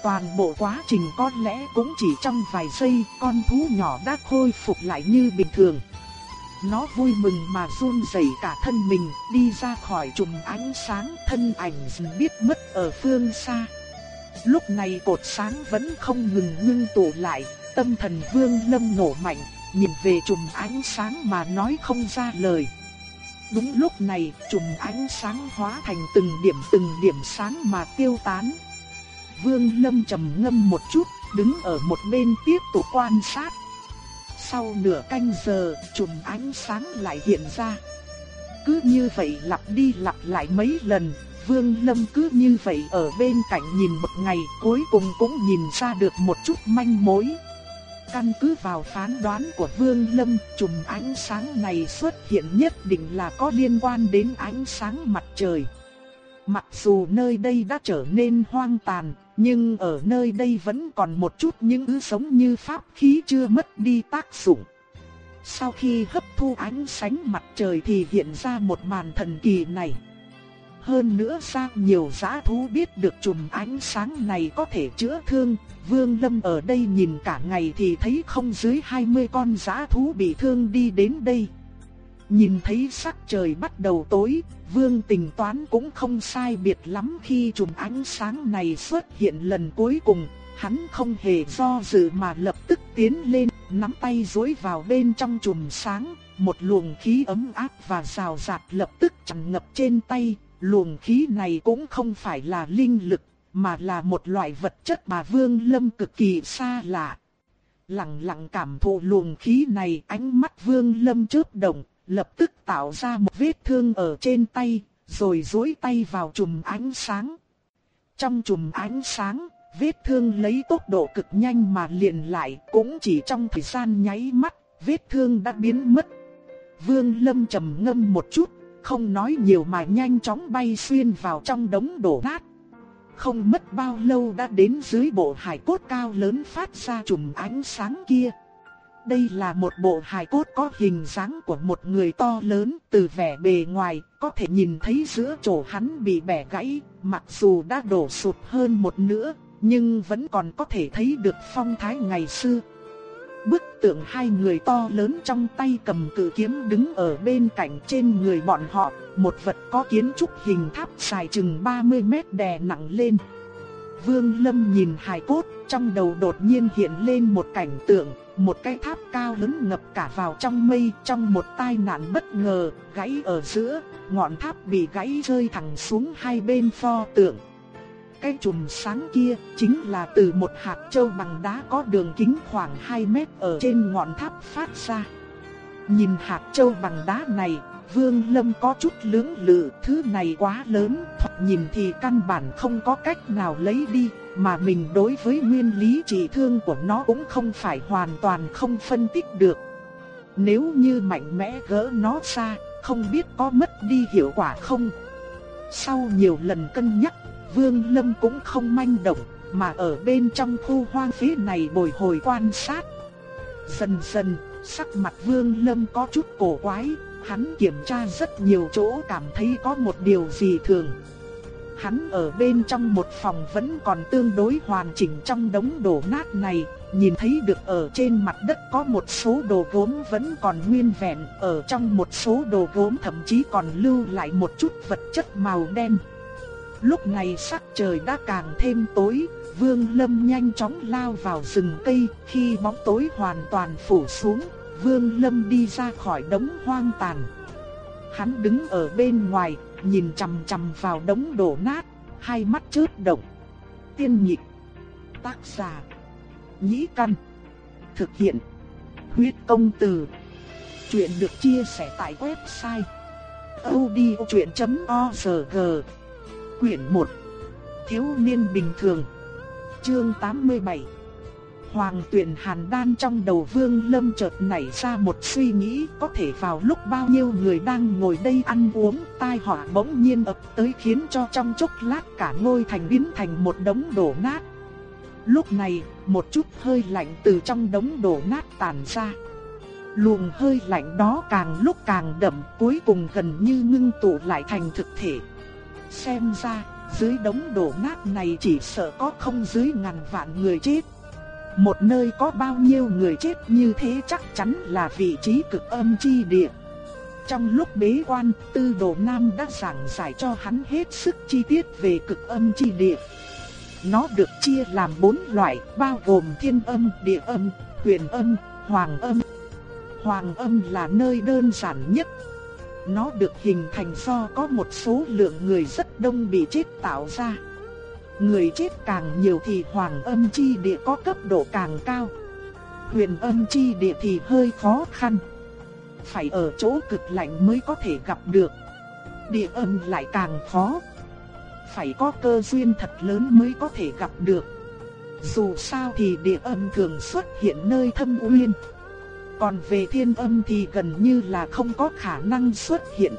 Toàn bộ quá trình có lẽ cũng chỉ trong vài giây con thú nhỏ đã khôi phục lại như bình thường. Nó vui mừng mà run rẩy cả thân mình đi ra khỏi chùm ánh sáng thân ảnh biết mất ở phương xa. Lúc này cột sáng vẫn không ngừng ngưng tụ lại, tâm thần vương lâm nổ mạnh, nhìn về chùm ánh sáng mà nói không ra lời. Đúng lúc này, chùm ánh sáng hóa thành từng điểm từng điểm sáng mà tiêu tán. Vương Lâm trầm ngâm một chút, đứng ở một bên tiếp tục quan sát. Sau nửa canh giờ, chùm ánh sáng lại hiện ra. Cứ như vậy lặp đi lặp lại mấy lần, Vương Lâm cứ như vậy ở bên cạnh nhìn một ngày, cuối cùng cũng nhìn ra được một chút manh mối. Căn cứ vào phán đoán của Vương Lâm, chùm ánh sáng này xuất hiện nhất định là có liên quan đến ánh sáng mặt trời. Mặc dù nơi đây đã trở nên hoang tàn, nhưng ở nơi đây vẫn còn một chút những thứ sống như pháp khí chưa mất đi tác dụng. Sau khi hấp thu ánh sáng mặt trời thì hiện ra một màn thần kỳ này. Hơn nữa sang nhiều giã thú biết được chùm ánh sáng này có thể chữa thương, Vương Lâm ở đây nhìn cả ngày thì thấy không dưới 20 con giã thú bị thương đi đến đây. Nhìn thấy sắc trời bắt đầu tối, Vương tình toán cũng không sai biệt lắm khi chùm ánh sáng này xuất hiện lần cuối cùng, hắn không hề do dự mà lập tức tiến lên, nắm tay duỗi vào bên trong chùm sáng, một luồng khí ấm áp và rào rạt lập tức tràn ngập trên tay, luồng khí này cũng không phải là linh lực, mà là một loại vật chất mà Vương Lâm cực kỳ xa lạ. Lặng lặng cảm thụ luồng khí này, ánh mắt Vương Lâm chớp động, lập tức tạo ra một vết thương ở trên tay, rồi duỗi tay vào chùm ánh sáng. Trong chùm ánh sáng, vết thương lấy tốc độ cực nhanh mà liền lại, cũng chỉ trong thời gian nháy mắt, vết thương đã biến mất. Vương Lâm trầm ngâm một chút, không nói nhiều mà nhanh chóng bay xuyên vào trong đống đổ nát. Không mất bao lâu đã đến dưới bộ hài cốt cao lớn phát ra chùm ánh sáng kia. Đây là một bộ hài cốt có hình dáng của một người to lớn, từ vẻ bề ngoài, có thể nhìn thấy giữa chỗ hắn bị bẻ gãy, mặc dù đã đổ sụp hơn một nửa, nhưng vẫn còn có thể thấy được phong thái ngày xưa. Bức tượng hai người to lớn trong tay cầm cự kiếm đứng ở bên cạnh trên người bọn họ, một vật có kiến trúc hình tháp dài chừng 30 mét đè nặng lên. Vương Lâm nhìn hài cốt, trong đầu đột nhiên hiện lên một cảnh tượng, một cái tháp cao lớn ngập cả vào trong mây trong một tai nạn bất ngờ, gãy ở giữa, ngọn tháp bị gãy rơi thẳng xuống hai bên pho tượng. Cái chùm sáng kia chính là từ một hạt châu bằng đá có đường kính khoảng 2 mét ở trên ngọn tháp phát ra. Nhìn hạt châu bằng đá này, Vương Lâm có chút lưỡng lự, thứ này quá lớn, thoạt nhìn thì căn bản không có cách nào lấy đi, mà mình đối với nguyên lý trị thương của nó cũng không phải hoàn toàn không phân tích được. Nếu như mạnh mẽ gỡ nó ra, không biết có mất đi hiệu quả không. Sau nhiều lần cân nhắc, Vương Lâm cũng không manh động, mà ở bên trong khu hoang phế này bồi hồi quan sát. Dần dần, sắc mặt Vương Lâm có chút cổ quái, hắn kiểm tra rất nhiều chỗ cảm thấy có một điều gì thường. Hắn ở bên trong một phòng vẫn còn tương đối hoàn chỉnh trong đống đổ nát này, nhìn thấy được ở trên mặt đất có một số đồ gốm vẫn còn nguyên vẹn, ở trong một số đồ gốm thậm chí còn lưu lại một chút vật chất màu đen. Lúc này sắc trời đã càng thêm tối, Vương Lâm nhanh chóng lao vào rừng cây, khi bóng tối hoàn toàn phủ xuống, Vương Lâm đi ra khỏi đống hoang tàn. Hắn đứng ở bên ngoài, nhìn chằm chằm vào đống đổ nát, hai mắt chớp động. Tiên nhị tác giả, nhĩ căn, thực hiện, huyết công từ. Chuyện được chia sẻ tại website odchuyện.org Quyển 1 Thiếu niên bình thường. Chương 87 Hoàng tuyển hàn đan trong đầu vương lâm chợt nảy ra một suy nghĩ, Có thể vào lúc bao nhiêu người đang ngồi đây ăn uống, Tai họa bỗng nhiên ập tới khiến cho trong chốc lát cả ngôi thành biến thành một đống đổ nát. Lúc này, một chút hơi lạnh từ trong đống đổ nát tàn ra. Luồng hơi lạnh đó càng lúc càng đậm, cuối cùng gần như ngưng tụ lại thành thực thể. Xem ra, dưới đống đổ nát này chỉ sợ có không dưới ngàn vạn người chết. Một nơi có bao nhiêu người chết như thế chắc chắn là vị trí cực âm chi địa. Trong lúc bế quan, Tư Đồ Nam đã giảng giải cho hắn hết sức chi tiết về cực âm chi địa. Nó được chia làm bốn loại, bao gồm thiên âm, địa âm, huyền âm, hoàng âm. Hoàng âm là nơi đơn giản nhất, nó được hình thành do có một số lượng người rất đông bị chết tạo ra. Người chết càng nhiều thì hoàng âm chi địa có cấp độ càng cao. Huyền âm chi địa thì hơi khó khăn. Phải ở chỗ cực lạnh mới có thể gặp được. Địa âm lại càng khó. Phải có cơ duyên thật lớn mới có thể gặp được. Dù sao thì địa âm thường xuất hiện nơi thâm uyên. Còn về thiên âm thì gần như là không có khả năng xuất hiện.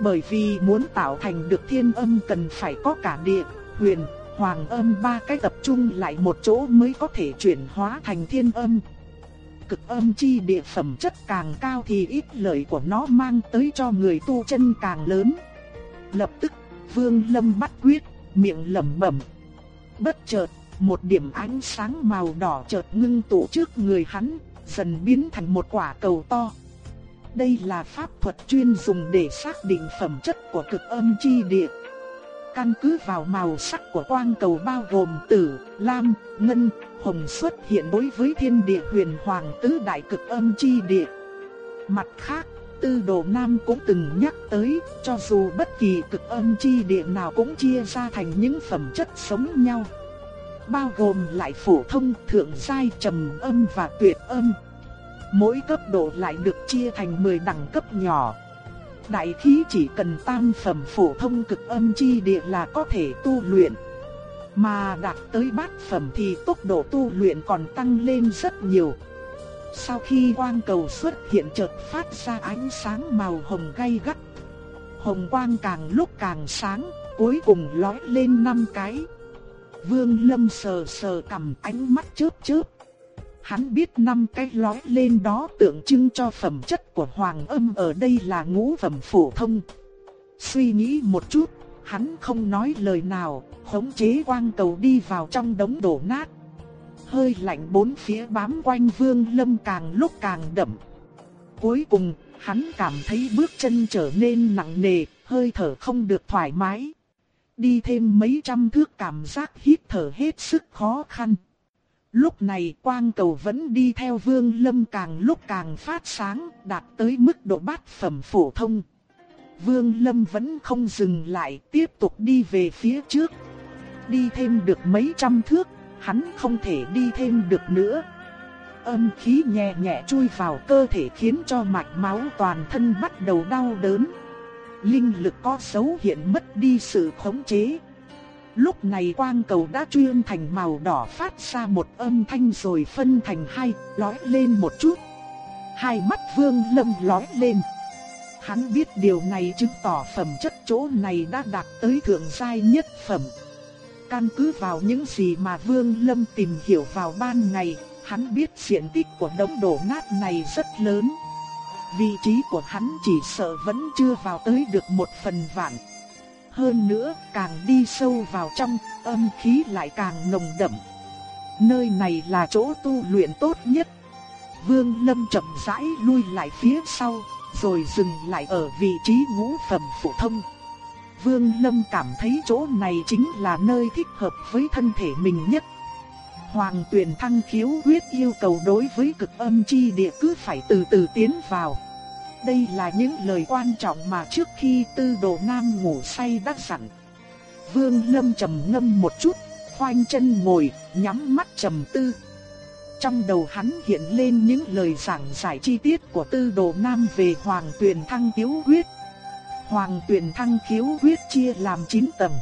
Bởi vì muốn tạo thành được thiên âm cần phải có cả địa, huyền, hoàng âm ba cái tập trung lại một chỗ mới có thể chuyển hóa thành thiên âm. Cực âm chi địa phẩm chất càng cao thì ít lợi của nó mang tới cho người tu chân càng lớn. Lập tức, Vương Lâm bắt quyết, miệng lẩm bẩm. Bất chợt, một điểm ánh sáng màu đỏ chợt ngưng tụ trước người hắn, dần biến thành một quả cầu to. Đây là pháp thuật chuyên dùng để xác định phẩm chất của cực âm chi địa. Căn cứ vào màu sắc của quang cầu bao gồm tử, lam, ngân, hồng xuất hiện đối với thiên địa huyền hoàng tứ đại cực âm chi địa. Mặt khác, Tư Đồ Nam cũng từng nhắc tới, cho dù bất kỳ cực âm chi địa nào cũng chia ra thành những phẩm chất sống nhau bao gồm lại phổ thông, thượng giai, trầm âm và tuyệt âm. Mỗi cấp độ lại được chia thành 10 đẳng cấp nhỏ. Đại khí chỉ cần tam phẩm phổ thông cực âm chi địa là có thể tu luyện. Mà đạt tới bát phẩm thì tốc độ tu luyện còn tăng lên rất nhiều. Sau khi quang cầu xuất hiện chợt phát ra ánh sáng màu hồng gay gắt. Hồng quang càng lúc càng sáng, cuối cùng lói lên năm cái. Vương Lâm sờ sờ cầm ánh mắt chớp chớp. Hắn biết năm cái lói lên đó tượng trưng cho phẩm chất của hoàng âm ở đây là ngũ phẩm phổ thông. Suy nghĩ một chút, hắn không nói lời nào, khống chế quang cầu đi vào trong đống đổ nát. Hơi lạnh bốn phía bám quanh Vương Lâm càng lúc càng đậm. Cuối cùng, hắn cảm thấy bước chân trở nên nặng nề, hơi thở không được thoải mái. Đi thêm mấy trăm thước cảm giác hít thở hết sức khó khăn. Lúc này quang cầu vẫn đi theo vương lâm càng lúc càng phát sáng, đạt tới mức độ bát phẩm phổ thông. Vương lâm vẫn không dừng lại, tiếp tục đi về phía trước. Đi thêm được mấy trăm thước, hắn không thể đi thêm được nữa. Âm khí nhẹ nhẹ chui vào cơ thể khiến cho mạch máu toàn thân bắt đầu đau đớn. Linh lực có dấu hiện mất đi sự khống chế. Lúc này quang cầu đã chuyên thành màu đỏ phát ra một âm thanh rồi phân thành hai, lói lên một chút. Hai mắt vương lâm lói lên. Hắn biết điều này chứng tỏ phẩm chất chỗ này đã đạt tới thượng giai nhất phẩm. Căn cứ vào những gì mà Vương Lâm tìm hiểu vào ban ngày, hắn biết diện tích của đống đổ nát này rất lớn. Vị trí của hắn chỉ sợ vẫn chưa vào tới được một phần vạn. Hơn nữa, càng đi sâu vào trong, âm khí lại càng nồng đậm. Nơi này là chỗ tu luyện tốt nhất. Vương Lâm chậm rãi lui lại phía sau, rồi dừng lại ở vị trí ngũ phẩm phổ thông. Vương Lâm cảm thấy chỗ này chính là nơi thích hợp với thân thể mình nhất. Hoàng Tuyền thăng khiếu quyết yêu cầu đối với cực âm chi địa cứ phải từ từ tiến vào. Đây là những lời quan trọng mà trước khi tư đồ nam ngủ say đã dặn. Vương Lâm trầm ngâm một chút, khoanh chân ngồi, nhắm mắt trầm tư. Trong đầu hắn hiện lên những lời giảng giải chi tiết của tư đồ nam về hoàng Tuyền thăng khiếu quyết. Hoàng Tuyền thăng khiếu quyết chia làm 9 tầng.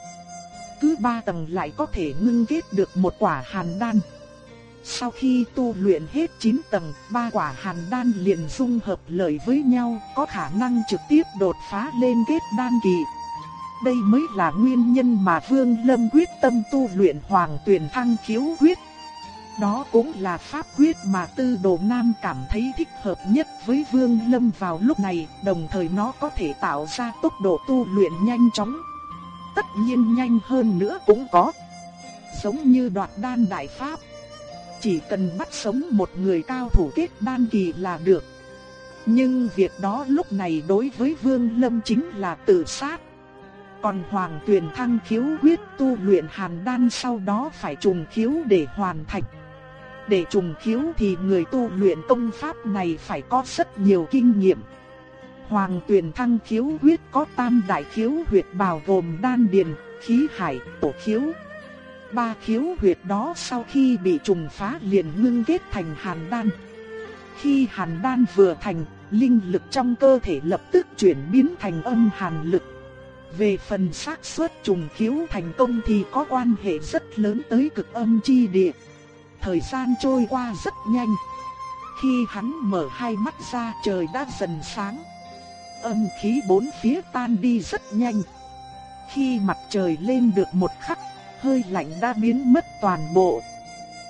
Cứ 3 tầng lại có thể ngưng kết được một quả hàn đan. Sau khi tu luyện hết 9 tầng, ba quả hàn đan liền dung hợp lợi với nhau, có khả năng trực tiếp đột phá lên kết đan kỳ. Đây mới là nguyên nhân mà Vương Lâm quyết tâm tu luyện Hoàng Tuyển Thăng Khiếu Quyết. Đó cũng là pháp quyết mà Tư Đồ Nam cảm thấy thích hợp nhất với Vương Lâm vào lúc này, đồng thời nó có thể tạo ra tốc độ tu luyện nhanh chóng. Tất nhiên nhanh hơn nữa cũng có. Giống như đoạt đan đại pháp chỉ cần bắt sống một người cao thủ kết đan kỳ là được. Nhưng việc đó lúc này đối với Vương Lâm chính là tự sát. Còn Hoàng Tuyền Thăng khiếu quyết tu luyện hàn đan sau đó phải trùng khiếu để hoàn thành. Để trùng khiếu thì người tu luyện công pháp này phải có rất nhiều kinh nghiệm. Hoàng Tuyền Thăng khiếu huyết có tam đại khiếu huyệt bào gồm đan điền, khí hải, tổ khiếu, Ba khiếu huyệt đó sau khi bị trùng phá liền ngưng kết thành hàn đan. Khi hàn đan vừa thành, linh lực trong cơ thể lập tức chuyển biến thành âm hàn lực. Về phần xác suất trùng khiếu thành công thì có quan hệ rất lớn tới cực âm chi địa. Thời gian trôi qua rất nhanh. Khi hắn mở hai mắt ra trời đã dần sáng. Âm khí bốn phía tan đi rất nhanh. Khi mặt trời lên được một khắc hơi lạnh đã biến mất toàn bộ.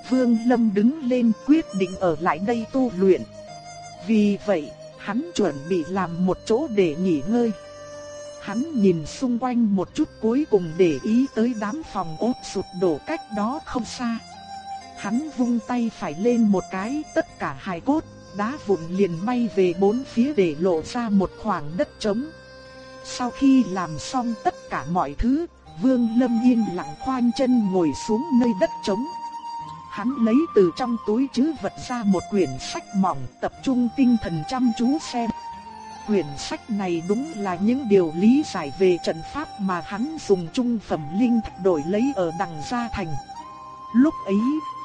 Vương Lâm đứng lên quyết định ở lại đây tu luyện. Vì vậy, hắn chuẩn bị làm một chỗ để nghỉ ngơi. Hắn nhìn xung quanh một chút cuối cùng để ý tới đám phòng ốt sụp đổ cách đó không xa. Hắn vung tay phải lên một cái, tất cả hài cốt, đá vụn liền bay về bốn phía để lộ ra một khoảng đất trống. Sau khi làm xong tất cả mọi thứ, Vương Lâm yên lặng khoanh chân ngồi xuống nơi đất trống. Hắn lấy từ trong túi trữ vật ra một quyển sách mỏng tập trung tinh thần chăm chú xem. Quyển sách này đúng là những điều lý giải về trận pháp mà hắn dùng trung phẩm linh thạch đổi lấy ở đằng gia thành. Lúc ấy,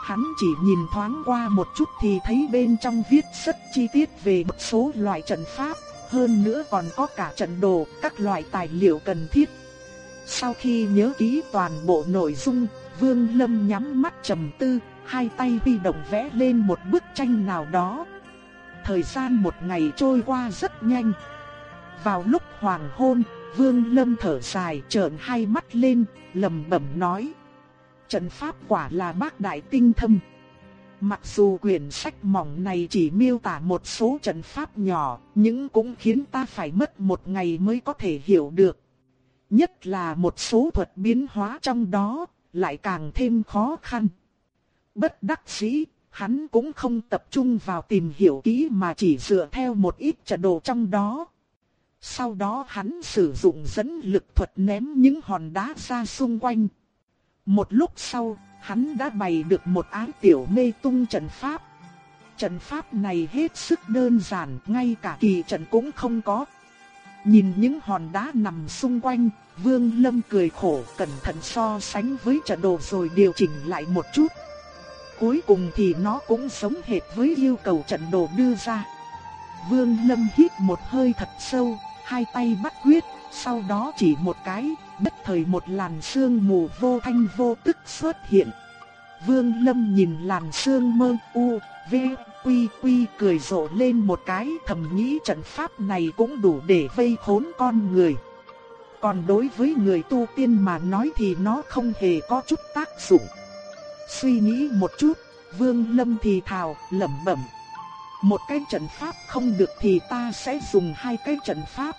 hắn chỉ nhìn thoáng qua một chút thì thấy bên trong viết rất chi tiết về một số loại trận pháp, hơn nữa còn có cả trận đồ, các loại tài liệu cần thiết. Sau khi nhớ kỹ toàn bộ nội dung, Vương Lâm nhắm mắt trầm tư, hai tay huy động vẽ lên một bức tranh nào đó. Thời gian một ngày trôi qua rất nhanh. Vào lúc hoàng hôn, Vương Lâm thở dài trợn hai mắt lên, lầm bẩm nói. Trận pháp quả là bác đại tinh thâm. Mặc dù quyển sách mỏng này chỉ miêu tả một số trận pháp nhỏ, nhưng cũng khiến ta phải mất một ngày mới có thể hiểu được. Nhất là một số thuật biến hóa trong đó, lại càng thêm khó khăn. Bất đắc dĩ, hắn cũng không tập trung vào tìm hiểu kỹ mà chỉ dựa theo một ít trận đồ trong đó. Sau đó hắn sử dụng dẫn lực thuật ném những hòn đá ra xung quanh. Một lúc sau, hắn đã bày được một áng tiểu mê tung trận pháp. Trận pháp này hết sức đơn giản, ngay cả kỳ trận cũng không có. Nhìn những hòn đá nằm xung quanh, Vương Lâm cười khổ cẩn thận so sánh với trận đồ rồi điều chỉnh lại một chút. Cuối cùng thì nó cũng giống hệt với yêu cầu trận đồ đưa ra. Vương Lâm hít một hơi thật sâu, hai tay bắt quyết, sau đó chỉ một cái, bất thời một làn sương mù vô thanh vô tức xuất hiện. Vương Lâm nhìn làn sương mơ u, v, quy quy cười rộ lên một cái thầm nghĩ trận pháp này cũng đủ để vây khốn con người. Còn đối với người tu tiên mà nói thì nó không hề có chút tác dụng. Suy nghĩ một chút, Vương Lâm thì thào, lẩm bẩm. Một cái trận pháp không được thì ta sẽ dùng hai cái trận pháp.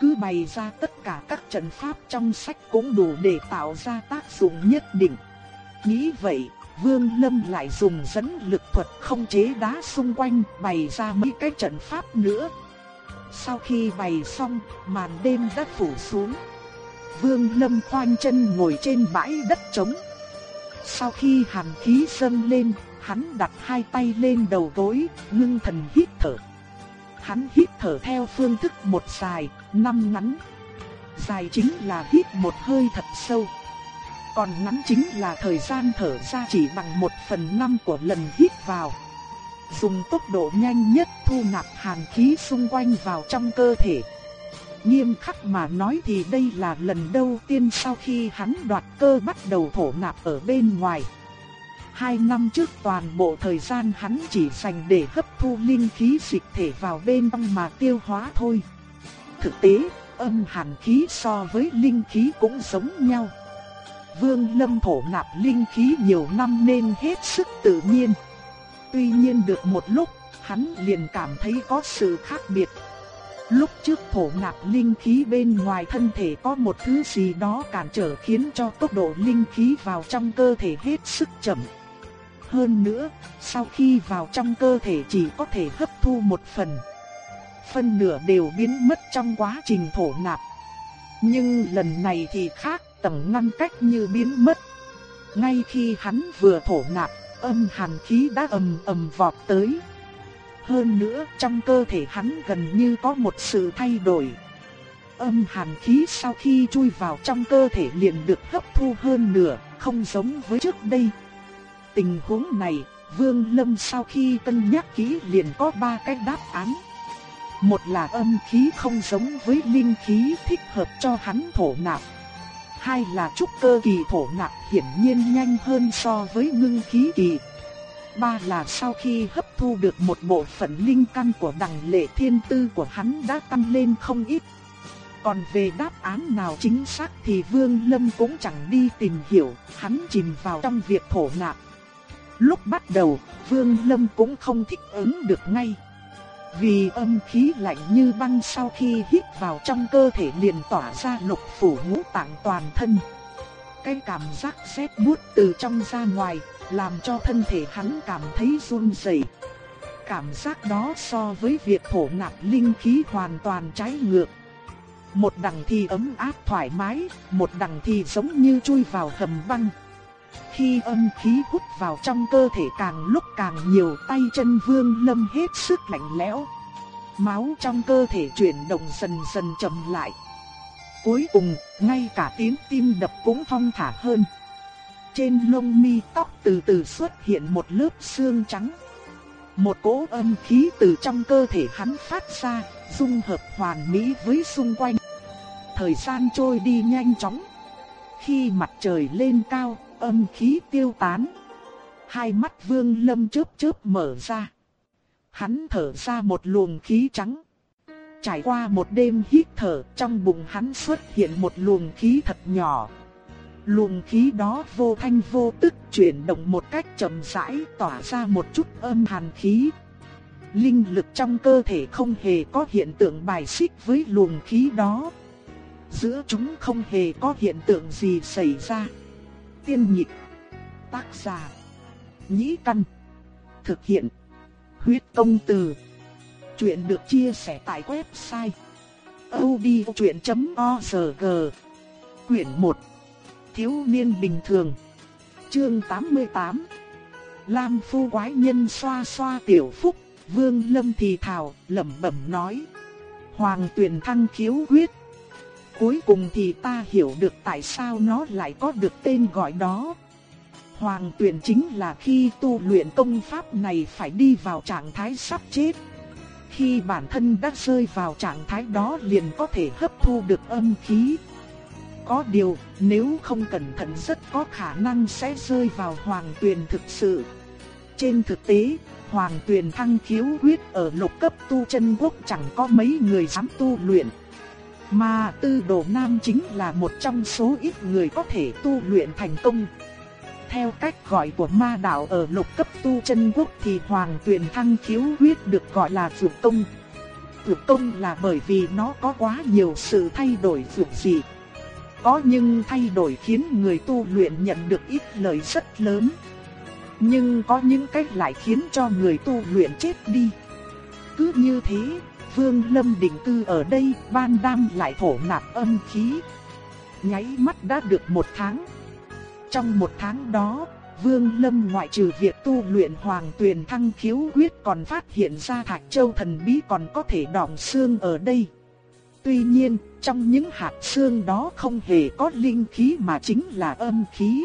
Cứ bày ra tất cả các trận pháp trong sách cũng đủ để tạo ra tác dụng nhất định. Nghĩ vậy, Vương Lâm lại dùng dẫn lực thuật không chế đá xung quanh bày ra mấy cái trận pháp nữa. Sau khi bày xong, màn đêm đã phủ xuống. Vương Lâm khoanh chân ngồi trên bãi đất trống. Sau khi hàn khí dâng lên, hắn đặt hai tay lên đầu gối, ngưng thần hít thở. Hắn hít thở theo phương thức một dài, năm ngắn. Dài chính là hít một hơi thật sâu. Còn ngắn chính là thời gian thở ra chỉ bằng một phần năm của lần hít vào. Dùng tốc độ nhanh nhất thu nạp hàn khí xung quanh vào trong cơ thể. Nghiêm khắc mà nói thì đây là lần đầu tiên sau khi hắn đoạt cơ bắt đầu thổ nạp ở bên ngoài. Hai năm trước toàn bộ thời gian hắn chỉ dành để hấp thu linh khí dịch thể vào bên trong mà tiêu hóa thôi. Thực tế, âm hàn khí so với linh khí cũng giống nhau. Vương Lâm thổ nạp linh khí nhiều năm nên hết sức tự nhiên. Tuy nhiên được một lúc, hắn liền cảm thấy có sự khác biệt. Lúc trước thổ nạp linh khí bên ngoài thân thể có một thứ gì đó cản trở khiến cho tốc độ linh khí vào trong cơ thể hết sức chậm. Hơn nữa, sau khi vào trong cơ thể chỉ có thể hấp thu một phần. Phân nửa đều biến mất trong quá trình thổ nạp. Nhưng lần này thì khác, tầng ngăn cách như biến mất. Ngay khi hắn vừa thổ nạp, âm hàn khí đã ầm ầm vọt tới. Hơn nữa, trong cơ thể hắn gần như có một sự thay đổi. Âm hàn khí sau khi chui vào trong cơ thể liền được hấp thu hơn nửa, không giống với trước đây. Tình huống này, Vương Lâm sau khi cân nhắc kỹ liền có ba cách đáp án. Một là âm khí không giống với linh khí thích hợp cho hắn thổ nạp. Hai là trúc cơ kỳ thổ nạp hiển nhiên nhanh hơn so với ngưng khí kỳ. Ba là sau khi hấp thu được một bộ phận linh căn của đằng lệ thiên tư của hắn đã tăng lên không ít. Còn về đáp án nào chính xác thì Vương Lâm cũng chẳng đi tìm hiểu, hắn chìm vào trong việc thổ nạp. Lúc bắt đầu, Vương Lâm cũng không thích ứng được ngay. Vì âm khí lạnh như băng sau khi hít vào trong cơ thể liền tỏa ra lục phủ ngũ tạng toàn thân. Cái cảm giác rét buốt từ trong ra ngoài, làm cho thân thể hắn cảm thấy run rẩy. Cảm giác đó so với việc thổ nạp linh khí hoàn toàn trái ngược. Một đằng thì ấm áp thoải mái, một đằng thì giống như chui vào hầm băng. Khi âm khí hút vào trong cơ thể càng lúc càng nhiều tay chân vương lâm hết sức lạnh lẽo. Máu trong cơ thể chuyển động dần dần chậm lại. Cuối cùng, ngay cả tiếng tim đập cũng thong thả hơn. Trên lông mi tóc từ từ xuất hiện một lớp xương trắng. Một cỗ âm khí từ trong cơ thể hắn phát ra, dung hợp hoàn mỹ với xung quanh. Thời gian trôi đi nhanh chóng. Khi mặt trời lên cao, âm khí tiêu tán. Hai mắt vương lâm chớp chớp mở ra. Hắn thở ra một luồng khí trắng. Trải qua một đêm hít thở, trong bụng hắn xuất hiện một luồng khí thật nhỏ. Luồng khí đó vô thanh vô tức chuyển động một cách chậm rãi tỏa ra một chút âm hàn khí. Linh lực trong cơ thể không hề có hiện tượng bài xích với luồng khí đó. giữa chúng không hề có hiện tượng gì xảy ra. Tiên nhịp, tác giả, nhĩ căn, thực hiện, huyết công từ. Chuyện được chia sẻ tại website odchuyện.org Quyển 1 Thiếu niên bình thường. Chương 88 Lam phu quái nhân xoa xoa tiểu phúc Vương Lâm thì thào lẩm bẩm nói. Hoàng tuyển thăng khiếu quyết Cuối cùng thì ta hiểu được tại sao nó lại có được tên gọi đó Hoàng tuyển chính là khi tu luyện công pháp này phải đi vào trạng thái sắp chết khi bản thân đã rơi vào trạng thái đó liền có thể hấp thu được âm khí. Có điều, nếu không cẩn thận rất có khả năng sẽ rơi vào hoàng tuyền thực sự. Trên thực tế, hoàng tuyền thăng khiếu huyết ở lục cấp tu chân quốc chẳng có mấy người dám tu luyện. Mà tư đồ nam chính là một trong số ít người có thể tu luyện thành công. Theo cách gọi của ma đạo ở lục cấp tu chân quốc thì hoàng tuyền thăng khiếu huyết được gọi là vượt công. Vượt công là bởi vì nó có quá nhiều sự thay đổi vượt dị. Có nhưng thay đổi khiến người tu luyện nhận được ít lợi rất lớn. Nhưng có những cách lại khiến cho người tu luyện chết đi. Cứ như thế, Vương Lâm định cư ở đây, ban đam lại thổ nạp âm khí. Nháy mắt đã được một tháng. Trong một tháng đó, Vương Lâm ngoại trừ việc tu luyện hoàng tuyền thăng khiếu quyết còn phát hiện ra Thạch Châu thần bí còn có thể đọng xương ở đây. Tuy nhiên, trong những hạt xương đó không hề có linh khí mà chính là âm khí.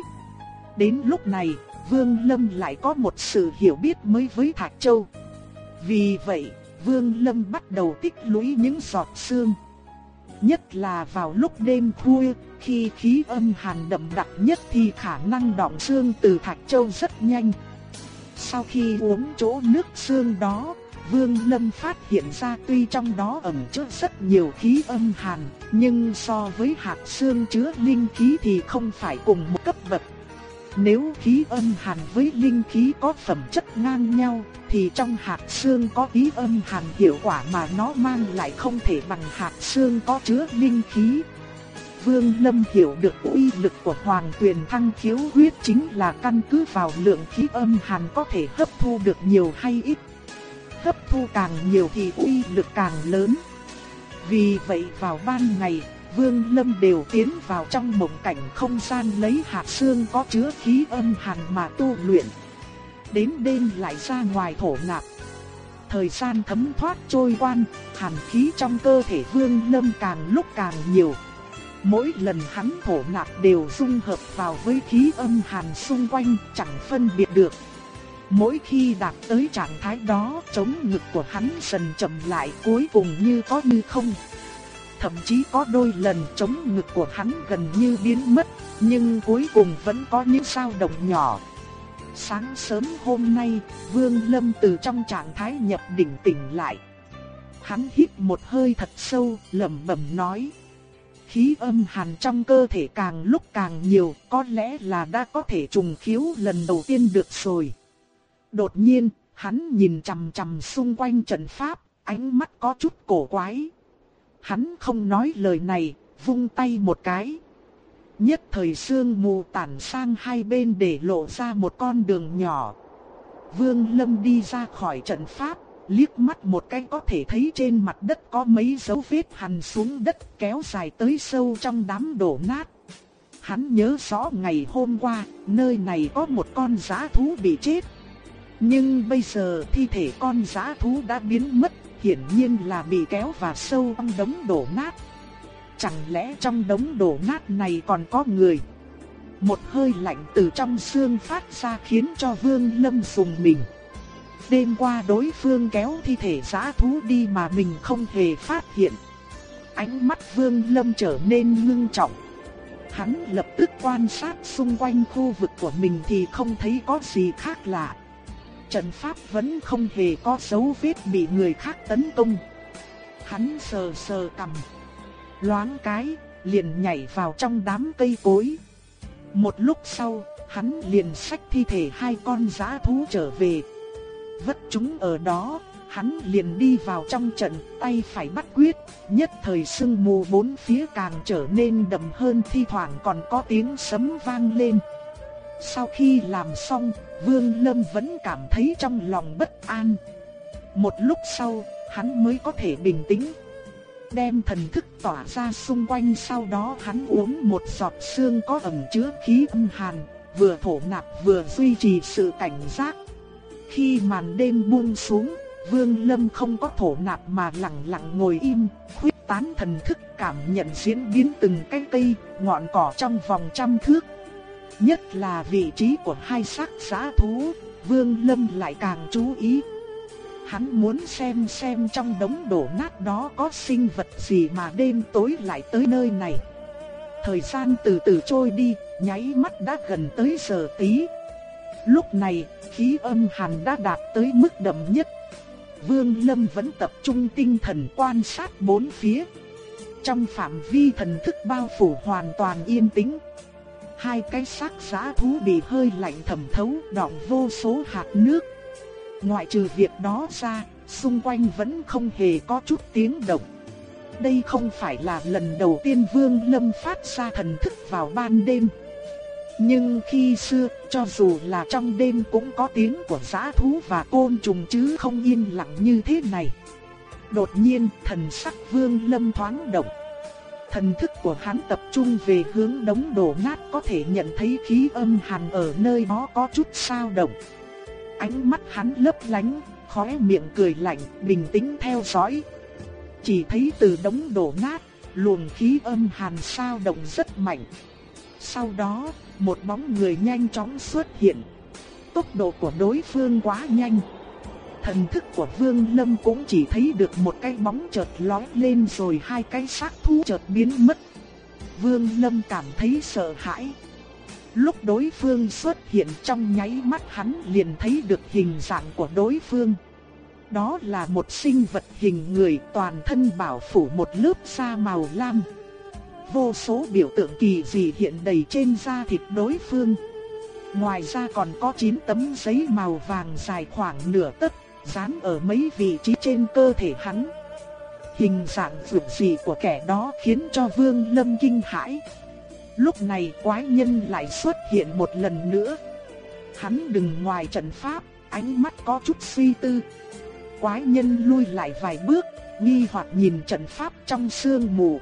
Đến lúc này, Vương Lâm lại có một sự hiểu biết mới với Thạch Châu. Vì vậy, Vương Lâm bắt đầu tích lũy những giọt xương. Nhất là vào lúc đêm khuya, khi khí âm hàn đậm đặc nhất thì khả năng đọng xương từ Thạch Châu rất nhanh. Sau khi uống chỗ nước xương đó, Vương Lâm phát hiện ra tuy trong đó ẩn chứa rất nhiều khí âm hàn, nhưng so với hạt xương chứa linh khí thì không phải cùng một cấp bậc. Nếu khí âm hàn với linh khí có phẩm chất ngang nhau, thì trong hạt xương có khí âm hàn hiệu quả mà nó mang lại không thể bằng hạt xương có chứa linh khí. Vương Lâm hiểu được uy lực của Hoàng Tuyền Thăng Khiếu Huyết chính là căn cứ vào lượng khí âm hàn có thể hấp thu được nhiều hay ít. Hấp thu càng nhiều thì uy lực càng lớn. Vì vậy vào ban ngày, Vương Lâm đều tiến vào trong mộng cảnh không gian lấy hạt xương có chứa khí âm hàn mà tu luyện. Đến đêm lại ra ngoài thổ nạp. Thời gian thấm thoát trôi qua, hàn khí trong cơ thể Vương Lâm càng lúc càng nhiều. Mỗi lần hắn thổ nạp đều dung hợp vào với khí âm hàn xung quanh, chẳng phân biệt được. Mỗi khi đạt tới trạng thái đó, chống ngực của hắn dần chậm lại cuối cùng như có như không. Thậm chí có đôi lần chống ngực của hắn gần như biến mất, nhưng cuối cùng vẫn có những sao động nhỏ. Sáng sớm hôm nay, Vương Lâm từ trong trạng thái nhập đỉnh tỉnh lại. Hắn hít một hơi thật sâu, lẩm bẩm nói: khí âm hàn trong cơ thể càng lúc càng nhiều, có lẽ là đã có thể trùng khiếu lần đầu tiên được rồi. Đột nhiên, hắn nhìn chằm chằm xung quanh trận pháp, ánh mắt có chút cổ quái. Hắn không nói lời này, vung tay một cái. Nhất thời sương mù tản sang hai bên để lộ ra một con đường nhỏ. Vương Lâm đi ra khỏi trận pháp, liếc mắt một cái có thể thấy trên mặt đất có mấy dấu vết hằn xuống đất kéo dài tới sâu trong đám đổ nát. Hắn nhớ rõ ngày hôm qua, nơi này có một con giã thú bị chết. Nhưng bây giờ thi thể con giã thú đã biến mất, hiển nhiên là bị kéo và sâu trong đống đổ nát. Chẳng lẽ trong đống đổ nát này còn có người? Một hơi lạnh từ trong xương phát ra khiến cho Vương Lâm sùng mình. Đêm qua đối phương kéo thi thể giã thú đi mà mình không hề phát hiện. Ánh mắt Vương Lâm trở nên ngưng trọng. Hắn lập tức quan sát xung quanh khu vực của mình thì không thấy có gì khác lạ. Trận pháp vẫn không hề có dấu vết bị người khác tấn công. Hắn sờ sờ cầm, loáng cái, liền nhảy vào trong đám cây cối. Một lúc sau, hắn liền xách thi thể hai con giã thú trở về, vất chúng ở đó, hắn liền đi vào trong trận, tay phải bắt quyết, nhất thời sương mù bốn phía càng trở nên đậm hơn thi thoảng còn có tiếng sấm vang lên. Sau khi làm xong, Vương Lâm vẫn cảm thấy trong lòng bất an. Một lúc sau, hắn mới có thể bình tĩnh. Đem thần thức tỏa ra xung quanh sau đó hắn uống một giọt xương có ẩm chứa khí âm hàn, vừa thổ nạp vừa duy trì sự cảnh giác. Khi màn đêm buông xuống, Vương Lâm không có thổ nạp mà lặng lặng ngồi im, khuyết tán thần thức cảm nhận diễn biến từng cái cây, ngọn cỏ trong vòng trăm thước. Nhất là vị trí của hai xác giá thú, Vương Lâm lại càng chú ý. Hắn muốn xem xem trong đống đổ nát đó có sinh vật gì mà đêm tối lại tới nơi này. Thời gian từ từ trôi đi, nháy mắt đã gần tới giờ tí. Lúc này, khí âm hàn đã đạt tới mức đậm nhất. Vương Lâm vẫn tập trung tinh thần quan sát bốn phía. Trong phạm vi thần thức bao phủ hoàn toàn yên tĩnh. Hai cái xác giá thú bị hơi lạnh thẩm thấu đọng vô số hạt nước. Ngoại trừ việc đó ra, xung quanh vẫn không hề có chút tiếng động. Đây không phải là lần đầu tiên Vương Lâm phát ra thần thức vào ban đêm. Nhưng khi xưa, cho dù là trong đêm cũng có tiếng của giã thú và côn trùng chứ không yên lặng như thế này. Đột nhiên, thần sắc Vương Lâm thoáng động. Thần thức của hắn tập trung về hướng đống đổ nát có thể nhận thấy khí âm hàn ở nơi đó có chút sao động. Ánh mắt hắn lấp lánh, khóe miệng cười lạnh, bình tĩnh theo dõi. Chỉ thấy từ đống đổ nát, luồng khí âm hàn sao động rất mạnh. Sau đó, một bóng người nhanh chóng xuất hiện. Tốc độ của đối phương quá nhanh. Thần thức của Vương Lâm cũng chỉ thấy được một cái bóng chợt lóe lên rồi hai cái xác thú chợt biến mất. Vương Lâm cảm thấy sợ hãi. Lúc đối phương xuất hiện trong nháy mắt hắn liền thấy được hình dạng của đối phương. Đó là một sinh vật hình người toàn thân bảo phủ một lớp da màu lam. Vô số biểu tượng kỳ dị hiện đầy trên da thịt đối phương. Ngoài ra còn có 9 tấm giấy màu vàng dài khoảng nửa tấc, dán ở mấy vị trí trên cơ thể hắn. Hình dạng vượt dị của kẻ đó khiến cho Vương Lâm kinh hãi. Lúc này quái nhân lại xuất hiện một lần nữa. Hắn đừng ngoài trận pháp, ánh mắt có chút suy tư. Quái nhân lui lại vài bước, nghi hoặc nhìn trận pháp trong sương mù.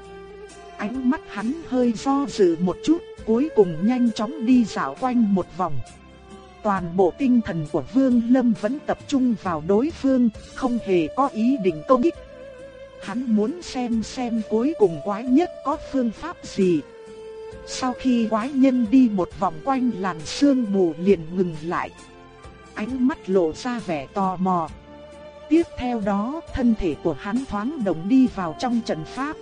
Ánh mắt hắn hơi do dự một chút, cuối cùng nhanh chóng đi dạo quanh một vòng. Toàn bộ tinh thần của Vương Lâm vẫn tập trung vào đối phương, không hề có ý định công kích. Hắn muốn xem xem cuối cùng quái nhất có phương pháp gì. Sau khi quái nhân đi một vòng quanh làn sương mù liền ngừng lại. Ánh mắt lộ ra vẻ tò mò. Tiếp theo đó, thân thể của hắn thoáng động đi vào trong trận pháp.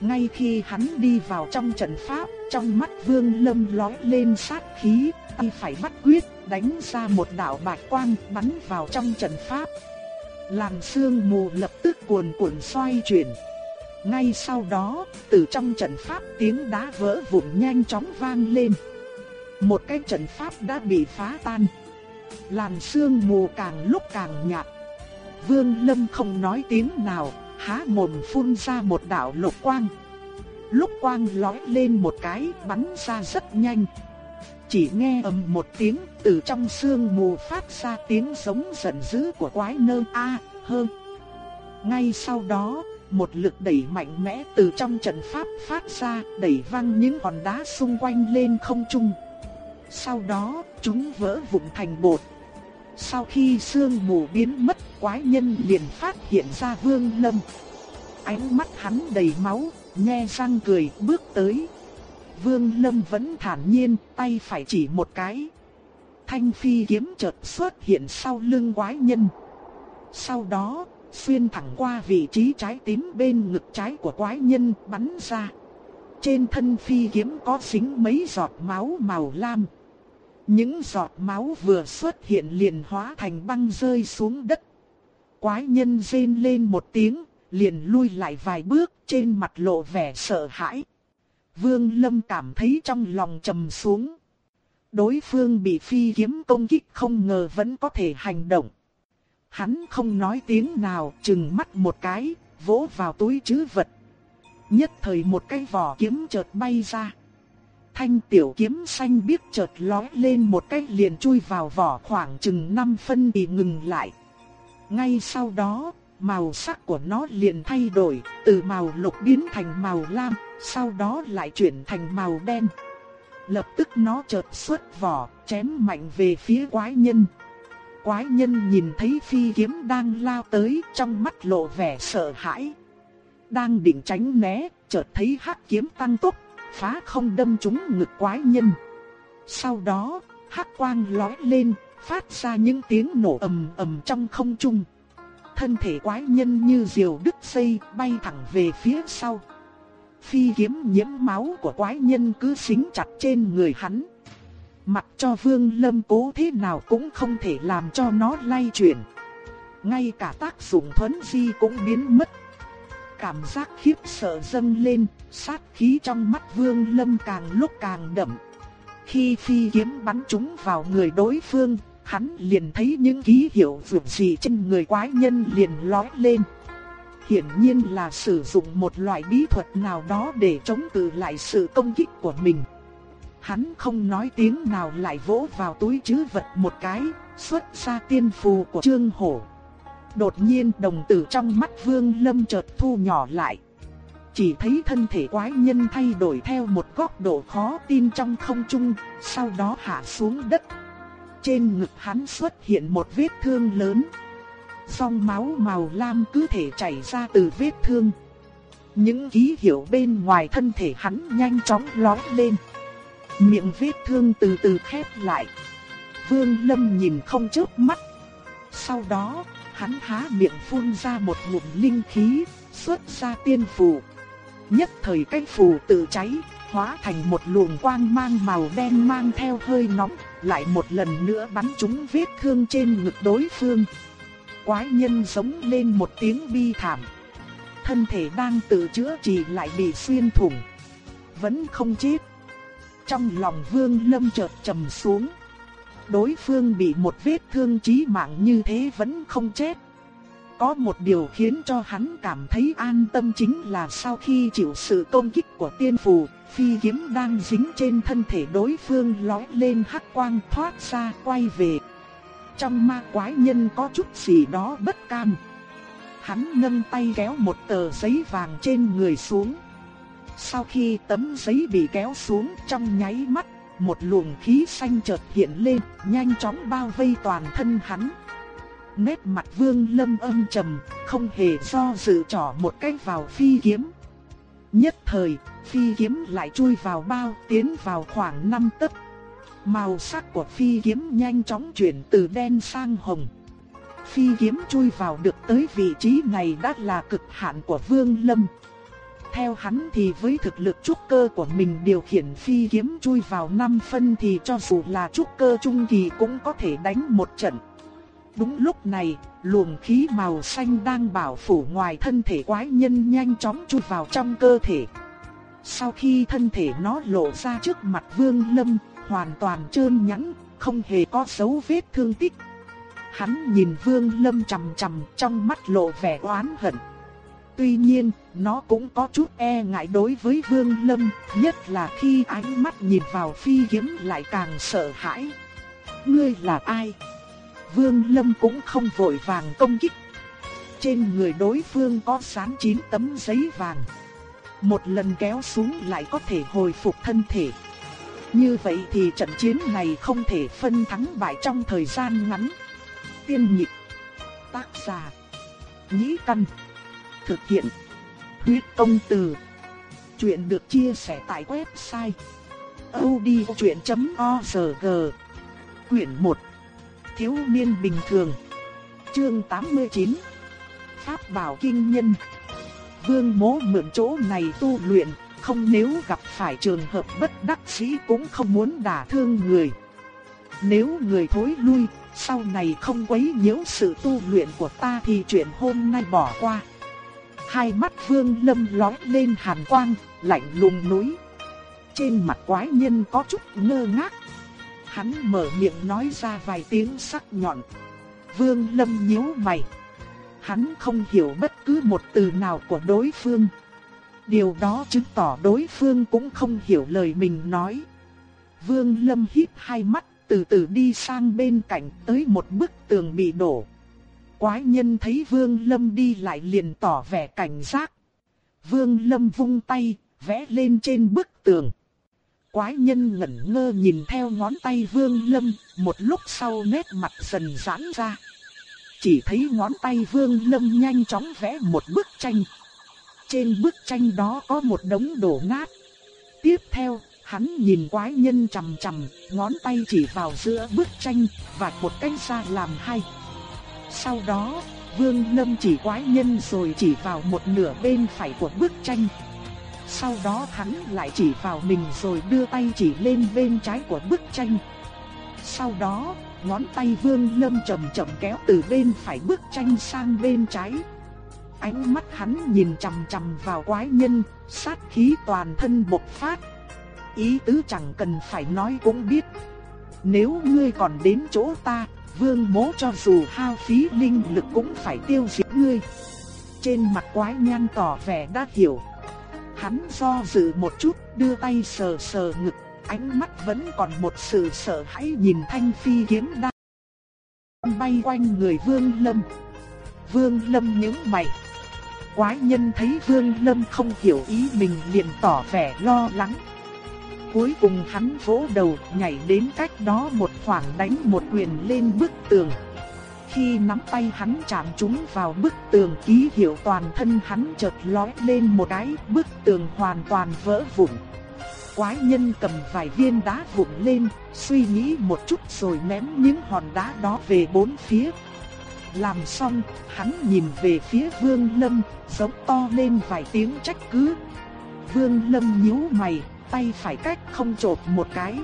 Ngay khi hắn đi vào trong trận pháp, trong mắt Vương Lâm lóe lên sát khí, tay phải bắt quyết, đánh ra một đạo bạch quang bắn vào trong trận pháp. Làn sương mù lập tức cuồn cuộn xoay chuyển. Ngay sau đó, từ trong trận pháp tiếng đá vỡ vụn nhanh chóng vang lên. Một cái trận pháp đã bị phá tan. Làn sương mù càng lúc càng nhạt. Vương Lâm không nói tiếng nào, há mồm phun ra một đạo lục quang. Lúc quang lói lên một cái, bắn ra rất nhanh. Chỉ nghe ầm một tiếng, từ trong sương mù phát ra tiếng giống giận dữ của quái nơ a, hơn. Ngay sau đó, một lực đẩy mạnh mẽ từ trong trận pháp phát ra, đẩy văng những hòn đá xung quanh lên không trung. Sau đó, chúng vỡ vụn thành bột. Sau khi sương mù biến mất, quái nhân liền phát hiện ra Vương Lâm. Ánh mắt hắn đầy máu, nhe răng cười, bước tới. Vương Lâm vẫn thản nhiên, tay phải chỉ một cái. Thanh phi kiếm chợt xuất hiện sau lưng quái nhân. Sau đó, xuyên thẳng qua vị trí trái tím bên ngực trái của quái nhân bắn ra. Trên thân phi kiếm có dính mấy giọt máu màu lam. Những giọt máu vừa xuất hiện liền hóa thành băng rơi xuống đất. Quái nhân rên lên một tiếng, liền lui lại vài bước trên mặt lộ vẻ sợ hãi. Vương Lâm cảm thấy trong lòng trầm xuống. Đối phương bị phi kiếm công kích không ngờ vẫn có thể hành động. Hắn không nói tiếng nào, chừng mắt một cái, vỗ vào túi trữ vật. Nhất thời một cái vỏ kiếm chợt bay ra. Thanh tiểu kiếm xanh biếc chợt lói lên một cái liền chui vào vỏ khoảng chừng 5 phân thì ngừng lại. Ngay sau đó, màu sắc của nó liền thay đổi, từ màu lục biến thành màu lam, sau đó lại chuyển thành màu đen. Lập tức nó chợt xuất vỏ, chém mạnh về phía quái nhân. Quái nhân nhìn thấy phi kiếm đang lao tới, trong mắt lộ vẻ sợ hãi. Đang định tránh né, chợt thấy hắc kiếm tăng tốc, phá không đâm trúng ngực quái nhân. Sau đó, hắc quang lói lên, phát ra những tiếng nổ ầm ầm trong không trung. Thân thể quái nhân như diều đứt dây bay thẳng về phía sau. Phi kiếm nhiễm máu của quái nhân cứ xính chặt trên người hắn. Mặc cho vương lâm cố thế nào cũng không thể làm cho nó lay chuyển. Ngay cả tác dụng thuấn di cũng biến mất. Cảm giác khiếp sợ dâng lên, sát khí trong mắt vương lâm càng lúc càng đậm. Khi phi kiếm bắn trúng vào người đối phương, hắn liền thấy những ký hiệu vượt gì trên người quái nhân liền lói lên. Hiển nhiên là sử dụng một loại bí thuật nào đó để chống cự lại sự công kích của mình. Hắn không nói tiếng nào lại vỗ vào túi chứ vật một cái, xuất ra tiên phù của Trương Hổ. Đột nhiên đồng tử trong mắt Vương Lâm chợt thu nhỏ lại. Chỉ thấy thân thể quái nhân thay đổi theo một góc độ khó tin trong không trung, sau đó hạ xuống đất. Trên ngực hắn xuất hiện một vết thương lớn. Dòng máu màu lam cứ thể chảy ra từ vết thương. Những ký hiệu bên ngoài thân thể hắn nhanh chóng lói lên. Miệng vết thương từ từ khép lại. Vương Lâm nhìn không chớp mắt. Sau đó, hắn há miệng phun ra một ngụm linh khí, xuất ra tiên phù. Nhất thời cái phù tự cháy, hóa thành một luồng quang mang màu đen mang theo hơi nóng, lại một lần nữa bắn trúng vết thương trên ngực đối phương. Quái nhân giống lên một tiếng bi thảm. Thân thể đang tự chữa trị lại bị xuyên thủng. Vẫn không chết. Trong lòng vương lâm chợt trầm xuống. Đối phương bị một vết thương chí mạng như thế vẫn không chết. Có một điều khiến cho hắn cảm thấy an tâm chính là sau khi chịu sự công kích của tiên phù, phi kiếm đang dính trên thân thể đối phương lói lên hắc quang thoát ra quay về. Trong ma quái nhân có chút gì đó bất cam. Hắn nâng tay kéo một tờ giấy vàng trên người xuống. Sau khi tấm giấy bị kéo xuống trong nháy mắt, một luồng khí xanh chợt hiện lên, nhanh chóng bao vây toàn thân hắn. Nét mặt vương lâm âm trầm, không hề do dự trỏ một cách vào phi kiếm. Nhất thời, phi kiếm lại chui vào bao tiến vào khoảng 5 tấc. Màu sắc của phi kiếm nhanh chóng chuyển từ đen sang hồng. Phi kiếm chui vào được tới vị trí này đã là cực hạn của Vương Lâm. Theo hắn thì với thực lực trúc cơ của mình điều khiển phi kiếm chui vào 5 phân thì cho dù là trúc cơ trung kỳ cũng có thể đánh một trận. Đúng lúc này, luồng khí màu xanh đang bảo phủ ngoài thân thể quái nhân nhanh chóng chui vào trong cơ thể. Sau khi thân thể nó lộ ra trước mặt Vương Lâm, hoàn toàn trơn nhẵn, không hề có dấu vết thương tích. Hắn nhìn Vương Lâm chằm chằm trong mắt lộ vẻ oán hận. Tuy nhiên, nó cũng có chút e ngại đối với Vương Lâm, nhất là khi ánh mắt nhìn vào phi kiếm lại càng sợ hãi. Ngươi là ai? Vương Lâm cũng không vội vàng công kích. Trên người đối phương có sán chín tấm giấy vàng. Một lần kéo xuống lại có thể hồi phục thân thể. Như vậy thì trận chiến này không thể phân thắng bại trong thời gian ngắn. Tiên nhịp. Tác giả. Nhĩ căn. Thực hiện. Huyết công từ. Chuyện được chia sẻ tại website. odchuyện.org Quyển 1 Thiếu niên bình thường Chương 89 Pháp bảo kinh nhân Vương mố mượn chỗ này tu luyện Không nếu gặp phải trường hợp bất đắc dĩ cũng không muốn đả thương người Nếu người thối lui Sau này không quấy nhiễu sự tu luyện của ta thì chuyện hôm nay bỏ qua Hai mắt vương lâm lóe lên hàn quang, lạnh lùng núi. Trên mặt quái nhân có chút ngơ ngác. Hắn mở miệng nói ra vài tiếng sắc nhọn. Vương Lâm nhíu mày. Hắn không hiểu bất cứ một từ nào của đối phương. Điều đó chứng tỏ đối phương cũng không hiểu lời mình nói. Vương Lâm hít hai mắt, từ từ đi sang bên cạnh tới một bức tường bị đổ. Quái nhân thấy Vương Lâm đi lại liền tỏ vẻ cảnh giác. Vương Lâm vung tay, vẽ lên trên bức tường. Quái nhân ngẩn ngơ nhìn theo ngón tay Vương Lâm, một lúc sau nét mặt dần giãn ra. Chỉ thấy ngón tay Vương Lâm nhanh chóng vẽ một bức tranh. Trên bức tranh đó có một đống đổ nát. Tiếp theo, hắn nhìn quái nhân chằm chằm, ngón tay chỉ vào giữa bức tranh, và một cái ra làm hai. Sau đó, Vương Lâm chỉ quái nhân rồi chỉ vào một nửa bên phải của bức tranh. Sau đó hắn lại chỉ vào mình rồi đưa tay chỉ lên bên trái của bức tranh. Sau đó, ngón tay Vương Lâm chậm chậm kéo từ bên phải bức tranh sang bên trái. Ánh mắt hắn nhìn chằm chằm vào quái nhân, sát khí toàn thân bộc phát. Ý tứ chẳng cần phải nói cũng biết. Nếu ngươi còn đến chỗ ta, vương mố cho dù hao phí linh lực cũng phải tiêu diệt ngươi. Trên mặt quái nhan tỏ vẻ đã hiểu. Hắn do dự một chút, đưa tay sờ sờ ngực, ánh mắt vẫn còn một sự sợ hãi nhìn thanh phi kiếm đang bay quanh người Vương Lâm. Vương Lâm nhướng mày. Quái nhân thấy Vương Lâm không hiểu ý mình liền tỏ vẻ lo lắng. Cuối cùng hắn vỗ đầu nhảy đến cách đó một khoảng đánh một quyền lên bức tường. Khi nắm tay hắn chạm trúng vào bức tường ký hiệu toàn thân hắn chợt lóe lên một cái, bức tường hoàn toàn vỡ vụn. Quái nhân cầm vài viên đá vụn lên, suy nghĩ một chút rồi ném những hòn đá đó về bốn phía. Làm xong, hắn nhìn về phía Vương Lâm, giống to lên vài tiếng trách cứ. Vương Lâm nhíu mày, tay phải cách không chộp một cái.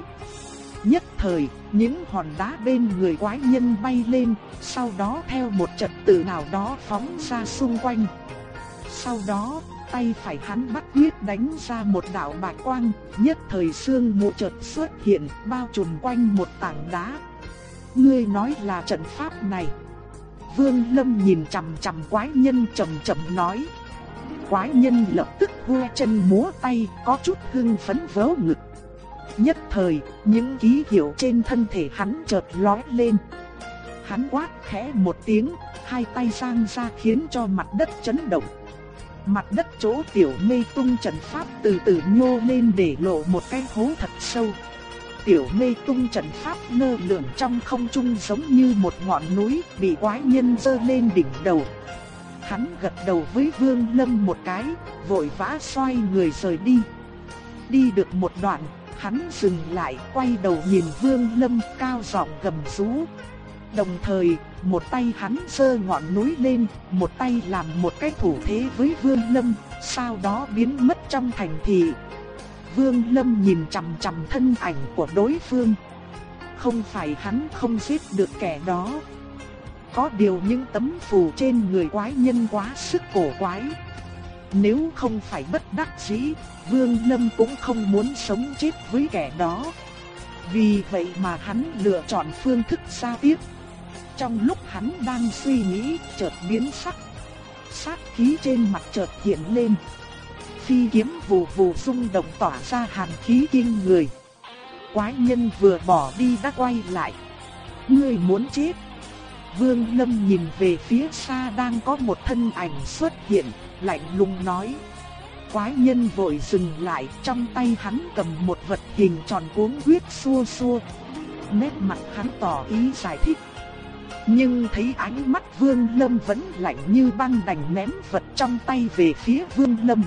Nhất thời, những hòn đá bên người quái nhân bay lên, sau đó theo một trật tự nào đó phóng ra xung quanh. Sau đó, tay phải hắn bắt quyết đánh ra một đạo bạch quang, nhất thời xương mù chợt xuất hiện, bao trùm quanh một tảng đá. Ngươi nói là trận pháp này. Vương Lâm nhìn chằm chằm quái nhân chậm chậm nói. Quái nhân lập tức hô chân múa tay, có chút hưng phấn vớ ngực. Nhất thời, những ký hiệu trên thân thể hắn chợt lóe lên. Hắn quát khẽ một tiếng, hai tay sang ra khiến cho mặt đất chấn động. Mặt đất chỗ tiểu mê tung trận pháp từ từ nhô lên để lộ một cái hố thật sâu. Tiểu mê tung trận pháp lơ lửng trong không trung giống như một ngọn núi bị quái nhân dơ lên đỉnh đầu. Hắn gật đầu với Vương Lâm một cái, vội vã xoay người rời đi. Đi được một đoạn, hắn dừng lại, quay đầu nhìn Vương Lâm cao giọng gầm rú. Đồng thời, một tay hắn sơ ngọn núi lên, một tay làm một cái thủ thế với Vương Lâm, sau đó biến mất trong thành thị. Vương Lâm nhìn chằm chằm thân ảnh của đối phương. Không phải hắn không giết được kẻ đó. Có điều những tấm phù trên người quái nhân quá sức cổ quái. Nếu không phải bất đắc dĩ, Vương Lâm cũng không muốn sống chết với kẻ đó. Vì vậy mà hắn lựa chọn phương thức giao tiếp. Trong lúc hắn đang suy nghĩ, chợt biến sắc. Sát khí trên mặt chợt hiện lên. Phi kiếm vù vù rung động tỏa ra hàn khí kinh người. Quái nhân vừa bỏ đi đã quay lại. Ngươi muốn chết. Vương Lâm nhìn về phía xa đang có một thân ảnh xuất hiện, lạnh lùng nói. Quái nhân vội dừng lại, trong tay hắn cầm một vật hình tròn cuốn huyết xua xua. Nét mặt hắn tỏ ý giải thích. Nhưng thấy ánh mắt Vương Lâm vẫn lạnh như băng đành ném vật trong tay về phía Vương Lâm.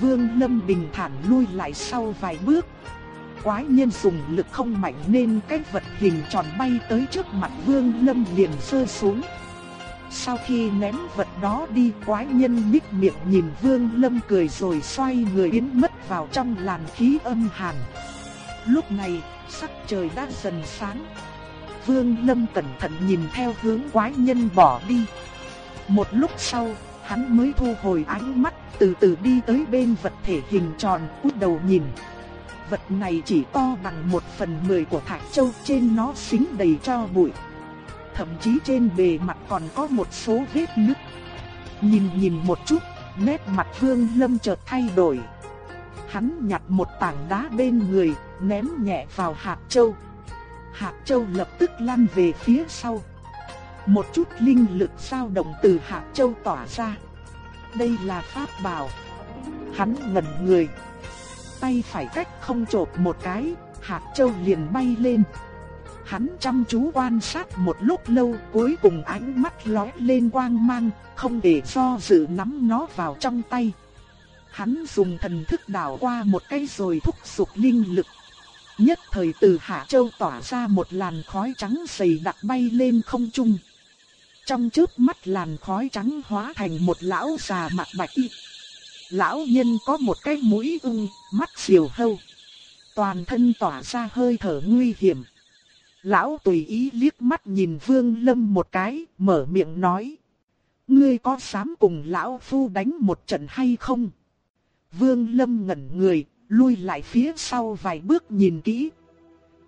Vương Lâm bình thản lui lại sau vài bước. Quái nhân dùng lực không mạnh nên cái vật hình tròn bay tới trước mặt Vương Lâm liền rơi xuống. Sau khi ném vật đó đi quái nhân nhích miệng nhìn Vương Lâm cười rồi xoay người biến mất vào trong làn khí âm hàn. Lúc này, sắc trời đã dần sáng. Vương Lâm cẩn thận nhìn theo hướng quái nhân bỏ đi. Một lúc sau, hắn mới thu hồi ánh mắt, từ từ đi tới bên vật thể hình tròn, cúi đầu nhìn. Vật này chỉ to bằng một phần mười của thạch châu trên nó xính đầy cho bụi thậm chí trên bề mặt còn có một số vết nứt. Nhìn nhìn một chút, nét mặt Vương Lâm chợt thay đổi. Hắn nhặt một tảng đá bên người, ném nhẹ vào hạt châu. Hạt châu lập tức lăn về phía sau. Một chút linh lực dao động từ hạt châu tỏa ra. Đây là pháp bảo. Hắn ngẩn người. Tay phải cách không chộp một cái, hạt châu liền bay lên. Hắn chăm chú quan sát một lúc lâu, cuối cùng ánh mắt lóe lên quang mang, không để do dự nắm nó vào trong tay. Hắn dùng thần thức đảo qua một cái rồi thúc giục linh lực. Nhất thời từ Hạ Châu tỏa ra một làn khói trắng dày đặc bay lên không trung. Trong chớp mắt làn khói trắng hóa thành một lão già mặt bạch y. Lão nhân có một cái mũi ưng, mắt diều hâu. Toàn thân tỏa ra hơi thở nguy hiểm. Lão tùy ý liếc mắt nhìn Vương Lâm một cái, mở miệng nói. Ngươi có dám cùng lão phu đánh một trận hay không? Vương Lâm ngẩn người, lui lại phía sau vài bước nhìn kỹ.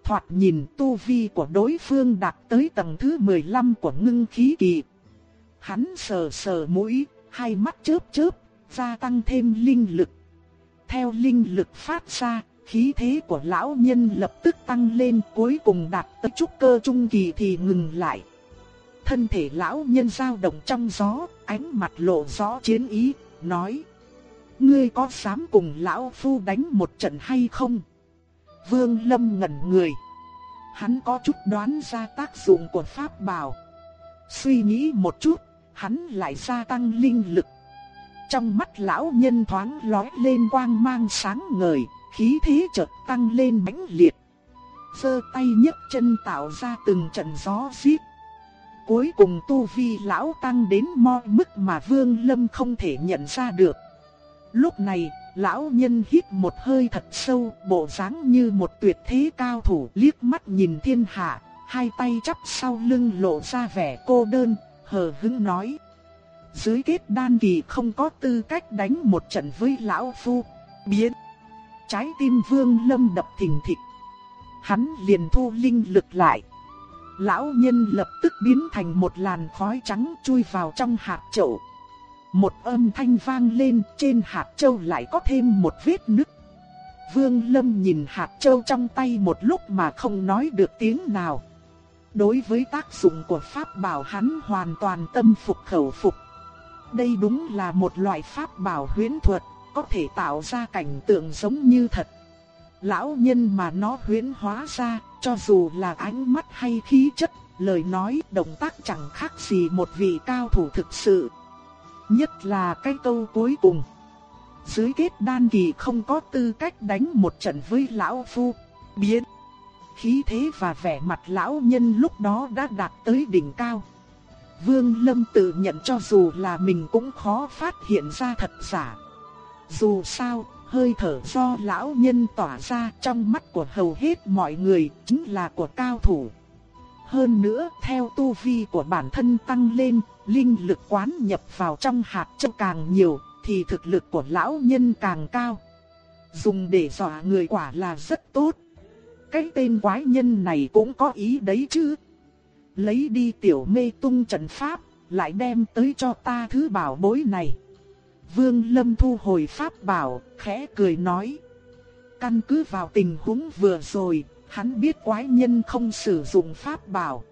Thoạt nhìn tu vi của đối phương đạt tới tầng thứ 15 của ngưng khí kỳ. Hắn sờ sờ mũi, hai mắt chớp chớp, gia tăng thêm linh lực. Theo linh lực phát ra, khí thế của lão nhân lập tức tăng lên cuối cùng đạt tới trúc cơ trung kỳ thì ngừng lại. Thân thể lão nhân dao động trong gió, ánh mặt lộ rõ chiến ý, nói Ngươi có dám cùng lão phu đánh một trận hay không? Vương Lâm ngẩn người. Hắn có chút đoán ra tác dụng của pháp bảo. Suy nghĩ một chút, hắn lại gia tăng linh lực. Trong mắt lão nhân thoáng lóe lên quang mang sáng ngời, khí thế chợt tăng lên mãnh liệt. sơ tay nhấc chân tạo ra từng trận gió xít. Cuối cùng tu vi lão tăng đến mo mức mà Vương Lâm không thể nhận ra được. Lúc này, lão nhân hít một hơi thật sâu, bộ dáng như một tuyệt thế cao thủ liếc mắt nhìn thiên hạ, hai tay chắp sau lưng lộ ra vẻ cô đơn, hờ hững nói. Dưới kết đan kỳ không có tư cách đánh một trận với lão phu, biến. Trái tim vương lâm đập thình thịch. Hắn liền thu linh lực lại. Lão nhân lập tức biến thành một làn khói trắng chui vào trong hạt chậu. Một âm thanh vang lên trên hạt châu lại có thêm một vết nứt. Vương Lâm nhìn hạt châu trong tay một lúc mà không nói được tiếng nào. Đối với tác dụng của pháp bảo hắn hoàn toàn tâm phục khẩu phục. Đây đúng là một loại pháp bảo huyễn thuật, có thể tạo ra cảnh tượng giống như thật. Lão nhân mà nó huyễn hóa ra, cho dù là ánh mắt hay khí chất, lời nói, động tác chẳng khác gì một vị cao thủ thực sự. Nhất là cái câu cuối cùng. Dưới kết đan kỳ không có tư cách đánh một trận với lão phu. Biến. Khí thế và vẻ mặt lão nhân lúc đó đã đạt tới đỉnh cao. Vương Lâm tự nhận cho dù là mình cũng khó phát hiện ra thật giả. Dù sao, hơi thở do lão nhân tỏa ra trong mắt của hầu hết mọi người chính là của cao thủ. Hơn nữa, theo tu vi của bản thân tăng lên, linh lực quán nhập vào trong hạt châu càng nhiều, thì thực lực của lão nhân càng cao. Dùng để dọa người quả là rất tốt. Cái tên quái nhân này cũng có ý đấy chứ. Lấy đi tiểu mê tung trận pháp, lại đem tới cho ta thứ bảo bối này. Vương Lâm thu hồi pháp bảo, khẽ cười nói. Căn cứ vào tình huống vừa rồi, hắn biết quái nhân không sử dụng pháp bảo.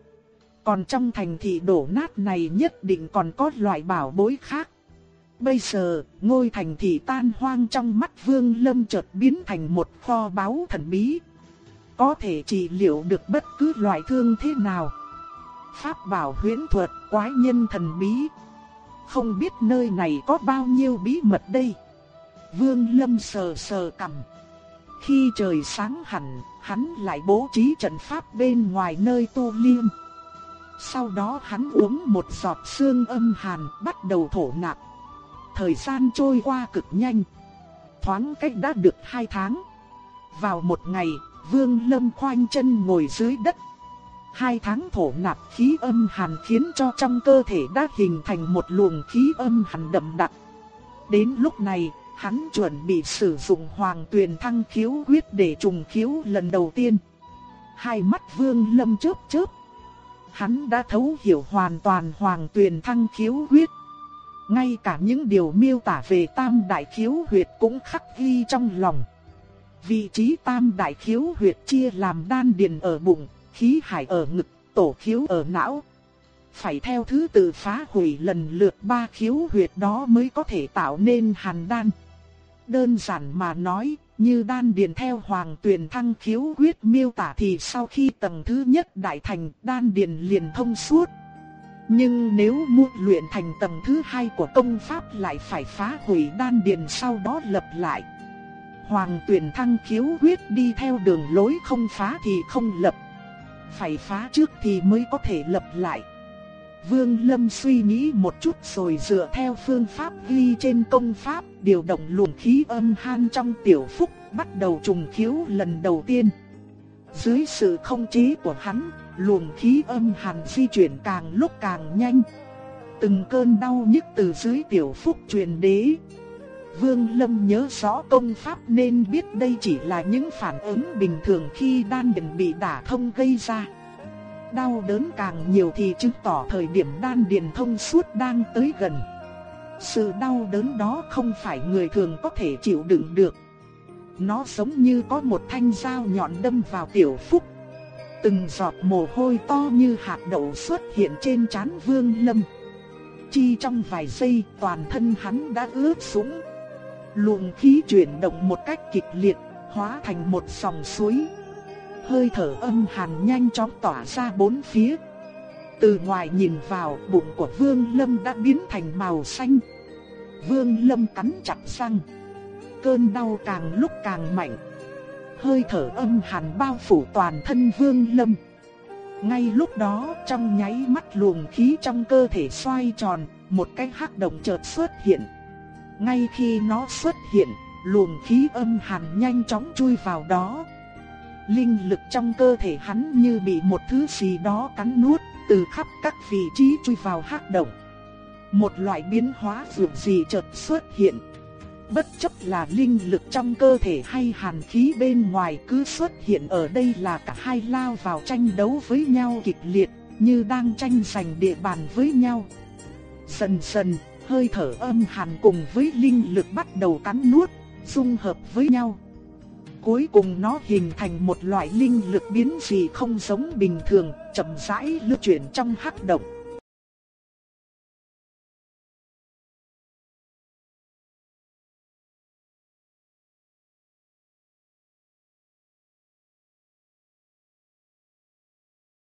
Còn trong thành thị đổ nát này nhất định còn có loại bảo bối khác. Bây giờ, ngôi thành thị tan hoang trong mắt Vương Lâm chợt biến thành một kho báu thần bí. Có thể trị liệu được bất cứ loại thương thế nào. Pháp bảo huyễn thuật, quái nhân thần bí. Không biết nơi này có bao nhiêu bí mật đây. Vương Lâm sờ sờ cầm. Khi trời sáng hẳn, hắn lại bố trí trận pháp bên ngoài nơi tu liêm. Sau đó hắn uống một giọt xương âm hàn bắt đầu thổ nạp. Thời gian trôi qua cực nhanh. Thoáng cách đã được hai tháng. Vào một ngày, Vương Lâm khoanh chân ngồi dưới đất. Hai tháng thổ nạp khí âm hàn khiến cho trong cơ thể đã hình thành một luồng khí âm hàn đậm đặc. Đến lúc này, hắn chuẩn bị sử dụng hoàng tuyền thăng khiếu quyết để trùng khiếu lần đầu tiên. Hai mắt vương lâm chớp chớp. hắn đã thấu hiểu hoàn toàn hoàng tuyền thăng khiếu huyết. Ngay cả những điều miêu tả về tam đại khiếu huyệt cũng khắc ghi trong lòng. Vị trí tam đại khiếu huyệt chia làm đan điền ở bụng, khí hải ở ngực, tổ khiếu ở não. Phải theo thứ tự phá hủy lần lượt ba khiếu huyệt đó mới có thể tạo nên hàn đan. Đơn giản mà nói, như đan điền theo hoàng tuyền thăng khiếu huyết miêu tả thì sau khi tầng thứ nhất đại thành đan điền liền thông suốt. Nhưng nếu muốn luyện thành tầng thứ hai của công pháp lại phải phá hủy đan điền sau đó lập lại. Hoàng tuyển thăng khiếu huyết đi theo đường lối không phá thì không lập. Phải phá trước thì mới có thể lập lại. Vương Lâm suy nghĩ một chút rồi dựa theo phương pháp ghi trên công pháp, điều động luồng khí âm han trong tiểu phúc, bắt đầu trùng khiếu lần đầu tiên. Dưới sự không chế của hắn, luồng khí âm hàn di chuyển càng lúc càng nhanh. Từng cơn đau nhức từ dưới tiểu phúc truyền đến. Vương Lâm nhớ rõ công pháp nên biết đây chỉ là những phản ứng bình thường khi đan điền bị đả thông gây ra. Đau đớn càng nhiều thì chứng tỏ thời điểm đan điền thông suốt đang tới gần. Sự đau đớn đó không phải người thường có thể chịu đựng được. Nó giống như có một thanh dao nhọn đâm vào tiểu phúc. Từng giọt mồ hôi to như hạt đậu xuất hiện trên trán Vương Lâm. Chi trong vài giây toàn thân hắn đã ướt sũng. Luồng khí chuyển động một cách kịch liệt, hóa thành một dòng suối. Hơi thở âm hàn nhanh chóng tỏa ra bốn phía. Từ ngoài nhìn vào, bụng của Vương Lâm đã biến thành màu xanh. Vương Lâm cắn chặt răng. Cơn đau càng lúc càng mạnh hơi thở âm hàn bao phủ toàn thân Vương Lâm. Ngay lúc đó, trong nháy mắt luồng khí trong cơ thể xoay tròn, một cái hắc động chợt xuất hiện. Ngay khi nó xuất hiện, luồng khí âm hàn nhanh chóng chui vào đó. Linh lực trong cơ thể hắn như bị một thứ gì đó cắn nuốt, từ khắp các vị trí chui vào hắc động. Một loại biến hóa dường gì chợt xuất hiện, Bất chấp là linh lực trong cơ thể hay hàn khí bên ngoài cứ xuất hiện ở đây là cả hai lao vào tranh đấu với nhau kịch liệt, như đang tranh giành địa bàn với nhau. Dần dần, hơi thở âm hàn cùng với linh lực bắt đầu cắn nuốt, dung hợp với nhau. Cuối cùng nó hình thành một loại linh lực biến dị không giống bình thường, chậm rãi lưu chuyển trong hắc động.